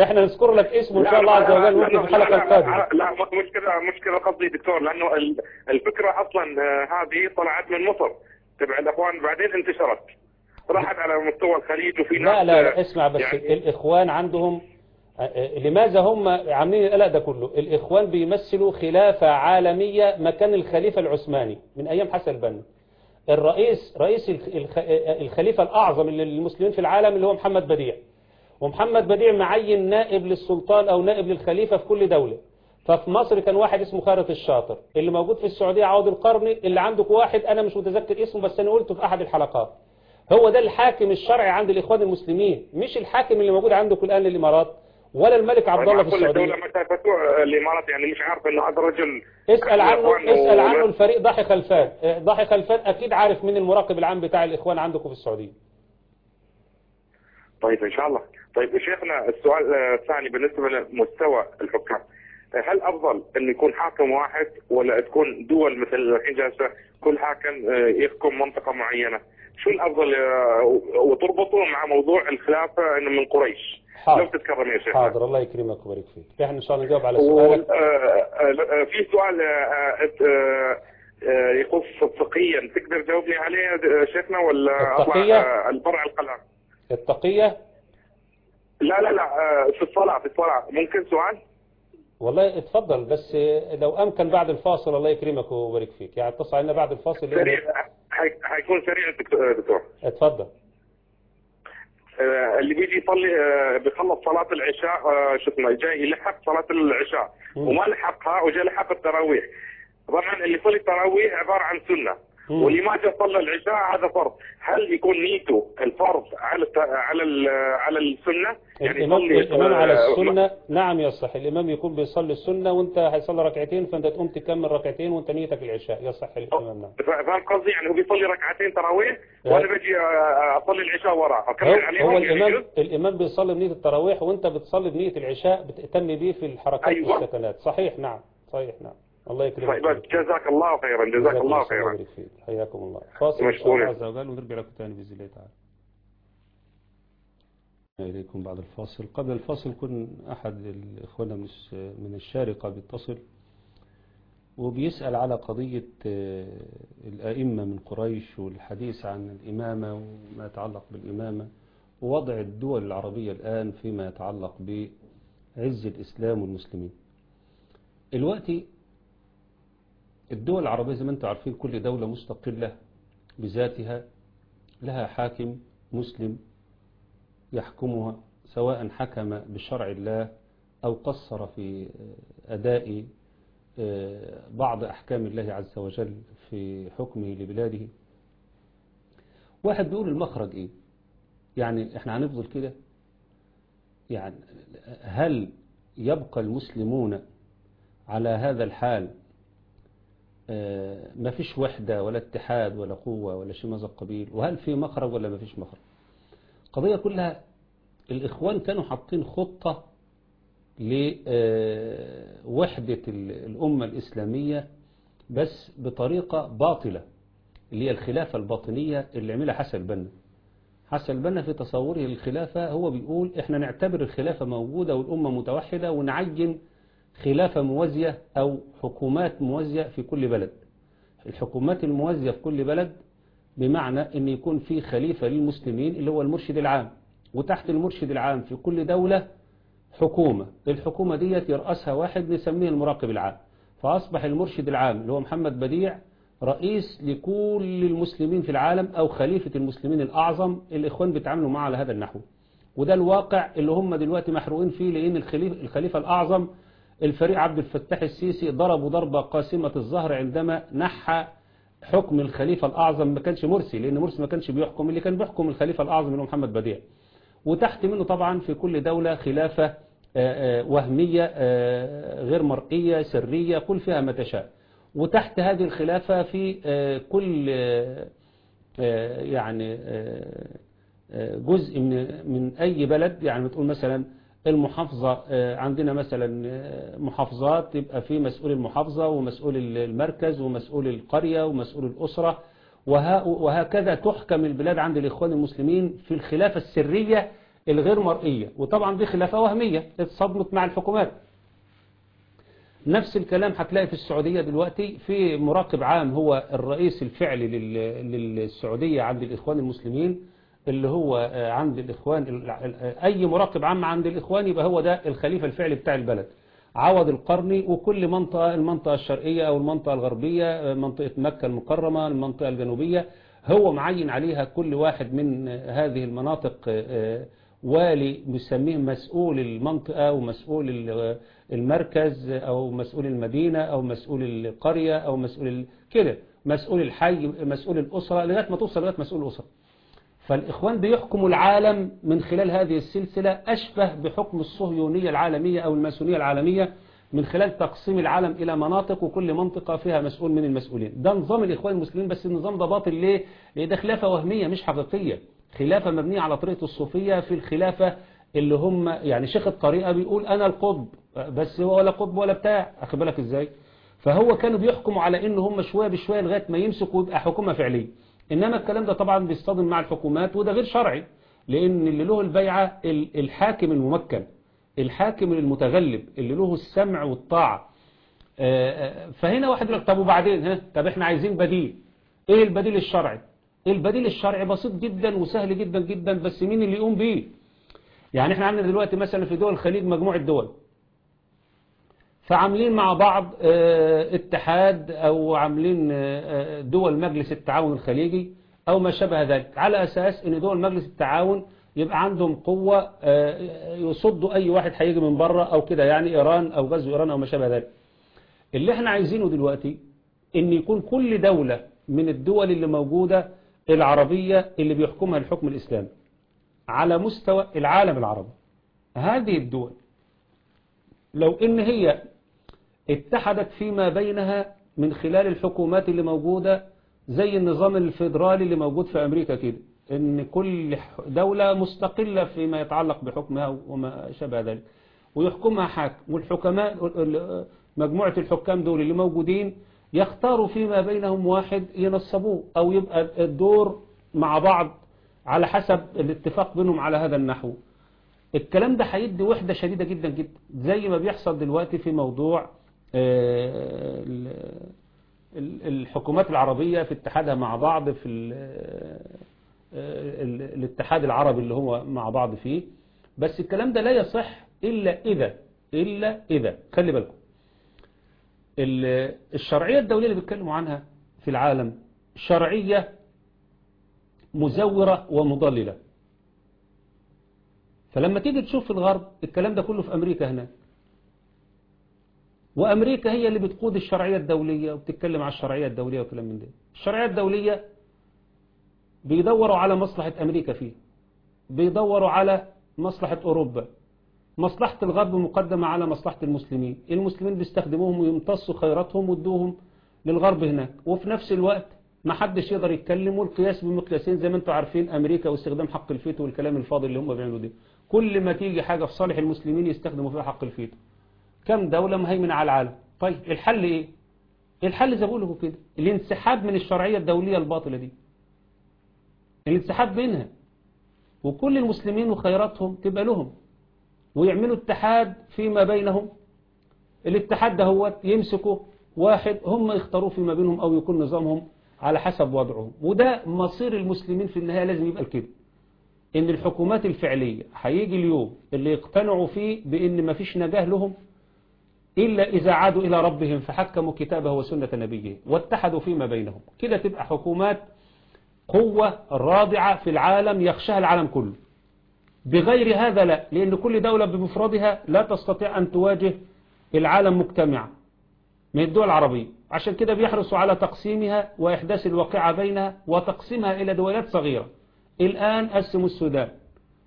إحنا نذكر لك اسمه إن شاء الله عز وجل في الحلقة القادمة. لا مش كذا مش كذا قصدي دكتور لأنه ال- الفكرة أصلا آه، هذه طلعت من مصر. تبع الإخوان بعدين انتشرت. راحت على مستوى الخليج وفي ناس لا لا, آه، لا اسمع بس يعني الإخوان عندهم آه، لماذا هم عاملين القلق ده كله؟ الإخوان بيمثلوا خلافه عالمية مكان الخليفة العثماني. من أيام حسن البنا. الرئيس رئيس الخ- الخ- الخليفة الأعظم للمسلمين في العالم اللي هو محمد بديع. ومحمد بديع معين نائب للسلطان أو نائب للخليفة في كل دولة. ففي مصر كان واحد اسمه خالد الشاطر اللي موجود في السعودية عوض القرني اللي عندك واحد أنا مش متذكر اسمه بس أنا قلته في أحد الحلقات. هو ده الحاكم الشرعي عند الإخوان المسلمين مش الحاكم اللي موجود عندكم الآن للإمارات ولا الملك عبد الله في كل السعودية. الدولة متى فتوى الإمارات؟ يعني مش عارف إنه هذا الرجل اسأل عنه الإخوان اسأل و- عنه الفريق ضاحي خلفان. آه، ضاحي خلفان أكيد عارف مين المراقب العام بتاع الإخوان عندكم في السعودية. طيب إن شاء الله. طيب شيخنا السؤال آه، الثاني بالنسبة لمستوى الحكام. آه، هل أفضل أن يكون حاكم واحد ولا تكون دول مثل الحين جالسة كل حاكم آه، يحكم منطقة معينة؟ شو الأفضل وتربطه مع موضوع الخلافة إنه من قريش؟ لو حاضر تتكرم يا شيخ حاضر. الله يكرمك ويبارك فيك. إحنا إن شاء الله نجاوب على سؤالك. في سؤال يخص فقهيا تقدر تجاوبني عليه شيخنا ولا التقية؟ آه، البر القلم؟ التقية؟ لا لا لا آه، في الصلاه في الصلاه ممكن سؤال؟ والله اتفضل بس لو أمكن بعد الفاصل الله يكرمك ويبارك فيك. يعني اتصل علينا بعد الفاصل سريع. حيكون سريع دكتور. اتفضل. آه، اللي بيجي يصلي آه، بيخلص صلاة العشاء شو اسمه جاي يلحق صلاة العشاء. وما لحقها وجاي لحق التراويح. طبعا اللي يصلي التراويح عبارة عن سنة. واللي ما جاء صلى العشاء هذا فرض. هل يكون نيته الفرض على على ال- على السنة؟ يعني الإمام, يصلي الإمام على آه، السنة. نعم يصح الإمام يكون بيصلي السنة وأنت هيصلي ركعتين فأنت تقوم تكمل ركعتين وأنت نيتك العشاء يصح الإمام نعم. فاهم قصدي؟ يعني هو بيصلي ركعتين تراويح أه. وأنا بجي آه، أصلي العشاء وراه هو, اكمل عليهم هو يعني الإمام؟ الإمام بيصلي بنية التراويح وأنت بتصلي بنية العشاء بتهتم بيه في الحركات أيوة. والسكنات. صحيح؟ نعم. صحيح نعم. الله يكرمك. طيب جزاك الله خيرا جزاك الله خيرا. حياكم الله. فاصل. الله عز وجل ونرجع لكم تاني بإذن الله تعالى. إليكم بعد الفاصل. قبل الفاصل كن أحد الإخوان من الشارقة بيتصل وبيسأل على قضية آه، الأئمة من قريش والحديث عن الإمامة وما يتعلق بالإمامة ووضع الدول العربية الآن فيما يتعلق بعز الإسلام والمسلمين. الوقت الدول العربية زي ما أنتم عارفين كل دولة مستقلة بذاتها لها حاكم مسلم يحكمها سواء حكم بشرع الله أو قصر في أداء بعض أحكام الله عز وجل في حكمه لبلاده. واحد بيقول المخرج إيه؟ يعني إحنا هنفضل كده؟ يعني هل يبقى المسلمون على هذا الحال ما فيش وحدة ولا اتحاد ولا قوة ولا شيء من هذا القبيل وهل في مخرج ولا ما فيش مخرج؟ القضية كلها الإخوان كانوا حاطين خطة لوحدة الأمة الإسلامية بس بطريقة باطلة اللي هي الخلافة الباطنية اللي عملها حسن البنا. حسن البنا في تصوره للخلافة هو بيقول إحنا نعتبر الخلافة موجودة والأمة متوحدة ونعين خلافة موازية أو حكومات موازية في كل بلد. الحكومات الموازية في كل بلد بمعنى أن يكون في خليفة للمسلمين اللي هو المرشد العام. وتحت المرشد العام في كل دولة حكومة. الحكومة ديت يرأسها واحد نسميه المراقب العام. فأصبح المرشد العام اللي هو محمد بديع رئيس لكل المسلمين في العالم أو خليفة المسلمين الأعظم الإخوان بيتعاملوا معه على هذا النحو. وده الواقع اللي هم دلوقتي محروقين فيه لأن الخليفة, الأعظم الفريق عبد الفتاح السيسي ضربوا ضربة قاسمة الظهر عندما نحى حكم الخليفة الأعظم ما كانش مرسي لأن مرسي ما كانش بيحكم اللي كان بيحكم الخليفة الأعظم اللي هو محمد بديع. وتحت منه طبعا في كل دولة خلافة آه، آه، وهمية آه، غير مرئية سرية كل فيها ما تشاء. وتحت هذه الخلافة في كل يعني جزء من أي بلد يعني بتقول مثلا المحافظة آه، عندنا مثلا آه، محافظات يبقى في مسؤول المحافظة ومسؤول المركز ومسؤول القرية ومسؤول الأسرة وهكذا تحكم البلاد عند الإخوان المسلمين في الخلافة السرية الغير مرئية. وطبعا دي خلافة وهمية اتصدمت مع الحكومات. نفس الكلام هتلاقي في السعودية دلوقتي. في مراقب عام هو الرئيس الفعلي لل- للسعودية عند الإخوان المسلمين. اللي هو آه، عند الإخوان ال- ال- أي مراقب عام عند الإخوان يبقى هو ده الخليفة الفعلي بتاع البلد. عوض القرني وكل منطقة المنطقة الشرقية أو المنطقة الغربية آه، منطقة مكة المكرمة المنطقة الجنوبية هو معين عليها كل واحد من آه، هذه المناطق آه، والي بيسميه مسؤول المنطقة ومسؤول ال- المركز أو مسؤول المدينة أو مسؤول القرية أو مسؤول كده مسؤول الحي مسؤول الأسرة لغاية ما توصل لغاية مسؤول الأسرة. فالإخوان بيحكموا العالم من خلال هذه السلسلة أشبه بحكم الصهيونية العالمية أو الماسونية العالمية من خلال تقسيم العالم إلى مناطق وكل منطقة فيها مسؤول من المسؤولين. ده نظام الإخوان المسلمين بس النظام ده باطل ليه؟ لأن ده خلافة وهمية مش حقيقية. خلافة مبنية على طريقة الصوفية في الخلافة اللي هم يعني شيخ الطريقة بيقول أنا القطب بس هو ولا قطب ولا بتاع. أخد بالك إزاي؟ فهو كانوا بيحكموا على إن هم شوية بشوية لغاية ما يمسكوا ويبقى حكومة فعلية. إنما الكلام ده طبعا بيصطدم مع الحكومات وده غير شرعي لأن اللي له البيعة ال- الحاكم الممكن الحاكم المتغلب اللي له السمع والطاعة. آه، آه، فهنا واحد يقول لك طب وبعدين؟ ها؟ طب إحنا عايزين بديل. إيه البديل الشرعي؟ البديل الشرعي بسيط جدا وسهل جدا جدا بس مين اللي يقوم بيه؟ يعني إحنا عندنا دلوقتي مثلا في دول الخليج مجموعة دول. فعاملين مع بعض آه، اتحاد أو عاملين آه، دول مجلس التعاون الخليجي أو ما شابه ذلك على أساس إن دول مجلس التعاون يبقى عندهم قوة آه، يصدوا أي واحد هيجي من بره أو كده يعني إيران أو غزو إيران أو ما شابه ذلك. اللي إحنا عايزينه دلوقتي إن يكون كل دولة من الدول اللي موجودة العربية اللي بيحكمها الحكم الإسلامي على مستوى العالم العربي. هذه الدول لو إن هي اتحدت فيما بينها من خلال الحكومات اللي موجودة زي النظام الفيدرالي اللي موجود في أمريكا كده إن كل دولة مستقلة فيما يتعلق بحكمها وما شابه ذلك. ويحكمها حاكم. والحكماء مجموعة الحكام دول اللي موجودين يختاروا فيما بينهم واحد ينصبوه أو يبقى الدور مع بعض على حسب الاتفاق بينهم على هذا النحو. الكلام ده هيدي وحدة شديدة جدا جدا زي ما بيحصل دلوقتي في موضوع الحكومات العربية في اتحادها مع بعض في آه، ال- الاتحاد العربي اللي هو مع بعض فيه. بس الكلام ده لا يصح إلا إذا إلا إذا خلي بالكم. ال- الشرعية الدولية اللي بيتكلموا عنها في العالم شرعية مزورة ومضللة. فلما تيجي تشوف في الغرب الكلام ده كله في أمريكا هناك وأمريكا هي اللي بتقود الشرعية الدولية وبتتكلم على الشرعية الدولية وكلام من ده. الشرعية الدولية بيدوروا على مصلحة أمريكا فيه بيدوروا على مصلحة أوروبا. مصلحة الغرب مقدمة على مصلحة المسلمين. المسلمين بيستخدموهم ويمتصوا خيراتهم ويدوهم للغرب هناك. وفي نفس الوقت ما حدش يقدر يتكلم والقياس بمقياسين زي ما أنتم عارفين أمريكا واستخدام حق الفيتو والكلام الفاضي اللي هم بيعملوا ده. كل ما تيجي حاجة في صالح المسلمين يستخدموا فيها حق الفيتو. كم دولة مهيمنة على العالم؟ طيب الحل إيه؟ الحل زي بقوله كده الانسحاب من الشرعية الدولية الباطلة دي. الانسحاب منها. وكل المسلمين وخيراتهم تبقى لهم. ويعملوا اتحاد فيما بينهم. الاتحاد ده هو يمسكوا واحد هم يختاروه فيما بينهم أو يكون نظامهم على حسب وضعهم. وده مصير المسلمين في النهاية لازم يبقى كده. إن الحكومات الفعلية هيجي اليوم اللي يقتنعوا فيه بإن مفيش نجاة لهم إلا إذا عادوا إلى ربهم فحكموا كتابه وسنة نبيه واتحدوا فيما بينهم. كده تبقى حكومات قوة رادعة في العالم يخشاها العالم كله. بغير هذا لا لأن كل دولة بمفردها لا تستطيع أن تواجه العالم مجتمعا من الدول العربية. عشان كده بيحرصوا على تقسيمها وإحداث الواقعة بينها وتقسيمها إلى دولات صغيرة. الآن قسموا السودان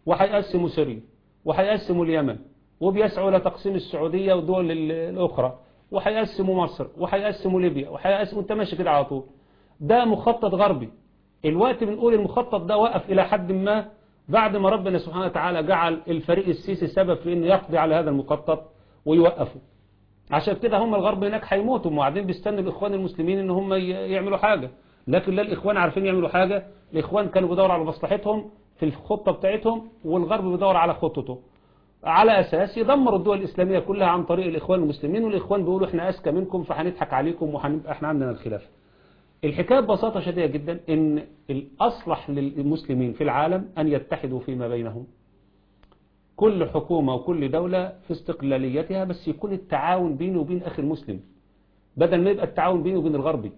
وهيقسموا سوريا وهيقسموا اليمن وبيسعوا إلى تقسيم السعودية والدول ال- الأخرى. وهيقسموا مصر وهيقسموا ليبيا وهيقسموا انت ماشي كده على طول. ده مخطط غربي. الوقت بنقول المخطط ده وقف إلى حد ما بعد ما ربنا سبحانه وتعالى جعل الفريق السيسي سبب في إنه يقضي على هذا المخطط ويوقفه. عشان كده هم الغرب هناك هيموتوا. وبعدين بيستنوا الإخوان المسلمين إن هم يعملوا حاجة. لكن لا الإخوان عارفين يعملوا حاجة. الإخوان كانوا بيدوروا على مصلحتهم في الخطة بتاعتهم والغرب بيدور على خطته. على أساس يدمروا الدول الإسلامية كلها عن طريق الإخوان المسلمين والإخوان بيقولوا إحنا أذكى منكم فهنضحك عليكم وهنبقى إحنا عندنا الخلافه الحكاية ببساطة شديدة جدا إن الأصلح للمسلمين في العالم أن يتحدوا فيما بينهم. كل حكومة وكل دولة في استقلاليتها بس يكون التعاون بيني وبين أخي المسلم. بدل ما يبقى التعاون بيني وبين الغربي.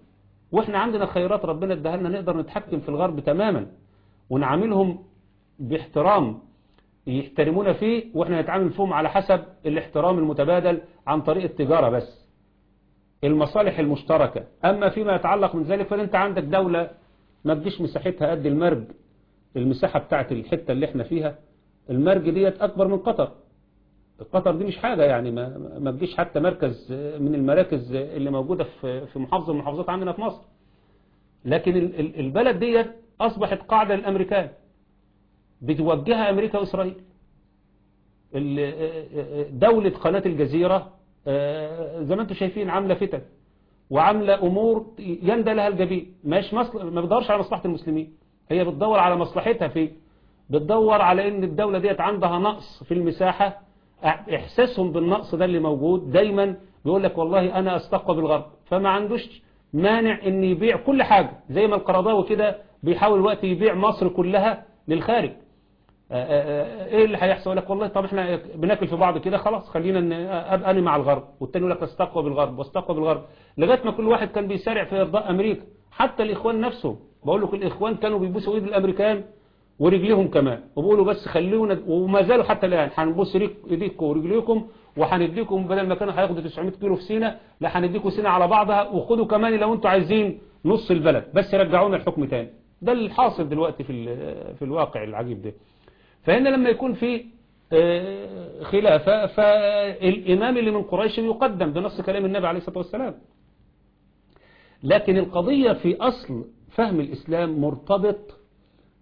وإحنا عندنا خيرات ربنا اداها لنا نقدر نتحكم في الغرب تماما. ونعاملهم باحترام يحترمونا فيه وإحنا نتعامل فيهم على حسب الاحترام المتبادل عن طريق التجارة بس. المصالح المشتركة. أما فيما يتعلق من ذلك فأنت عندك دولة ما تجيش مساحتها قد المرج المساحة بتاعت الحتة اللي إحنا فيها. المرج ديت أكبر من قطر. قطر دي مش حاجة يعني ما, تجيش حتى مركز من المراكز اللي موجودة في في محافظة من المحافظات عندنا في مصر. لكن ال- ال- البلد ديت أصبحت قاعدة للأمريكان. بتوجهها أمريكا وإسرائيل. دولة قناة الجزيرة آه، زي ما أنتم شايفين عاملة فتن وعاملة أمور يندى لها الجبين. ما بتدورش على مصلحة المسلمين. هي بتدور على مصلحتها في بتدور على إن الدولة ديت عندها نقص في المساحة. إحساسهم بالنقص ده اللي موجود دايما بيقول لك والله أنا أستقوى بالغرب. فما عندوش مانع إن يبيع كل حاجة. زي ما القرضاوي كده بيحاول وقت يبيع مصر كلها للخارج. آه، آه، آه، إيه اللي هيحصل؟ لك والله طب إحنا بناكل في بعض كده خلاص خلينا أبقى مع الغرب والتاني يقول لك استقوى بالغرب واستقوى بالغرب. لغاية ما كل واحد كان بيسارع في إرضاء أمريكا حتى الإخوان نفسهم. بقول لك الإخوان كانوا بيبوسوا إيد الأمريكان ورجليهم كمان وبيقولوا بس خلونا وما زالوا حتى الآن. هنبوس ايديكم ورجليكم وهنديكم بدل ما كانوا هياخدوا 900 كيلو في سينا لا هنديكم سينا على بعضها وخدوا كمان لو أنتوا عايزين نص البلد بس رجعونا الحكم تاني. ده اللي حاصل دلوقتي في في الواقع العجيب ده. فهنا لما يكون في آه، خلافة فالإمام اللي من قريش يقدم بنص كلام النبي عليه الصلاة والسلام. لكن القضية في أصل فهم الإسلام مرتبط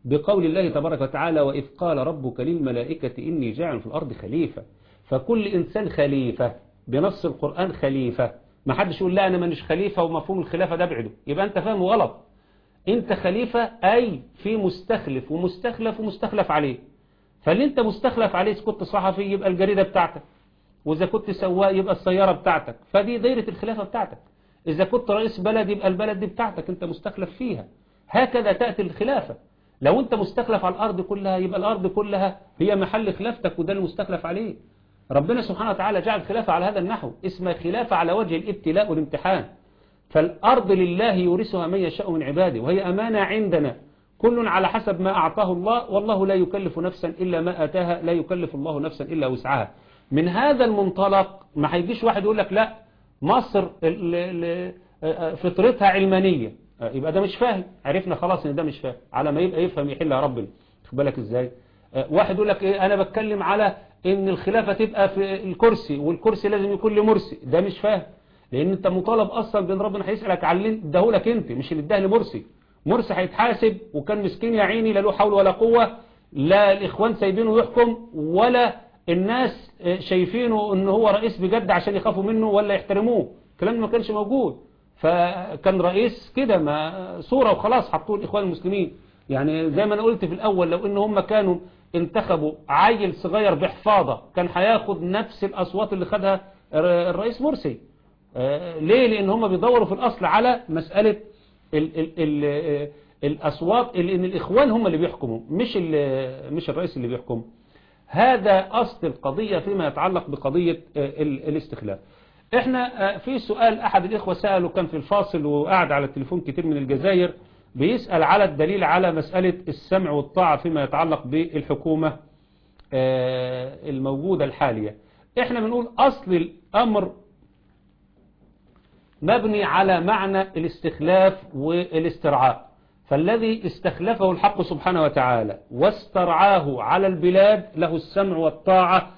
بقول الله تبارك وتعالى وإذ قال ربك للملائكة إني جاعل في الأرض خليفة فكل إنسان خليفة بنص القرآن خليفة. ما حدش يقول لا أنا مانيش خليفة ومفهوم الخلافة ده ابعده يبقى أنت فاهمه غلط. أنت خليفة أي في مستخلف ومستخلف ومستخلف عليه. فاللي أنت مستخلف عليه كنت صحفي يبقى الجريدة بتاعتك وإذا كنت سواق يبقى السيارة بتاعتك. فدي دايرة الخلافة بتاعتك. إذا كنت رئيس بلد يبقى البلد دي بتاعتك أنت مستخلف فيها. هكذا تأتي الخلافة. لو أنت مستخلف على الأرض كلها يبقى الأرض كلها هي محل خلافتك وده المستخلف عليه. ربنا سبحانه وتعالى جعل خلافة على هذا النحو اسمها خلافة على وجه الابتلاء والامتحان. فالأرض لله يورثها من يشاء من عباده وهي أمانة عندنا. كل على حسب ما أعطاه الله والله لا يكلف نفسا إلا ما أتاها لا يكلف الله نفسا إلا وسعها. من هذا المنطلق ما هيجيش واحد يقول لك لا مصر ال- فطرتها علمانية. يبقى ده مش فاهم. عرفنا خلاص إن ده مش فاهم. على ما يبقى يفهم يحلها ربنا خد بالك إزاي؟ واحد يقول لك إيه أنا بتكلم على إن الخلافة تبقى في الكرسي والكرسي لازم يكون لمرسي. ده مش فاهم. لأن أنت مطالب أصلا بإن ربنا هيسألك على اللي اداهولك أنت مش اللي اداه لمرسي. مرسي هيتحاسب وكان مسكين يا عيني لا له حول ولا قوة لا الإخوان سايبينه يحكم ولا الناس شايفينه ان هو رئيس بجد عشان يخافوا منه ولا يحترموه. الكلام ما كانش موجود. فكان رئيس كده ما صورة وخلاص حطوه الإخوان المسلمين. يعني زي ما أنا قلت في الأول لو إن هم كانوا انتخبوا عيل صغير بحفاظة كان هياخد نفس الأصوات اللي خدها الرئيس مرسي. آه، ليه؟ لأن هم بيدوروا في الأصل على مسألة ال ال ال الأصوات اللي الإخوان هم اللي بيحكموا مش مش الرئيس اللي بيحكم. هذا أصل القضية فيما يتعلق بقضية آه، ال- الاستخلاف. إحنا آه، في سؤال أحد الإخوة سأله كان في الفاصل وقعد على التليفون كتير من الجزائر بيسأل على الدليل على مسألة السمع والطاعة فيما يتعلق بالحكومة آه، الموجودة الحالية. إحنا بنقول أصل الأمر مبني على معنى الاستخلاف والاسترعاء. فالذي استخلفه الحق سبحانه وتعالى واسترعاه على البلاد له السمع والطاعة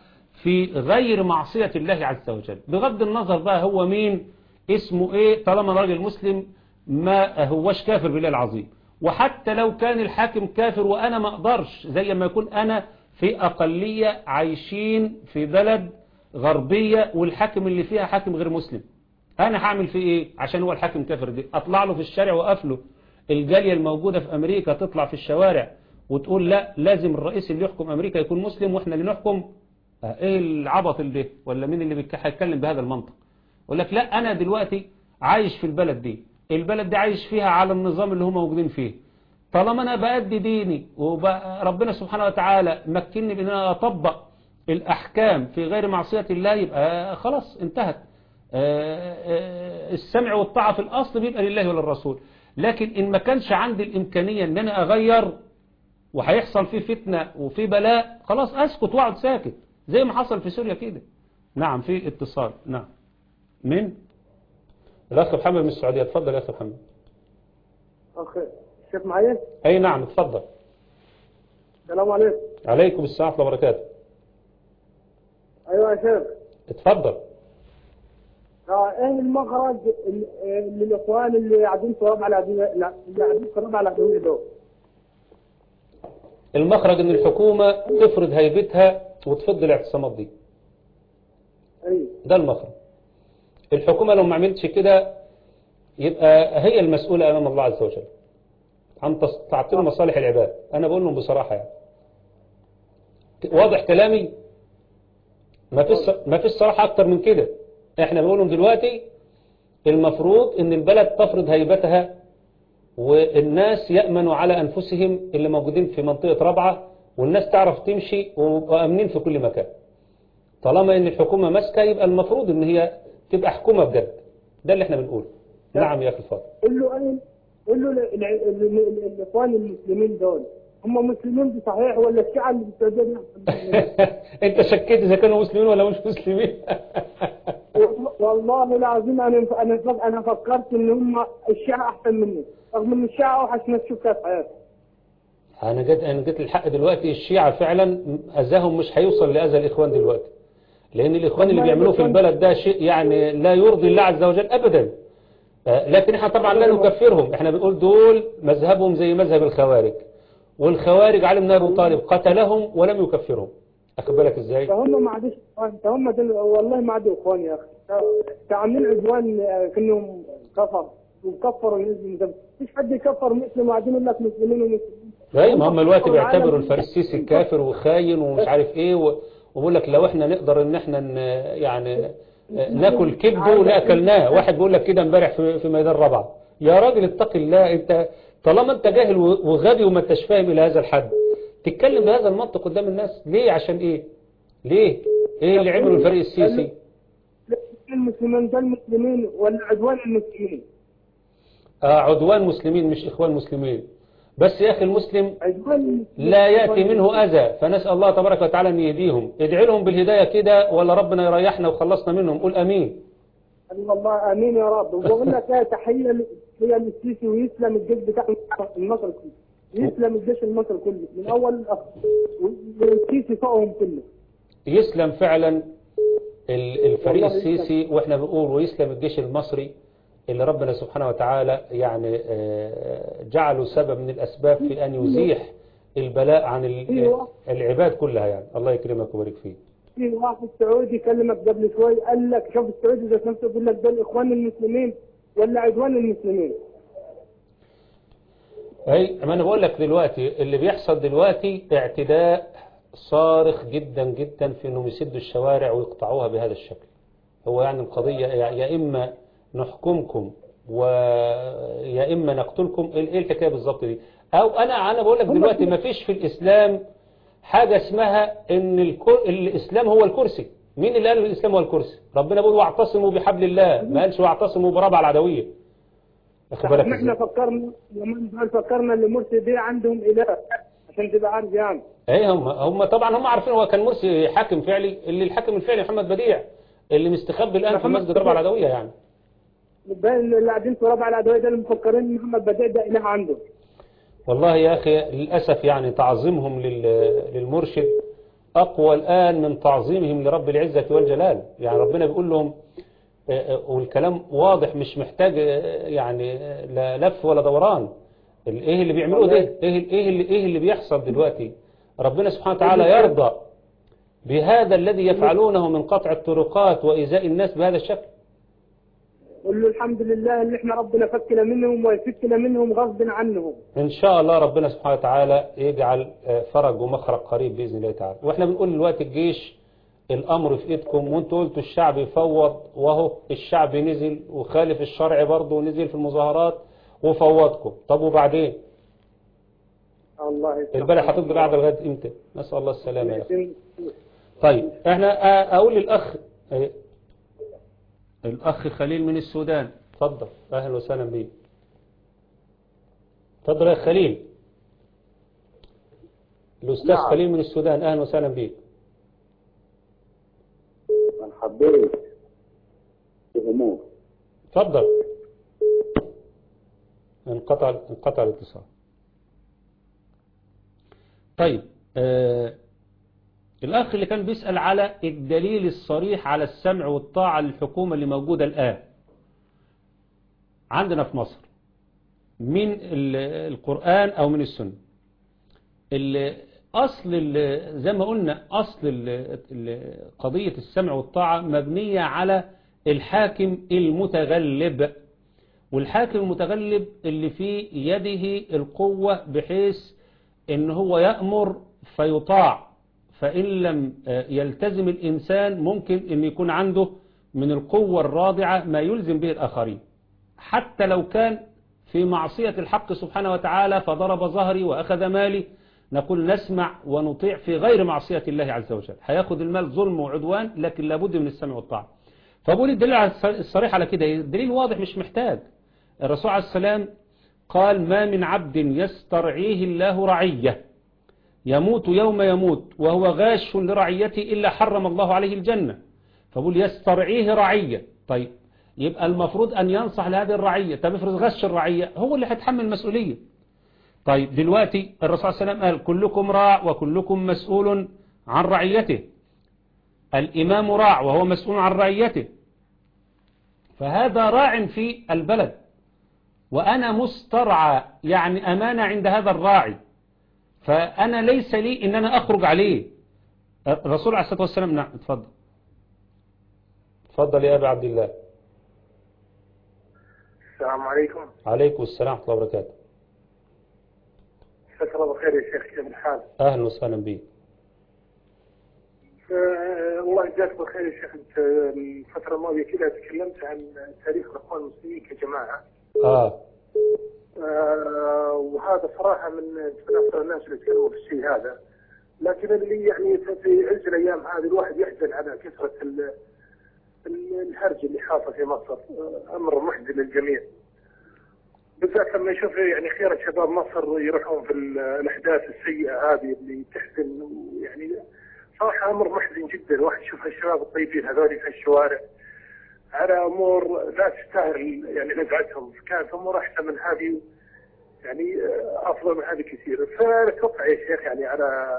في غير معصية الله عز وجل. بغض النظر بقى هو مين اسمه إيه طالما راجل مسلم ما هوش كافر بالله العظيم. وحتى لو كان الحاكم كافر وأنا ما أقدرش زي ما يكون أنا في أقلية عايشين في بلد غربية والحاكم اللي فيها حاكم غير مسلم. أنا هعمل فيه إيه؟ عشان هو الحاكم كافر. دي أطلع له في الشارع واقفله الجالية الموجودة في أمريكا تطلع في الشوارع وتقول لا لازم الرئيس اللي يحكم أمريكا يكون مسلم وإحنا اللي نحكم. آه، إيه العبط اللي؟ ولا مين اللي هيتكلم بهذا المنطق؟ يقول لك لا أنا دلوقتي عايش في البلد دي. البلد دي عايش فيها على النظام اللي هم موجودين فيه. طالما أنا بأدي ديني وربنا سبحانه وتعالى مكنني بأن أنا أطبق الأحكام في غير معصية الله يبقى خلاص انتهت. السمع والطاعة في الأصل بيبقى لله وللرسول. لكن إن ما كانش عندي الإمكانية إن أنا أغير وهيحصل فيه فتنة وفي بلاء خلاص أسكت وأقعد ساكت. زي ما حصل في سوريا كده. نعم في اتصال. نعم. من؟ الاخ محمد من السعودية. اتفضل يا أخي محمد أخي الشيخ معين؟ أي نعم اتفضل. السلام عليكم. عليكم السلام ورحمة الله وبركاته. أيوة يا شيخ. اتفضل. آه، إيه المخرج ال- آه، للاخوان اللي قاعدين في ربع العدوية لا اللي قاعدين في ربع العدوية دول المخرج ان الحكومة تفرض هيبتها وتفض الاعتصامات دي. ده المخرج. الحكومة لو ما عملتش كده يبقى هي المسؤولة أمام الله عز وجل. عن تعطيل مصالح العباد. أنا بقول لهم بصراحة يعني. واضح كلامي؟ ما فيش ما فيش صراحة أكتر من كده. إحنا بنقول لهم دلوقتي المفروض إن البلد تفرض هيبتها والناس يأمنوا على أنفسهم اللي موجودين في منطقة رابعة والناس تعرف تمشي وأمنين في كل مكان. طالما إن الحكومة ماسكة يبقى المفروض إن هي تبقى حكومة بجد. ده اللي إحنا بنقوله. نعم يا أخي الفاضل. قول له قول له ال- ال- ال- ال- الاخوان المسلمين دول. هم مسلمين بصحيح ولا الشيعة اللي دي؟ [LAUGHS] أنت شكيت إذا كانوا مسلمين ولا مش مسلمين. [LAUGHS] والله- العظيم أنا أنا أنا فكرت إن هم الشيعة أحسن مني رغم إن الشيعة أوحش ناس شفتها في حياتي أنا جيت أنا جيت الحق دلوقتي الشيعة فعلا أذاهم مش هيوصل لأذى الإخوان دلوقتي. لأن الإخوان اللي بيعملوه في البلد ده شيء يعني لا يرضي الله عز وجل ابدا. آه، لكن إحنا طبعا لا نكفرهم. إحنا بنقول دول مذهبهم زي مذهب الخوارج. والخوارج علي بن ابي طالب قتلهم ولم يكفرهم. اخد بالك إزاي فهم ما عادش إخوان. فهم دول والله ما عادوا إخوان يا أخي. تعمل عدوان آه، كأنهم كفر. وكفروا الناس ده مفيش حد يكفر مسلم وقاعدين يقول لك مسلمين ومسلمين. زي ما هم الوقت كفروا بيعتبروا العالم. الفارسيسي الكافر وخاين ومش عارف إيه و- وبيقول لك لو إحنا نقدر إن إحنا ن- يعني آه، ناكل كبده ونأكلناه. واحد بيقول لك كده امبارح في في ميدان رابعة. يا راجل اتق الله. أنت طالما أنت جاهل وغبي وما أنتش فاهم إلى هذا الحد. تتكلم بهذا المنطق قدام الناس. ليه؟ عشان إيه؟ ليه؟ إيه اللي عمله الفريق السيسي المسلمين ده المسلمين ولا عدوان المسلمين؟ آه عدوان مسلمين مش إخوان مسلمين. بس يا أخي المسلم لا يأتي منه أذى. فنسأل الله تبارك وتعالى أن يهديهم. ادعي لهم بالهداية كده ولا ربنا يريحنا وخلصنا منهم. قول أمين. والله آمين يا رب. وبقول لك هي للسيسي ويسلم الجيش بتاع المصري. كله يسلم الجيش المصري كله من أول لاخر والسيسي فوقهم كله. يسلم فعلا ال- الفريق السيسي وإحنا بنقول ويسلم الجيش المصري اللي ربنا سبحانه وتعالى يعني آه، جعله سبب من الأسباب في أن يزيح البلاء عن. العباد كلها يعني. الله يكرمك ويبارك فيك. في واحد سعودي كلمك قبل شوي قال لك شوف السعودي ذات نفسه يقول لك دول إخوان المسلمين ولا عدوان المسلمين. أي ما أنا بقول لك دلوقتي اللي بيحصل دلوقتي اعتداء صارخ جدا جدا في إنهم يسدوا الشوارع ويقطعوها بهذا الشكل. هو يعني القضية يا إما نحكمكم ويا إما نقتلكم إيه الحكاية بالظبط دي؟ أو أنا أنا بقول لك دلوقتي ما فيش في الإسلام حاجة اسمها إن الكر... الإسلام هو الكرسي. مين اللي قال الإسلام هو الكرسي؟ ربنا بيقول واعتصموا بحبل الله. ما قالش واعتصموا برابع العدوية. بالك إحنا؟ فكرنا لما فكرنا إن مرسي دي عندهم إله عشان تبقى عارف يعني إيه هم هم طبعا هم عارفين هو كان مرسي حاكم فعلي اللي الحاكم الفعلي محمد بديع اللي مستخبي الآن في مسجد رابعه بديع. العدوية يعني باين اللي قاعدين في ربع العدوية ده اللي مفكرين إن محمد بديع ده إله عنده والله يا أخي للأسف يعني تعظيمهم لل- للمرشد أقوى الآن من تعظيمهم لرب العزة والجلال يعني ربنا بيقول لهم والكلام واضح مش محتاج آه، يعني آه، لا لف ولا دوران. إيه اللي بيعملوه ده؟ إيه إيه اللي إيه اللي بيحصل دلوقتي؟ ربنا سبحانه وتعالى يرضى بهذا الذي يفعلونه من قطع الطرقات وإيذاء الناس بهذا الشكل. قول له الحمد لله اللي إحنا ربنا فكنا منهم ويفكنا منهم غصب عنهم. إن شاء الله ربنا سبحانه وتعالى يجعل آه، فرج ومخرج قريب بإذن الله تعالى. وإحنا بنقول دلوقتي الجيش الأمر في إيدكم. وأنتوا قلتوا الشعب يفوض وهو الشعب نزل وخالف الشرع برضه ونزل في المظاهرات وفوضكم. طب وبعدين؟ الله يسلمك. البلد هتفضل قاعدة لغاية إمتى؟ نسأل الله السلامة يا طيب إحنا آه، أقول للأخ آه، الأخ خليل من السودان. اتفضل أهلا وسهلا بيك. اتفضل يا خليل. الأستاذ نعم. خليل من السودان. أهلا وسهلا بيك. من حبيت الأمور. اتفضل انقطع انقطع الاتصال. طيب آه الأخ اللي كان بيسأل على الدليل الصريح على السمع والطاعة للحكومة اللي موجودة الآن. عندنا في مصر من ال- القرآن أو من السنة. ال- أصل زي ما قلنا أصل قضية السمع والطاعة مبنية على الحاكم المتغلب. والحاكم المتغلب اللي في يده القوة بحيث إن هو يأمر فيطاع. فإن لم آه، يلتزم الإنسان ممكن أن يكون عنده من القوة الرادعة ما يلزم به الآخرين. حتى لو كان في معصية الحق سبحانه وتعالى فضرب ظهري وأخذ مالي نقول نسمع ونطيع في غير معصية الله عز وجل. هياخد المال ظلم وعدوان لكن لابد من السمع والطاعة. فبقول الدليل الصريح على كده؟ الدليل واضح مش محتاج. الرسول عليه السلام قال ما من عبد يسترعيه الله رعية. يموت يوم يموت وهو غاش لرعيته إلا حرم الله عليه الجنة. فبقول يسترعيه رعية. طيب يبقى المفروض أن ينصح لهذه الرعية. طب غش الرعية هو اللي هيتحمل المسؤولية. طيب دلوقتي الرسول صلى الله عليه وسلم قال كلكم راع وكلكم مسؤول عن رعيته. الإمام راع وهو مسؤول عن رعيته. فهذا راع في البلد. وأنا مسترعى يعني أمانة عند هذا الراعي فأنا ليس لي إن أنا أخرج عليه. الرسول عليه الصلاة والسلام نعم اتفضل. اتفضل يا أبا عبد الله. السلام عليكم. عليكم السلام ورحمة الله وبركاته. جزاك الله بخير يا شيخ كيف الحال؟ أهلا وسهلا بك. آه، الله يجزاك بالخير يا شيخ. أنت الفترة الماضية كذا تكلمت عن تاريخ الإخوان المسلمين كجماعة. آه. آه، وهذا صراحة من من أكثر الناس اللي يتكلموا في الشيء هذا. لكن اللي يعني في- عز الأيام هذه الواحد يحزن على ال- الهرج اللي حاصل في مصر. آه، أمر محزن للجميع. بالذات لما يشوف يعني خيرة شباب مصر يروحون في ال- الأحداث السيئة هذه اللي تحزن ويعني صراحة أمر محزن جدا. الواحد يشوف الشباب الطيبين هذول في الشوارع. على أمور لا تستاهل يعني نزعتهم كانت أمور أحسن من هذه يعني أفضل من هذه كثير. فأتوقع يا شيخ يعني على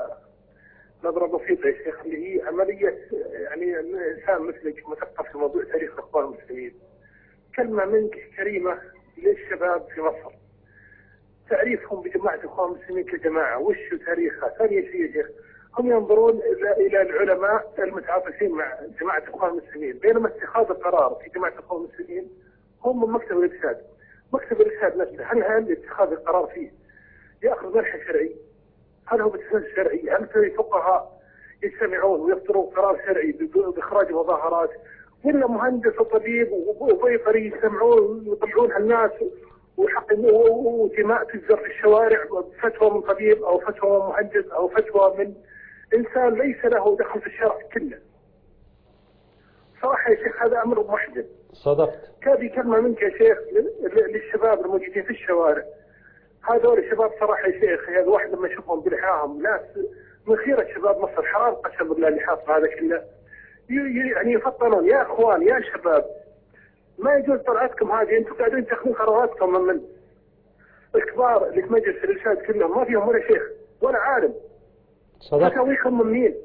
نظرة بسيطة يا شيخ اللي هي عملية آه، يعني أن إنسان مثلك مثقف في موضوع تاريخ الإخوان المسلمين. كلمة منك كريمة للشباب في مصر. تعريفهم بجماعة الإخوان المسلمين كجماعة وش تاريخها ثاني شيء يا شيخ هم ينظرون إلى العلماء المتعاطفين مع جماعة الإخوان المسلمين بينما اتخاذ القرار في جماعة الإخوان المسلمين هم من مكتب الإرشاد. مكتب الإرشاد نفسه هل هل اتخاذ القرار فيه؟ يأخذ منحى شرعي. هل هو باتخاذ شرعي؟ هل في فقهاء يجتمعون ويصدرون قرار شرعي بإخراج مظاهرات؟ إلا مهندس وطبيب وبيطري يسمعون ويطلعون على الناس ويحققوا ودماء تجزر في الشوارع فتوى من طبيب أو فتوى من مهندس أو فتوى من إنسان ليس له دخل في الشرع كله. صراحة يا شيخ هذا أمر محزن. صدقت. هذه كلمة منك يا شيخ لل- للشباب الموجودين في الشوارع. هذول الشباب صراحة يا شيخ هذا الواحد لما يشوفهم بلحاهم ناس من خيرة شباب مصر حرام قسم بالله اللي حاصل هذا كله. يعني يفطنون. يا إخوان يا شباب ما يجوز طلعتكم هذه. أنتم قاعدين تاخذون قراراتكم من من الكبار اللي في مجلس الإرشاد كلهم. ما فيهم ولا شيخ ولا عالم. تسويكم من مين؟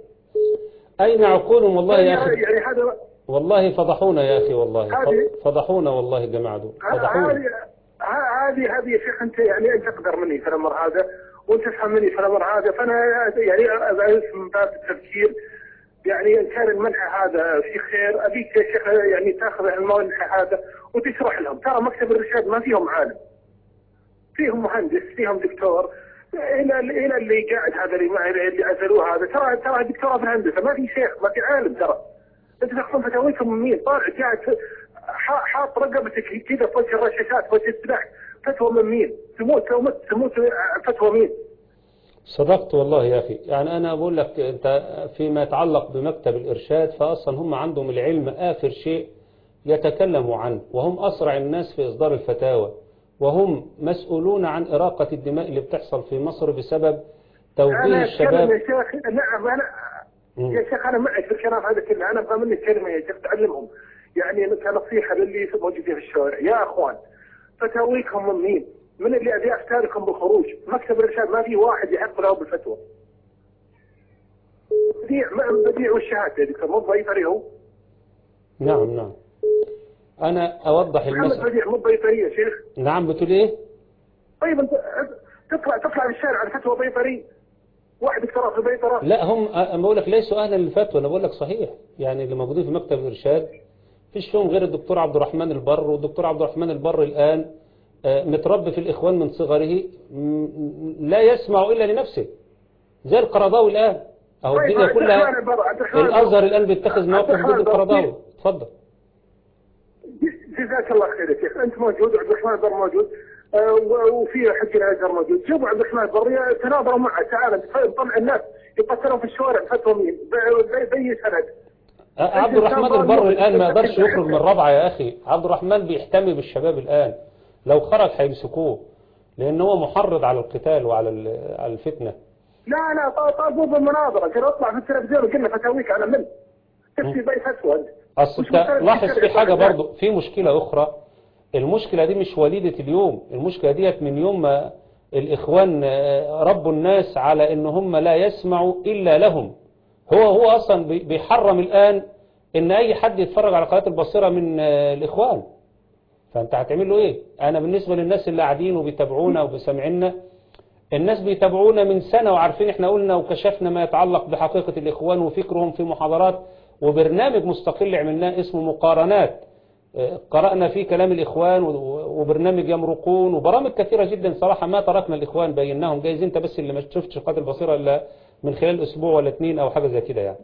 أين عقولهم؟ والله يا أخي. يعني هذا والله فضحونا يا أخي والله. فضحونا والله جماعة. دول فضحونا. هذه هذه يا شيخ أنت يعني أنت أقدر مني في الأمر هذا وأنت تفهم مني في الأمر هذا. فأنا يعني من باب التفكير. يعني ان كان المنح هذا في خير. أبيك يا شيخ يعني تأخذ المنح هذا وتشرح لهم. ترى مكتب الارشاد ما فيهم عالم. فيهم مهندس فيهم دكتور. إلى إلى اللي قاعد هذا اللي اللي عزلوه هذا. ترى ترى دكتوراه في الهندسه ما في شيخ ما في عالم ترى. أنت تاخذون فتاويكم من مين؟ طالع قاعد حاط رقبتك كذا في وجه الرشاشات في وجه السلاح. فتوى من مين؟ تموت تموت تموت فتوى مين؟ صدقت والله يا أخي. يعني أنا أقول لك أنت فيما يتعلق بمكتب الإرشاد فأصلا هم عندهم العلم آخر شيء يتكلموا عنه وهم أسرع الناس في إصدار الفتاوى وهم مسؤولون عن إراقة الدماء اللي بتحصل في مصر بسبب توجيه الشباب. يا شيخ أنا مم. يا شيخ أنا معك في الكلام هذا كله. أنا أبغى منك كلمة يا شيخ تعلمهم. يعني كنصيحه للي موجودين في الشوارع. يا أخوان فتاويكم من مين؟ من اللي ابي افتاركم بالخروج؟ مكتب الإرشاد ما في واحد يحق له بالفتوى. بديع ما- بديع والشهاده يا دكتور مو بيطري هو؟ نعم نعم. أنا أوضح المسألة. بديع مو بيطري يا شيخ؟ نعم بتقول إيه؟ طيب انت تطلع تطلع في الشارع على فتوى بيطري واحد دكتوراه في البيطره لا هم أنا بقول لك ليسوا أهلا للفتوى أنا بقول لك صحيح. يعني اللي موجودين في مكتب الإرشاد فيش فيهم غير الدكتور عبد الرحمن البر والدكتور عبد الرحمن البر الآن متربي في الإخوان من صغره لا يسمع إلا لنفسه. زي القرضاوي الآن. أهو طيب، الدنيا عبد كلها عبد. الأزهر الآن بيتخذ مواقف عبد ضد. القرضاوي. اتفضل جزاك الله خير يا شيخ. أنت موجود وعبد الرحمن البر موجود. آه، وفي حق الازهر موجود. جيبوا عبد الرحمن يا- تناظروا معه تعال طلع الناس يقتلون في الشوارع فتوى مين ب- ب- بأي سند. آه، عبد الرحمن البر الآن ما يقدرش يخرج من رابعة يا أخي. عبد الرحمن بيحتمي بالشباب الآن. لو خرج هيمسكوه لأن هو محرض على القتال وعلى ال- على الفتنة. لا لا طالبوا بالمناظرة. كان اطلع في التلفزيون وقلنا فتاويك على من بأي فتوى أنت أصل لاحظ في حاجة برضو في مشكلة أخرى. المشكلة دي مش وليدة اليوم. المشكلة ديت من يوم ما الإخوان آه، ربوا الناس على إن هم لا يسمعوا إلا لهم. هو هو أصلا بي- بيحرم الآن إن أي حد يتفرج على قناة البصيرة من آه، الإخوان. فأنت هتعمل له إيه؟ أنا بالنسبة للناس اللي قاعدين وبيتابعونا وبيسمعنا الناس بيتابعونا من سنة وعارفين إحنا قلنا وكشفنا ما يتعلق بحقيقة الإخوان وفكرهم في محاضرات وبرنامج مستقل عملناه اسمه مقارنات. قرأنا فيه كلام الإخوان وبرنامج يمرقون وبرامج كثيرة جدا. صراحة ما تركنا الإخوان بيناهم جايز. أنت بس اللي ما شفتش قناة البصيرة إلا من خلال أسبوع ولا اتنين أو حاجة زي كده يعني.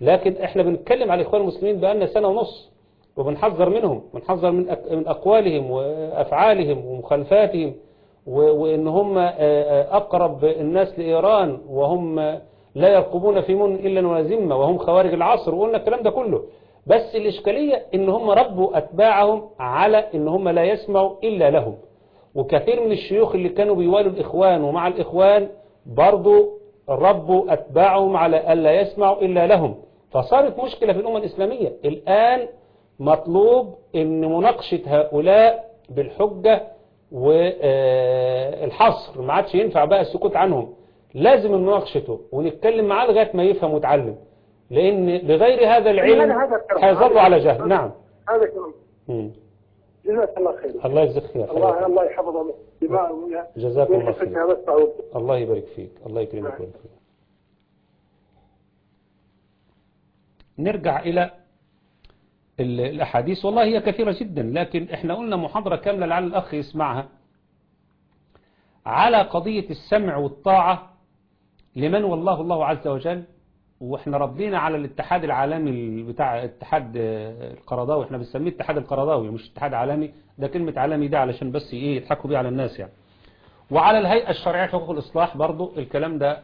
لكن إحنا بنتكلم على الإخوان المسلمين بقالنا سنة ونص. وبنحذر منهم بنحذر من من أقوالهم وأفعالهم ومخالفاتهم وإن هم أقرب الناس لإيران وهم لا يرقبون في من إلا ولا ذمة وهم خوارج العصر وقلنا الكلام ده كله. بس الإشكالية إن هم ربوا أتباعهم على إن هم لا يسمعوا إلا لهم. وكثير من الشيوخ اللي كانوا بيوالوا الإخوان ومع الإخوان برضو ربوا أتباعهم على ألا يسمعوا إلا لهم. فصارت مشكلة في الأمة الإسلامية. الآن مطلوب أن مناقشة هؤلاء بالحجة والحصر ما عادش ينفع بقى السكوت عنهم. لازم مناقشته ونتكلم معاه لغاية ما يفهم ويتعلم. لأن بغير هذا العلم. هيظلوا على جهل. نعم. هذا كلام. جزاك الله خير. الله يجزيك خير. الله الله. يحفظهم جزاكم الله خير. الله يبارك فيك. الله يكرمك ويبارك فيك نرجع إلى الأحاديث والله هي كثيرة جدا لكن إحنا قلنا محاضرة كاملة لعل الأخ يسمعها. على قضية السمع والطاعة لمن والله الله عز وجل؟ وإحنا ردينا على الاتحاد العالمي بتاع اتحاد القرضاوي إحنا بنسميه اتحاد القرضاوي مش اتحاد عالمي ده كلمة عالمي ده علشان بس إيه يضحكوا بيه على الناس يعني. وعلى الهيئة الشرعية حقوق الإصلاح برضو الكلام ده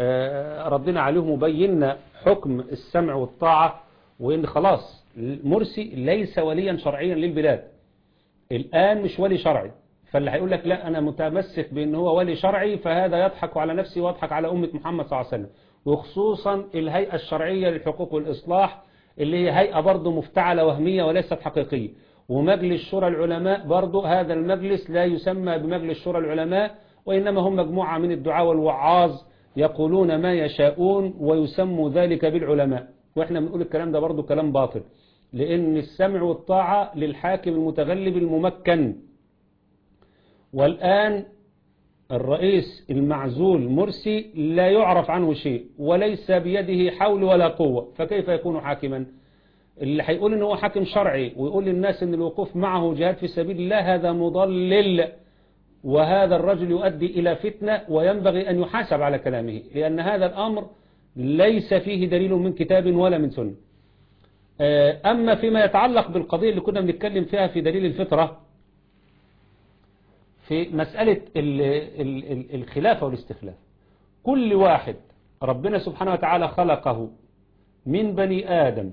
آه، ردينا عليهم وبينا حكم السمع والطاعة وإن خلاص مرسي ليس وليا شرعيا للبلاد. الآن مش ولي شرعي. فاللي هيقول لك لا أنا متمسك بأن هو ولي شرعي فهذا يضحك على نفسي ويضحك على أمة محمد صلى الله عليه وسلم. وخصوصا الهيئة الشرعية للحقوق والإصلاح اللي هي هيئة برضه مفتعلة وهمية وليست حقيقية. ومجلس شورى العلماء برضه هذا المجلس لا يسمى بمجلس شورى العلماء وإنما هم مجموعة من الدعاء والوعاظ يقولون ما يشاءون ويسموا ذلك بالعلماء. وإحنا بنقول الكلام ده برضه كلام باطل. لأن السمع والطاعة للحاكم المتغلب الممكن. والآن الرئيس المعزول مرسي لا يعرف عنه شيء وليس بيده حول ولا قوة. فكيف يكون حاكما؟ اللي هيقول ان هو حاكم شرعي ويقول للناس إن الوقوف معه جهاد في سبيل الله هذا مضلل. وهذا الرجل يؤدي إلى فتنة وينبغي أن يحاسب على كلامه لأن هذا الأمر ليس فيه دليل من كتاب ولا من سنة. أما فيما يتعلق بالقضية اللي كنا بنتكلم فيها في دليل الفطرة في مسألة ال ال ال الخلافة والاستخلاف. كل واحد ربنا سبحانه وتعالى خلقه من بني آدم.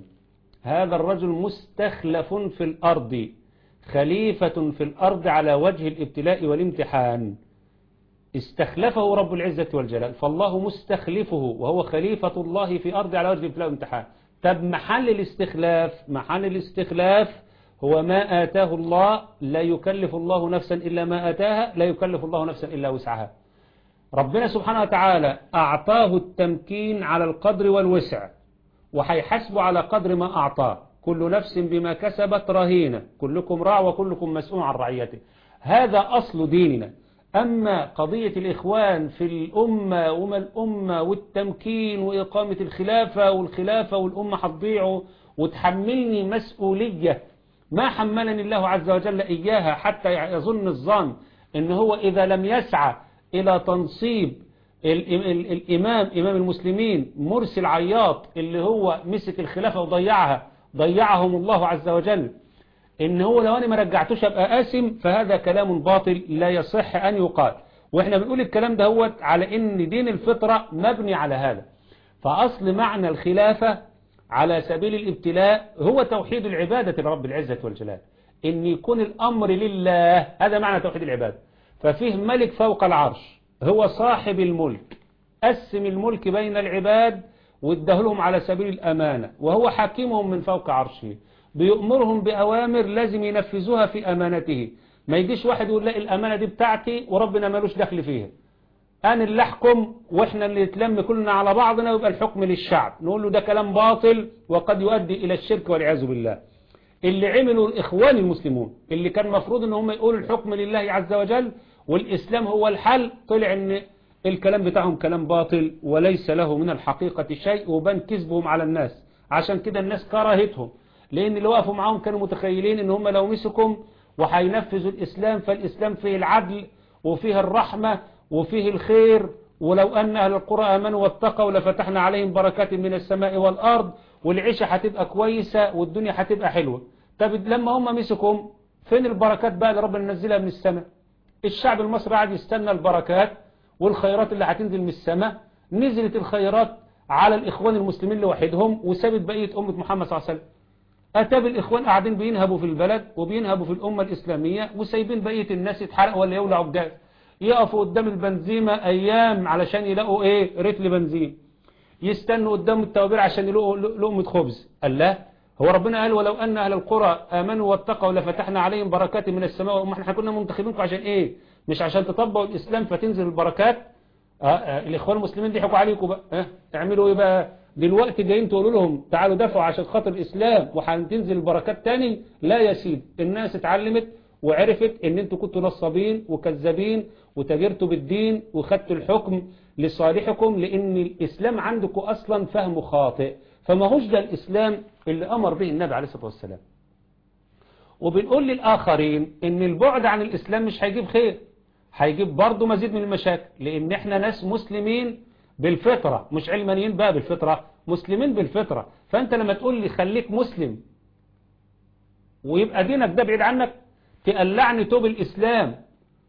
هذا الرجل مستخلف في الأرض خليفة في الأرض على وجه الابتلاء والامتحان. استخلفه رب العزة والجلال فالله مستخلفه وهو خليفة الله في أرض على وجه الابتلاء والامتحان. طب محل الاستخلاف محل الاستخلاف هو ما آتاه الله لا يكلف الله نفسا إلا ما آتاها لا يكلف الله نفسا إلا وسعها. ربنا سبحانه وتعالى أعطاه التمكين على القدر والوسع وحيحسب على قدر ما أعطاه. كل نفس بما كسبت رهينة كلكم راع وكلكم مسؤول عن رعيته. هذا أصل ديننا. أما قضية الإخوان في الأمة وما الأمة والتمكين وإقامة الخلافة والخلافة والأمة هتضيعوا وتحملني مسؤولية ما حملني الله عز وجل إياها حتى يظن الظن إن هو إذا لم يسعى إلى تنصيب الإمام إمام المسلمين مرسي العياط اللي هو مسك الخلافة وضيعها ضيعهم الله عز وجل. إن هو لو أنا ما رجعتوش أبقى آسم فهذا كلام باطل لا يصح أن يقال. وإحنا بنقول الكلام ده هو على إن دين الفطرة مبني على هذا. فأصل معنى الخلافة على سبيل الابتلاء هو توحيد العبادة لرب العزة والجلال. إن يكون الأمر لله هذا معنى توحيد العبادة. ففيه ملك فوق العرش هو صاحب الملك قسم الملك بين العباد وادهلهم على سبيل الأمانة وهو حاكمهم من فوق عرشه. بيأمرهم بأوامر لازم ينفذوها في أمانته. ما يجيش واحد يقول لا الأمانة دي بتاعتي وربنا مالوش دخل فيها. أنا اللي أحكم وإحنا اللي نتلم كلنا على بعضنا ويبقى الحكم للشعب. نقول له ده كلام باطل وقد يؤدي إلى الشرك والعياذ بالله. اللي عملوا الإخوان المسلمون اللي كان مفروض إن هم يقولوا الحكم لله عز وجل والإسلام هو الحل طلع إن الكلام بتاعهم كلام باطل وليس له من الحقيقة شيء وبان كذبهم على الناس. عشان كده الناس كرهتهم. لأن اللي وقفوا معاهم كانوا متخيلين إن هم لو مسكم وهينفذوا الإسلام فالإسلام فيه العدل وفيه الرحمة وفيه الخير ولو أن أهل القرى آمنوا واتقوا لفتحنا عليهم بركات من السماء والأرض والعيشة هتبقى كويسة والدنيا هتبقى حلوة. طب لما هم مسكم فين البركات بقى اللي ربنا نزلها من السماء؟ الشعب المصري قاعد يستنى البركات والخيرات اللي هتنزل من السماء. نزلت الخيرات على الإخوان المسلمين لوحدهم وسابت بقية أمة محمد صلى الله عليه وسلم. أتى الإخوان قاعدين بينهبوا في البلد وبينهبوا في الأمة الإسلامية وسايبين بقية الناس يتحرقوا ولا يولعوا بجاز. يقفوا قدام البنزيمة أيام علشان يلاقوا إيه؟ رتل بنزين. يستنوا قدام التوابير عشان يلاقوا لقمة خبز. قال لا هو ربنا قال ولو أن أهل القرى آمنوا واتقوا لفتحنا عليهم بركات من السماء وما إحنا كنا منتخبينكم عشان إيه؟ مش عشان تطبقوا الإسلام فتنزل البركات؟ آه آه الإخوان المسلمين ضحكوا عليكم بقى. آه اعملوا إيه بقى؟ دلوقتي جايين تقولوا لهم تعالوا دفعوا عشان خاطر الإسلام وهتنزل البركات تاني لا يا سيدي. الناس اتعلمت وعرفت إن أنتوا كنتوا نصابين وكذابين وتاجرتوا بالدين وخدتوا الحكم لصالحكم لأن الإسلام عندكم أصلا فهم خاطئ. فما هوش ده الإسلام اللي أمر به النبي عليه الصلاة والسلام. وبنقول للآخرين إن البعد عن الإسلام مش هيجيب خير هيجيب برضه مزيد من المشاكل لأن إحنا ناس مسلمين بالفطرة مش علمانيين بقى بالفطرة مسلمين بالفطرة. فأنت لما تقول لي خليك مسلم ويبقى دينك ده بعيد عنك تقلعني توب الإسلام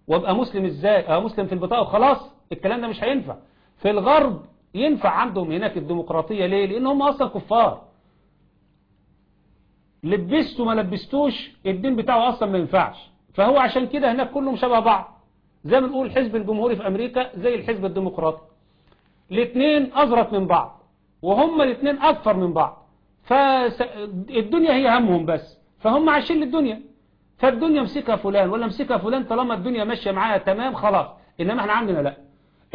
وأبقى مسلم إزاي؟ آه مسلم في البطاقة وخلاص الكلام ده مش هينفع. في الغرب ينفع عندهم هناك الديمقراطية ليه؟ لأن هم أصلا كفار. لبستوا ما لبستوش الدين بتاعه أصلا ما ينفعش. فهو عشان كده هناك كلهم شبه بعض. زي ما نقول الحزب الجمهوري في أمريكا زي الحزب الديمقراطي. الاثنين أزرق من بعض وهم الاثنين أكثر من بعض. فالدنيا هي همهم بس فهم عايشين للدنيا. فالدنيا مسكها فلان ولا مسكها فلان طالما الدنيا ماشية معايا تمام خلاص. إنما إحنا عندنا لا.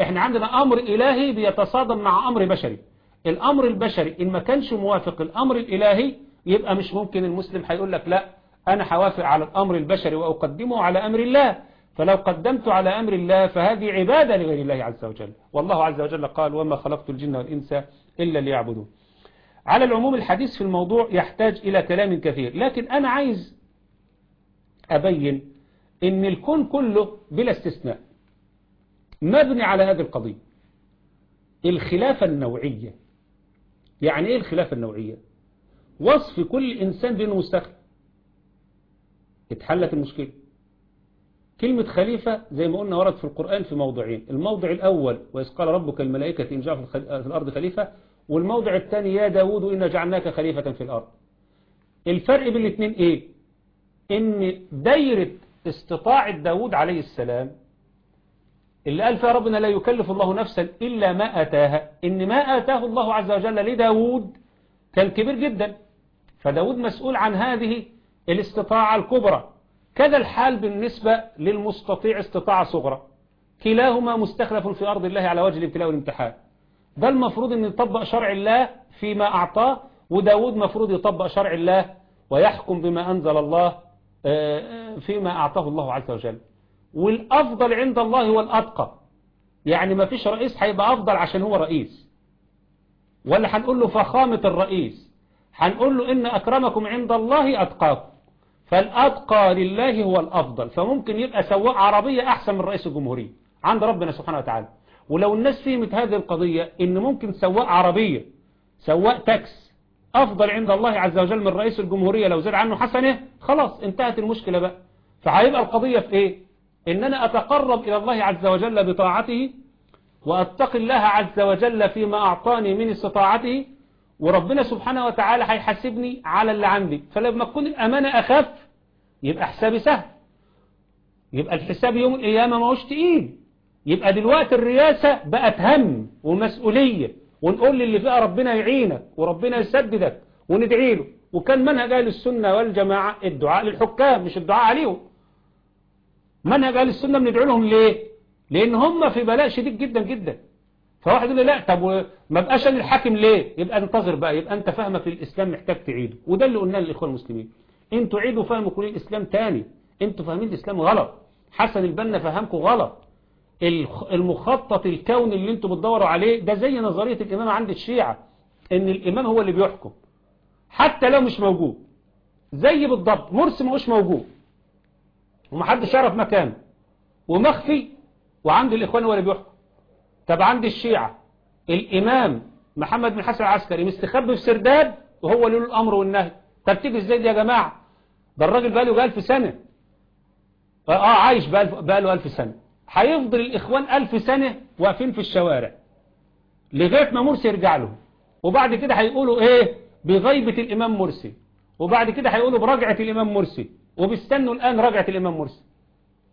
إحنا عندنا أمر إلهي بيتصادم مع أمر بشري. الأمر البشري إن ما كانش موافق الأمر الإلهي يبقى مش ممكن المسلم هيقول لك لا أنا هوافق على الأمر البشري وأقدمه على أمر الله. فلو قدمت على أمر الله فهذه عبادة لغير الله عز وجل. والله عز وجل قال وما خلقت الجن والإنس إلا ليعبدون. على العموم الحديث في الموضوع يحتاج إلى كلام كثير لكن أنا عايز أبين إن الكون كله بلا استثناء مبني على هذه القضية. الخلافة النوعية يعني إيه الخلافة النوعية؟ وصف كل إنسان بأنه مستخلف اتحلت المشكلة. كلمة خليفة زي ما قلنا ورد في القرآن في موضعين. الموضع الأول وإذ قال ربك الملائكة إن جاء في الأرض خليفة والموضع الثاني يا داود إن جعلناك خليفة في الأرض. الفرق بين الاثنين إيه؟ إن دايرة استطاعة داود عليه السلام اللي قال فيها ربنا لا يكلف الله نفسا إلا ما أتاها. إن ما آتاه الله عز وجل لداود كان كبير جدا. فداود مسؤول عن هذه الاستطاعة الكبرى. كذا الحال بالنسبة للمستطيع استطاعة صغرى كلاهما مستخلف في أرض الله على وجه الابتلاء والامتحان. ده المفروض أن يطبق شرع الله فيما أعطاه وداود مفروض يطبق شرع الله ويحكم بما أنزل الله فيما أعطاه الله عز وجل. والأفضل عند الله هو الأتقى يعني ما فيش رئيس هيبقى أفضل عشان هو رئيس. ولا هنقول له فخامة الرئيس. هنقول له إن أكرمكم عند الله أتقاكم. فالأتقى لله هو الأفضل. فممكن يبقى سواق عربية أحسن من رئيس الجمهورية عند ربنا سبحانه وتعالى. ولو الناس فهمت هذه القضية إن ممكن سواق عربية سواق تاكس أفضل عند الله عز وجل من رئيس الجمهورية لو زاد عنه حسنة خلاص انتهت المشكلة بقى. فهيبقى القضية في إيه؟ إن أنا أتقرب إلى الله عز وجل بطاعته وأتقي الله عز وجل فيما أعطاني من استطاعته وربنا سبحانه وتعالى هيحاسبني على اللي عندي. فلما تكون الأمانة أخف يبقى حسابي سهل. يبقى الحساب يوم القيامة ما هوش تقيل. يبقى دلوقتي الرئاسة بقت هم ومسؤولية ونقول للي فيها ربنا يعينك وربنا يسددك وندعي له. وكان منهج أهل السنة والجماعة الدعاء للحكام مش الدعاء عليهم. منهج أهل السنة بندعو لهم ليه؟ لأن هم في بلاء شديد جدا جدا. فواحد يقول لي لا طب ما بقاش أنا الحاكم ليه؟ يبقى انتظر بقى يبقى أنت فاهمك للإسلام محتاج تعيده. وده اللي قلناه للإخوان المسلمين. أنتوا عيدوا فهمكم للإسلام تاني. أنتوا فاهمين الإسلام غلط. حسن البنا فهمكم غلط. المخطط الكوني اللي أنتوا بتدوروا عليه ده زي نظرية الإمام عند الشيعة إن الإمام هو اللي بيحكم. حتى لو مش موجود. زي بالضبط مرسي مش موجود. ومحدش يعرف مكانه. ومخفي. وعند الإخوان هو اللي بيحكم. طب عند الشيعة الإمام محمد بن حسن العسكري مستخبي في سرداب وهو له الأمر والنهي. طب تيجي إزاي دي يا جماعة؟ ده الراجل بقاله ألف سنة. آه عايش بقاله ألف سنة. هيفضل الإخوان ألف سنة واقفين في الشوارع لغاية ما مرسي يرجع لهم. وبعد كده هيقولوا إيه؟ بغيبة الإمام مرسي. وبعد كده هيقولوا برجعة الإمام مرسي. وبيستنوا الآن رجعة الإمام مرسي.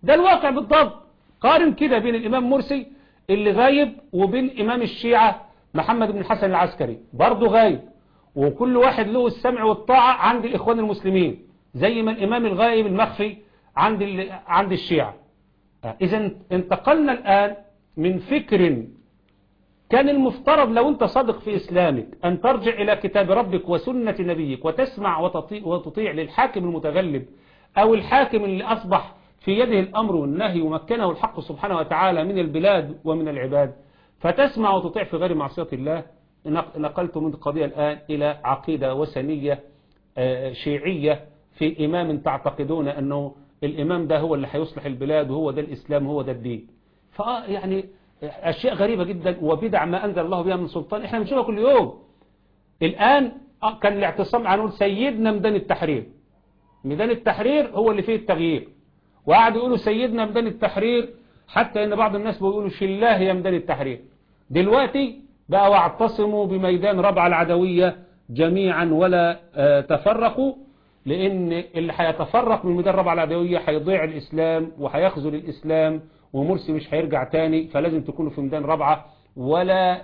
ده الواقع بالضبط. قارن كده بين الإمام مرسي اللي غايب وبين إمام الشيعة محمد بن الحسن العسكري برضه غايب. وكل واحد له السمع والطاعة عند الإخوان المسلمين زي ما الإمام الغائب المخفي عند عند الشيعة. إذا انتقلنا الآن من فكر كان المفترض لو أنت صادق في إسلامك أن ترجع إلى كتاب ربك وسنة نبيك وتسمع وتطيع, للحاكم المتغلب أو الحاكم اللي أصبح في يده الأمر والنهي ومكنه الحق سبحانه وتعالى من البلاد ومن العباد. فتسمع وتطيع في غير معصية الله. نقلت من القضية الآن إلى عقيدة وثنية شيعية في إمام تعتقدون أنه الإمام ده هو اللي هيصلح البلاد وهو ده الإسلام هو ده الدين. فيعني أشياء غريبة جدا وبدع ما أنزل الله بها من سلطان. إحنا بنشوفها كل يوم. الآن آه، كان الاعتصام هنقول سيدنا ميدان التحرير. ميدان التحرير هو اللي فيه التغيير. وقعدوا يقولوا سيدنا ميدان التحرير حتى إن بعض الناس بيقولوا شلاه يا ميدان التحرير. دلوقتي بقى واعتصموا بميدان ربع العدوية جميعا ولا آه، تفرقوا لأن اللي هيتفرق من ميدان ربع العدوية هيضيع الإسلام وهيخذل الإسلام ومرسي مش هيرجع تاني فلازم تكونوا في ميدان ربعة ولا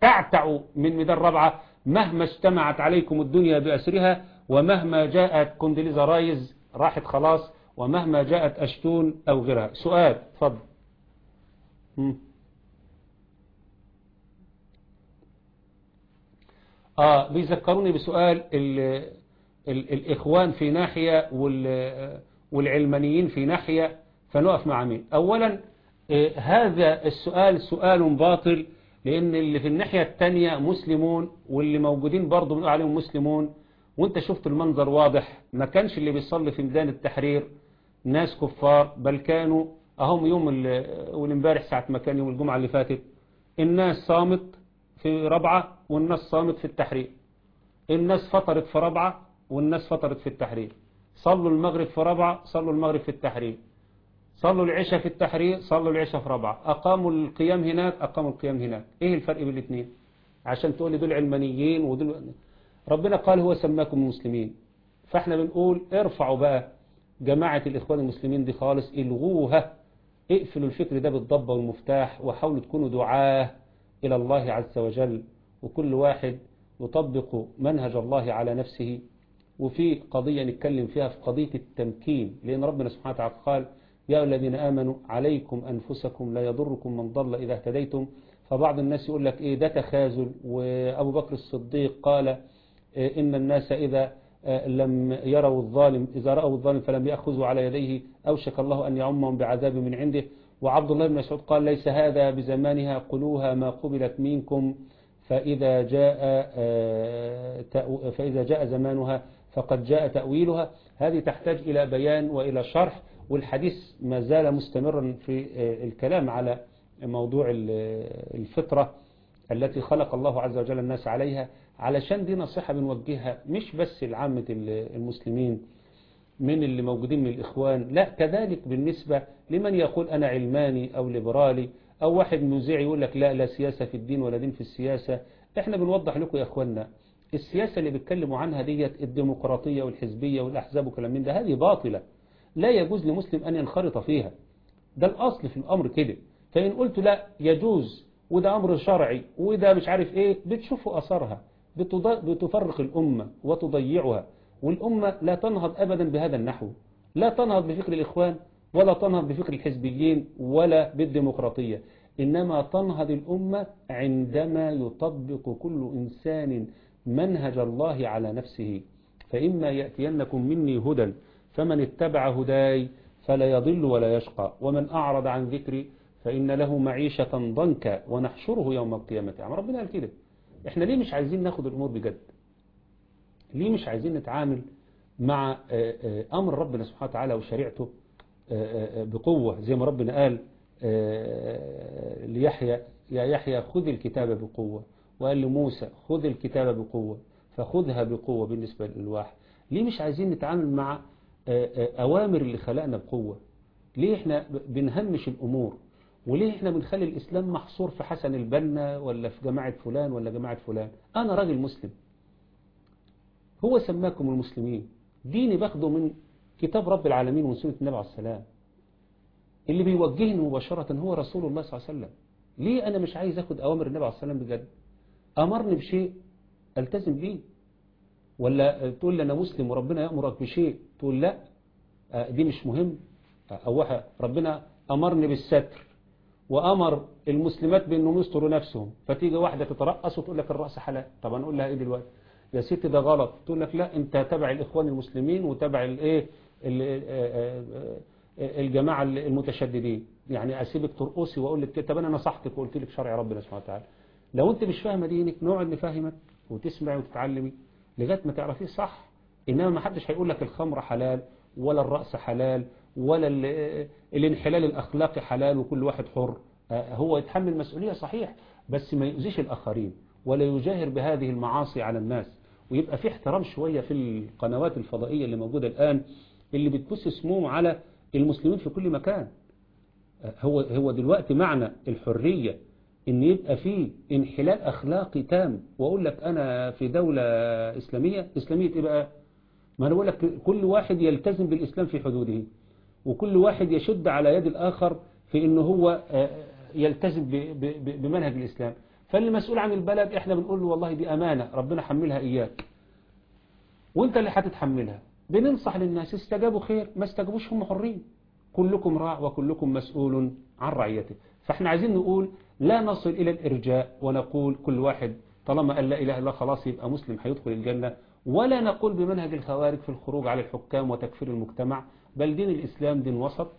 تعتعوا من ميدان ربعة مهما اجتمعت عليكم الدنيا بأسرها ومهما جاءت كوندليزا رايز راحت خلاص. ومهما جاءت أشتون أو غيرها. سؤال اتفضل مم. آه بيذكروني بسؤال ال ال الإخوان في ناحية وال والعلمانيين في ناحية فنقف مع مين؟ أولا آه، هذا السؤال سؤال باطل لأن اللي في الناحية التانية مسلمون واللي موجودين برضه بنقول عليهم مسلمون. وأنت شفت المنظر واضح ما كانش اللي بيصلي في ميدان التحرير ناس كفار بل كانوا أهم يوم ال- والامبارح ساعة ما كان يوم الجمعة اللي فاتت الناس صامت في ربعة والناس صامت في التحرير. الناس فطرت في ربعة والناس فطرت في التحرير. صلوا المغرب في ربعة صلوا المغرب في التحرير. صلوا العشاء في التحرير صلوا العشاء في ربعة. أقاموا القيام هناك أقاموا القيام هناك. إيه الفرق بين الاثنين؟ عشان تقول لي دول علمانيين ودول ربنا قال هو سماكم مسلمين. فإحنا بنقول ارفعوا بقى. جماعة الإخوان المسلمين دي خالص إلغوها. اقفلوا الفكر ده بالضبة والمفتاح وحاولوا تكونوا دعاة إلى الله عز وجل. وكل واحد يطبق منهج الله على نفسه. وفي قضية نتكلم فيها في قضية التمكين لأن ربنا سبحانه وتعالى قال يا الذين آمنوا عليكم أنفسكم لا يضركم من ضل إذا اهتديتم. فبعض الناس يقول لك إيه ده تخاذل؟ وأبو بكر الصديق قال إيه إن الناس إذا لم يروا الظالم إذا رأوا الظالم فلم يأخذوا على يديه أوشك الله أن يعمهم بعذاب من عنده. وعبد الله بن مسعود قال ليس هذا بزمانها قلوها ما قبلت منكم. فإذا جاء آه، فإذا جاء زمانها فقد جاء تأويلها. هذه تحتاج إلى بيان وإلى شرح والحديث ما زال مستمرا في آه، الكلام على موضوع ال- الفطرة التي خلق الله عز وجل الناس عليها. علشان دي نصيحة بنوجهها مش بس لعامة ال- المسلمين من اللي موجودين من الإخوان لا كذلك بالنسبة لمن يقول أنا علماني أو ليبرالي أو واحد مذيع يقول لك لا لا سياسة في الدين ولا دين في السياسة. إحنا بنوضح لكم يا أخوانا السياسة اللي بيتكلموا عنها ديت الديمقراطية والحزبية والأحزاب وكلام من ده هذه باطلة. لا يجوز لمسلم أن ينخرط فيها. ده الأصل في الأمر كده. فإن قلت لا يجوز وده أمر شرعي وده مش عارف إيه بتشوفوا أثرها بتفرق الأمة وتضيعها والأمة لا تنهض أبدا بهذا النحو لا تنهض بفكر الإخوان ولا تنهض بفكر الحزبيين ولا بالديمقراطية. إنما تنهض الأمة عندما يطبق كل إنسان منهج الله على نفسه. فإما يأتينكم مني هدى فمن اتبع هداي فلا يضل ولا يشقى ومن أعرض عن ذكري فإن له معيشة ضنكا ونحشره يوم القيامة. عم ربنا قال كده. إحنا ليه مش عايزين ناخد الأمور بجد؟ ليه مش عايزين نتعامل مع آه، آه، أمر ربنا سبحانه وتعالى وشريعته آه، بقوة زي ما ربنا قال ليحيى يا يحيى خذ الكتاب بقوة وقال لموسى خذ الكتاب بقوة فخذها بقوة بالنسبة للواحد. ليه مش عايزين نتعامل مع أوامر اللي خلقنا بقوة؟ ليه إحنا بنهمش الأمور؟ وليه إحنا بنخلي الإسلام محصور في حسن البنا ولا في جماعة فلان ولا جماعة فلان؟ أنا راجل مسلم. هو سماكم المسلمين. ديني باخده من كتاب رب العالمين ومن سنة النبي عليه السلام اللي بيوجهني مباشرة هو رسول الله صلى الله عليه وسلم. ليه أنا مش عايز أخد أوامر النبي عليه السلام بجد؟ أمرني بشيء ألتزم بيه. ولا تقول لي أنا مسلم وربنا يأمرك بشيء؟ تقول لا آه، دي مش مهم. آه، أو ربنا أمرني بالستر. وأمر المسلمات بأنهم يستروا نفسهم. فتيجي واحدة تترقص وتقول لك الرأس حلال. طب أنا لها إيه دلوقتي؟ يا ستي ده غلط. تقول لك لا أنت تبع الإخوان المسلمين وتبع الإيه ال- آه، آه، آه، الجماعة المتشددين. يعني أسيبك ترقصي وأقول لك طب أنا نصحتك وقلت لك شرع ربنا سبحانه وتعالى. لو أنت مش فاهمة دينك نقعد نفهمك وتسمعي وتتعلمي لغاية ما تعرفيه صح. إنما ما حدش هيقول لك الخمر حلال ولا الرأس حلال ولا ال- الانحلال الأخلاقي حلال وكل واحد حر. آه، هو يتحمل مسؤولية صحيح بس ما يؤذيش الآخرين ولا يجاهر بهذه المعاصي على الناس. ويبقى في احترام شوية في القنوات الفضائية اللي موجودة الآن اللي بتبث سموم على المسلمين في كل مكان. آه، هو هو دلوقتي معنى الحرية إن يبقى في انحلال أخلاقي تام. وأقول لك أنا في دولة إسلامية إسلامية إيه بقى؟ ما أنا بقول لك كل واحد يلتزم بالإسلام في حدوده. وكل واحد يشد على يد الآخر في إنه هو آه، يلتزم ب- ب- بمنهج الإسلام. فاللي مسؤول عن البلد إحنا بنقول له والله دي أمانة ربنا حملها إياك. وأنت اللي هتتحملها بننصح للناس استجابوا خير ما استجابوش هم حرين. كلكم راع وكلكم مسؤول عن رعيته. فإحنا عايزين نقول لا نصل إلى الإرجاء ونقول كل واحد طالما قال لا إله إلا خلاص يبقى مسلم هيدخل الجنة. ولا نقول بمنهج الخوارج في الخروج على الحكام وتكفير المجتمع بل دين الإسلام دين وسط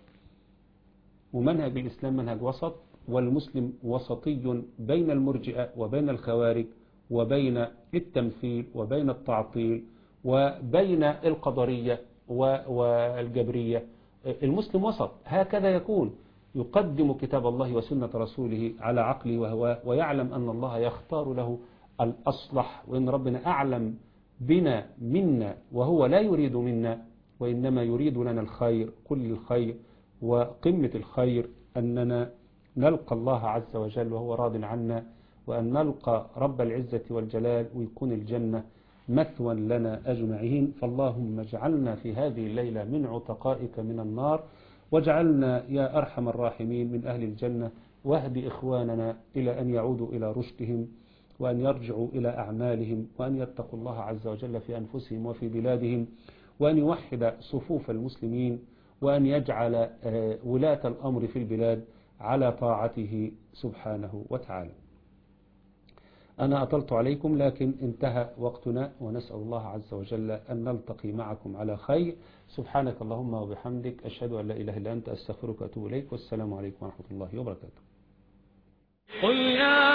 ومنهج الإسلام منهج وسط والمسلم وسطي بين المرجئة وبين الخوارج وبين التمثيل وبين التعطيل وبين القدرية والجبرية. المسلم وسط هكذا يكون. يقدم كتاب الله وسنة رسوله على عقله وهواه ويعلم أن الله يختار له الأصلح وإن ربنا أعلم بنا منا وهو لا يريد منا وإنما يريد لنا الخير كل الخير وقمة الخير أننا نلقى الله عز وجل وهو راض عنا وأن نلقى رب العزة والجلال ويكون الجنة مثوى لنا أجمعين. فاللهم اجعلنا في هذه الليلة من عتقائك من النار واجعلنا يا أرحم الراحمين من أهل الجنة. واهد إخواننا إلى أن يعودوا إلى رشدهم وأن يرجعوا إلى أعمالهم وأن يتقوا الله عز وجل في أنفسهم وفي بلادهم. وأن يوحد صفوف المسلمين وأن يجعل آه، ولاة الأمر في البلاد على طاعته سبحانه وتعالى. أنا أطلت عليكم لكن انتهى وقتنا ونسأل الله عز وجل أن نلتقي معكم على خير. سبحانك اللهم وبحمدك أشهد أن لا إله إلا أنت أستغفرك وأتوب إليك والسلام عليكم ورحمة الله وبركاته. قل يا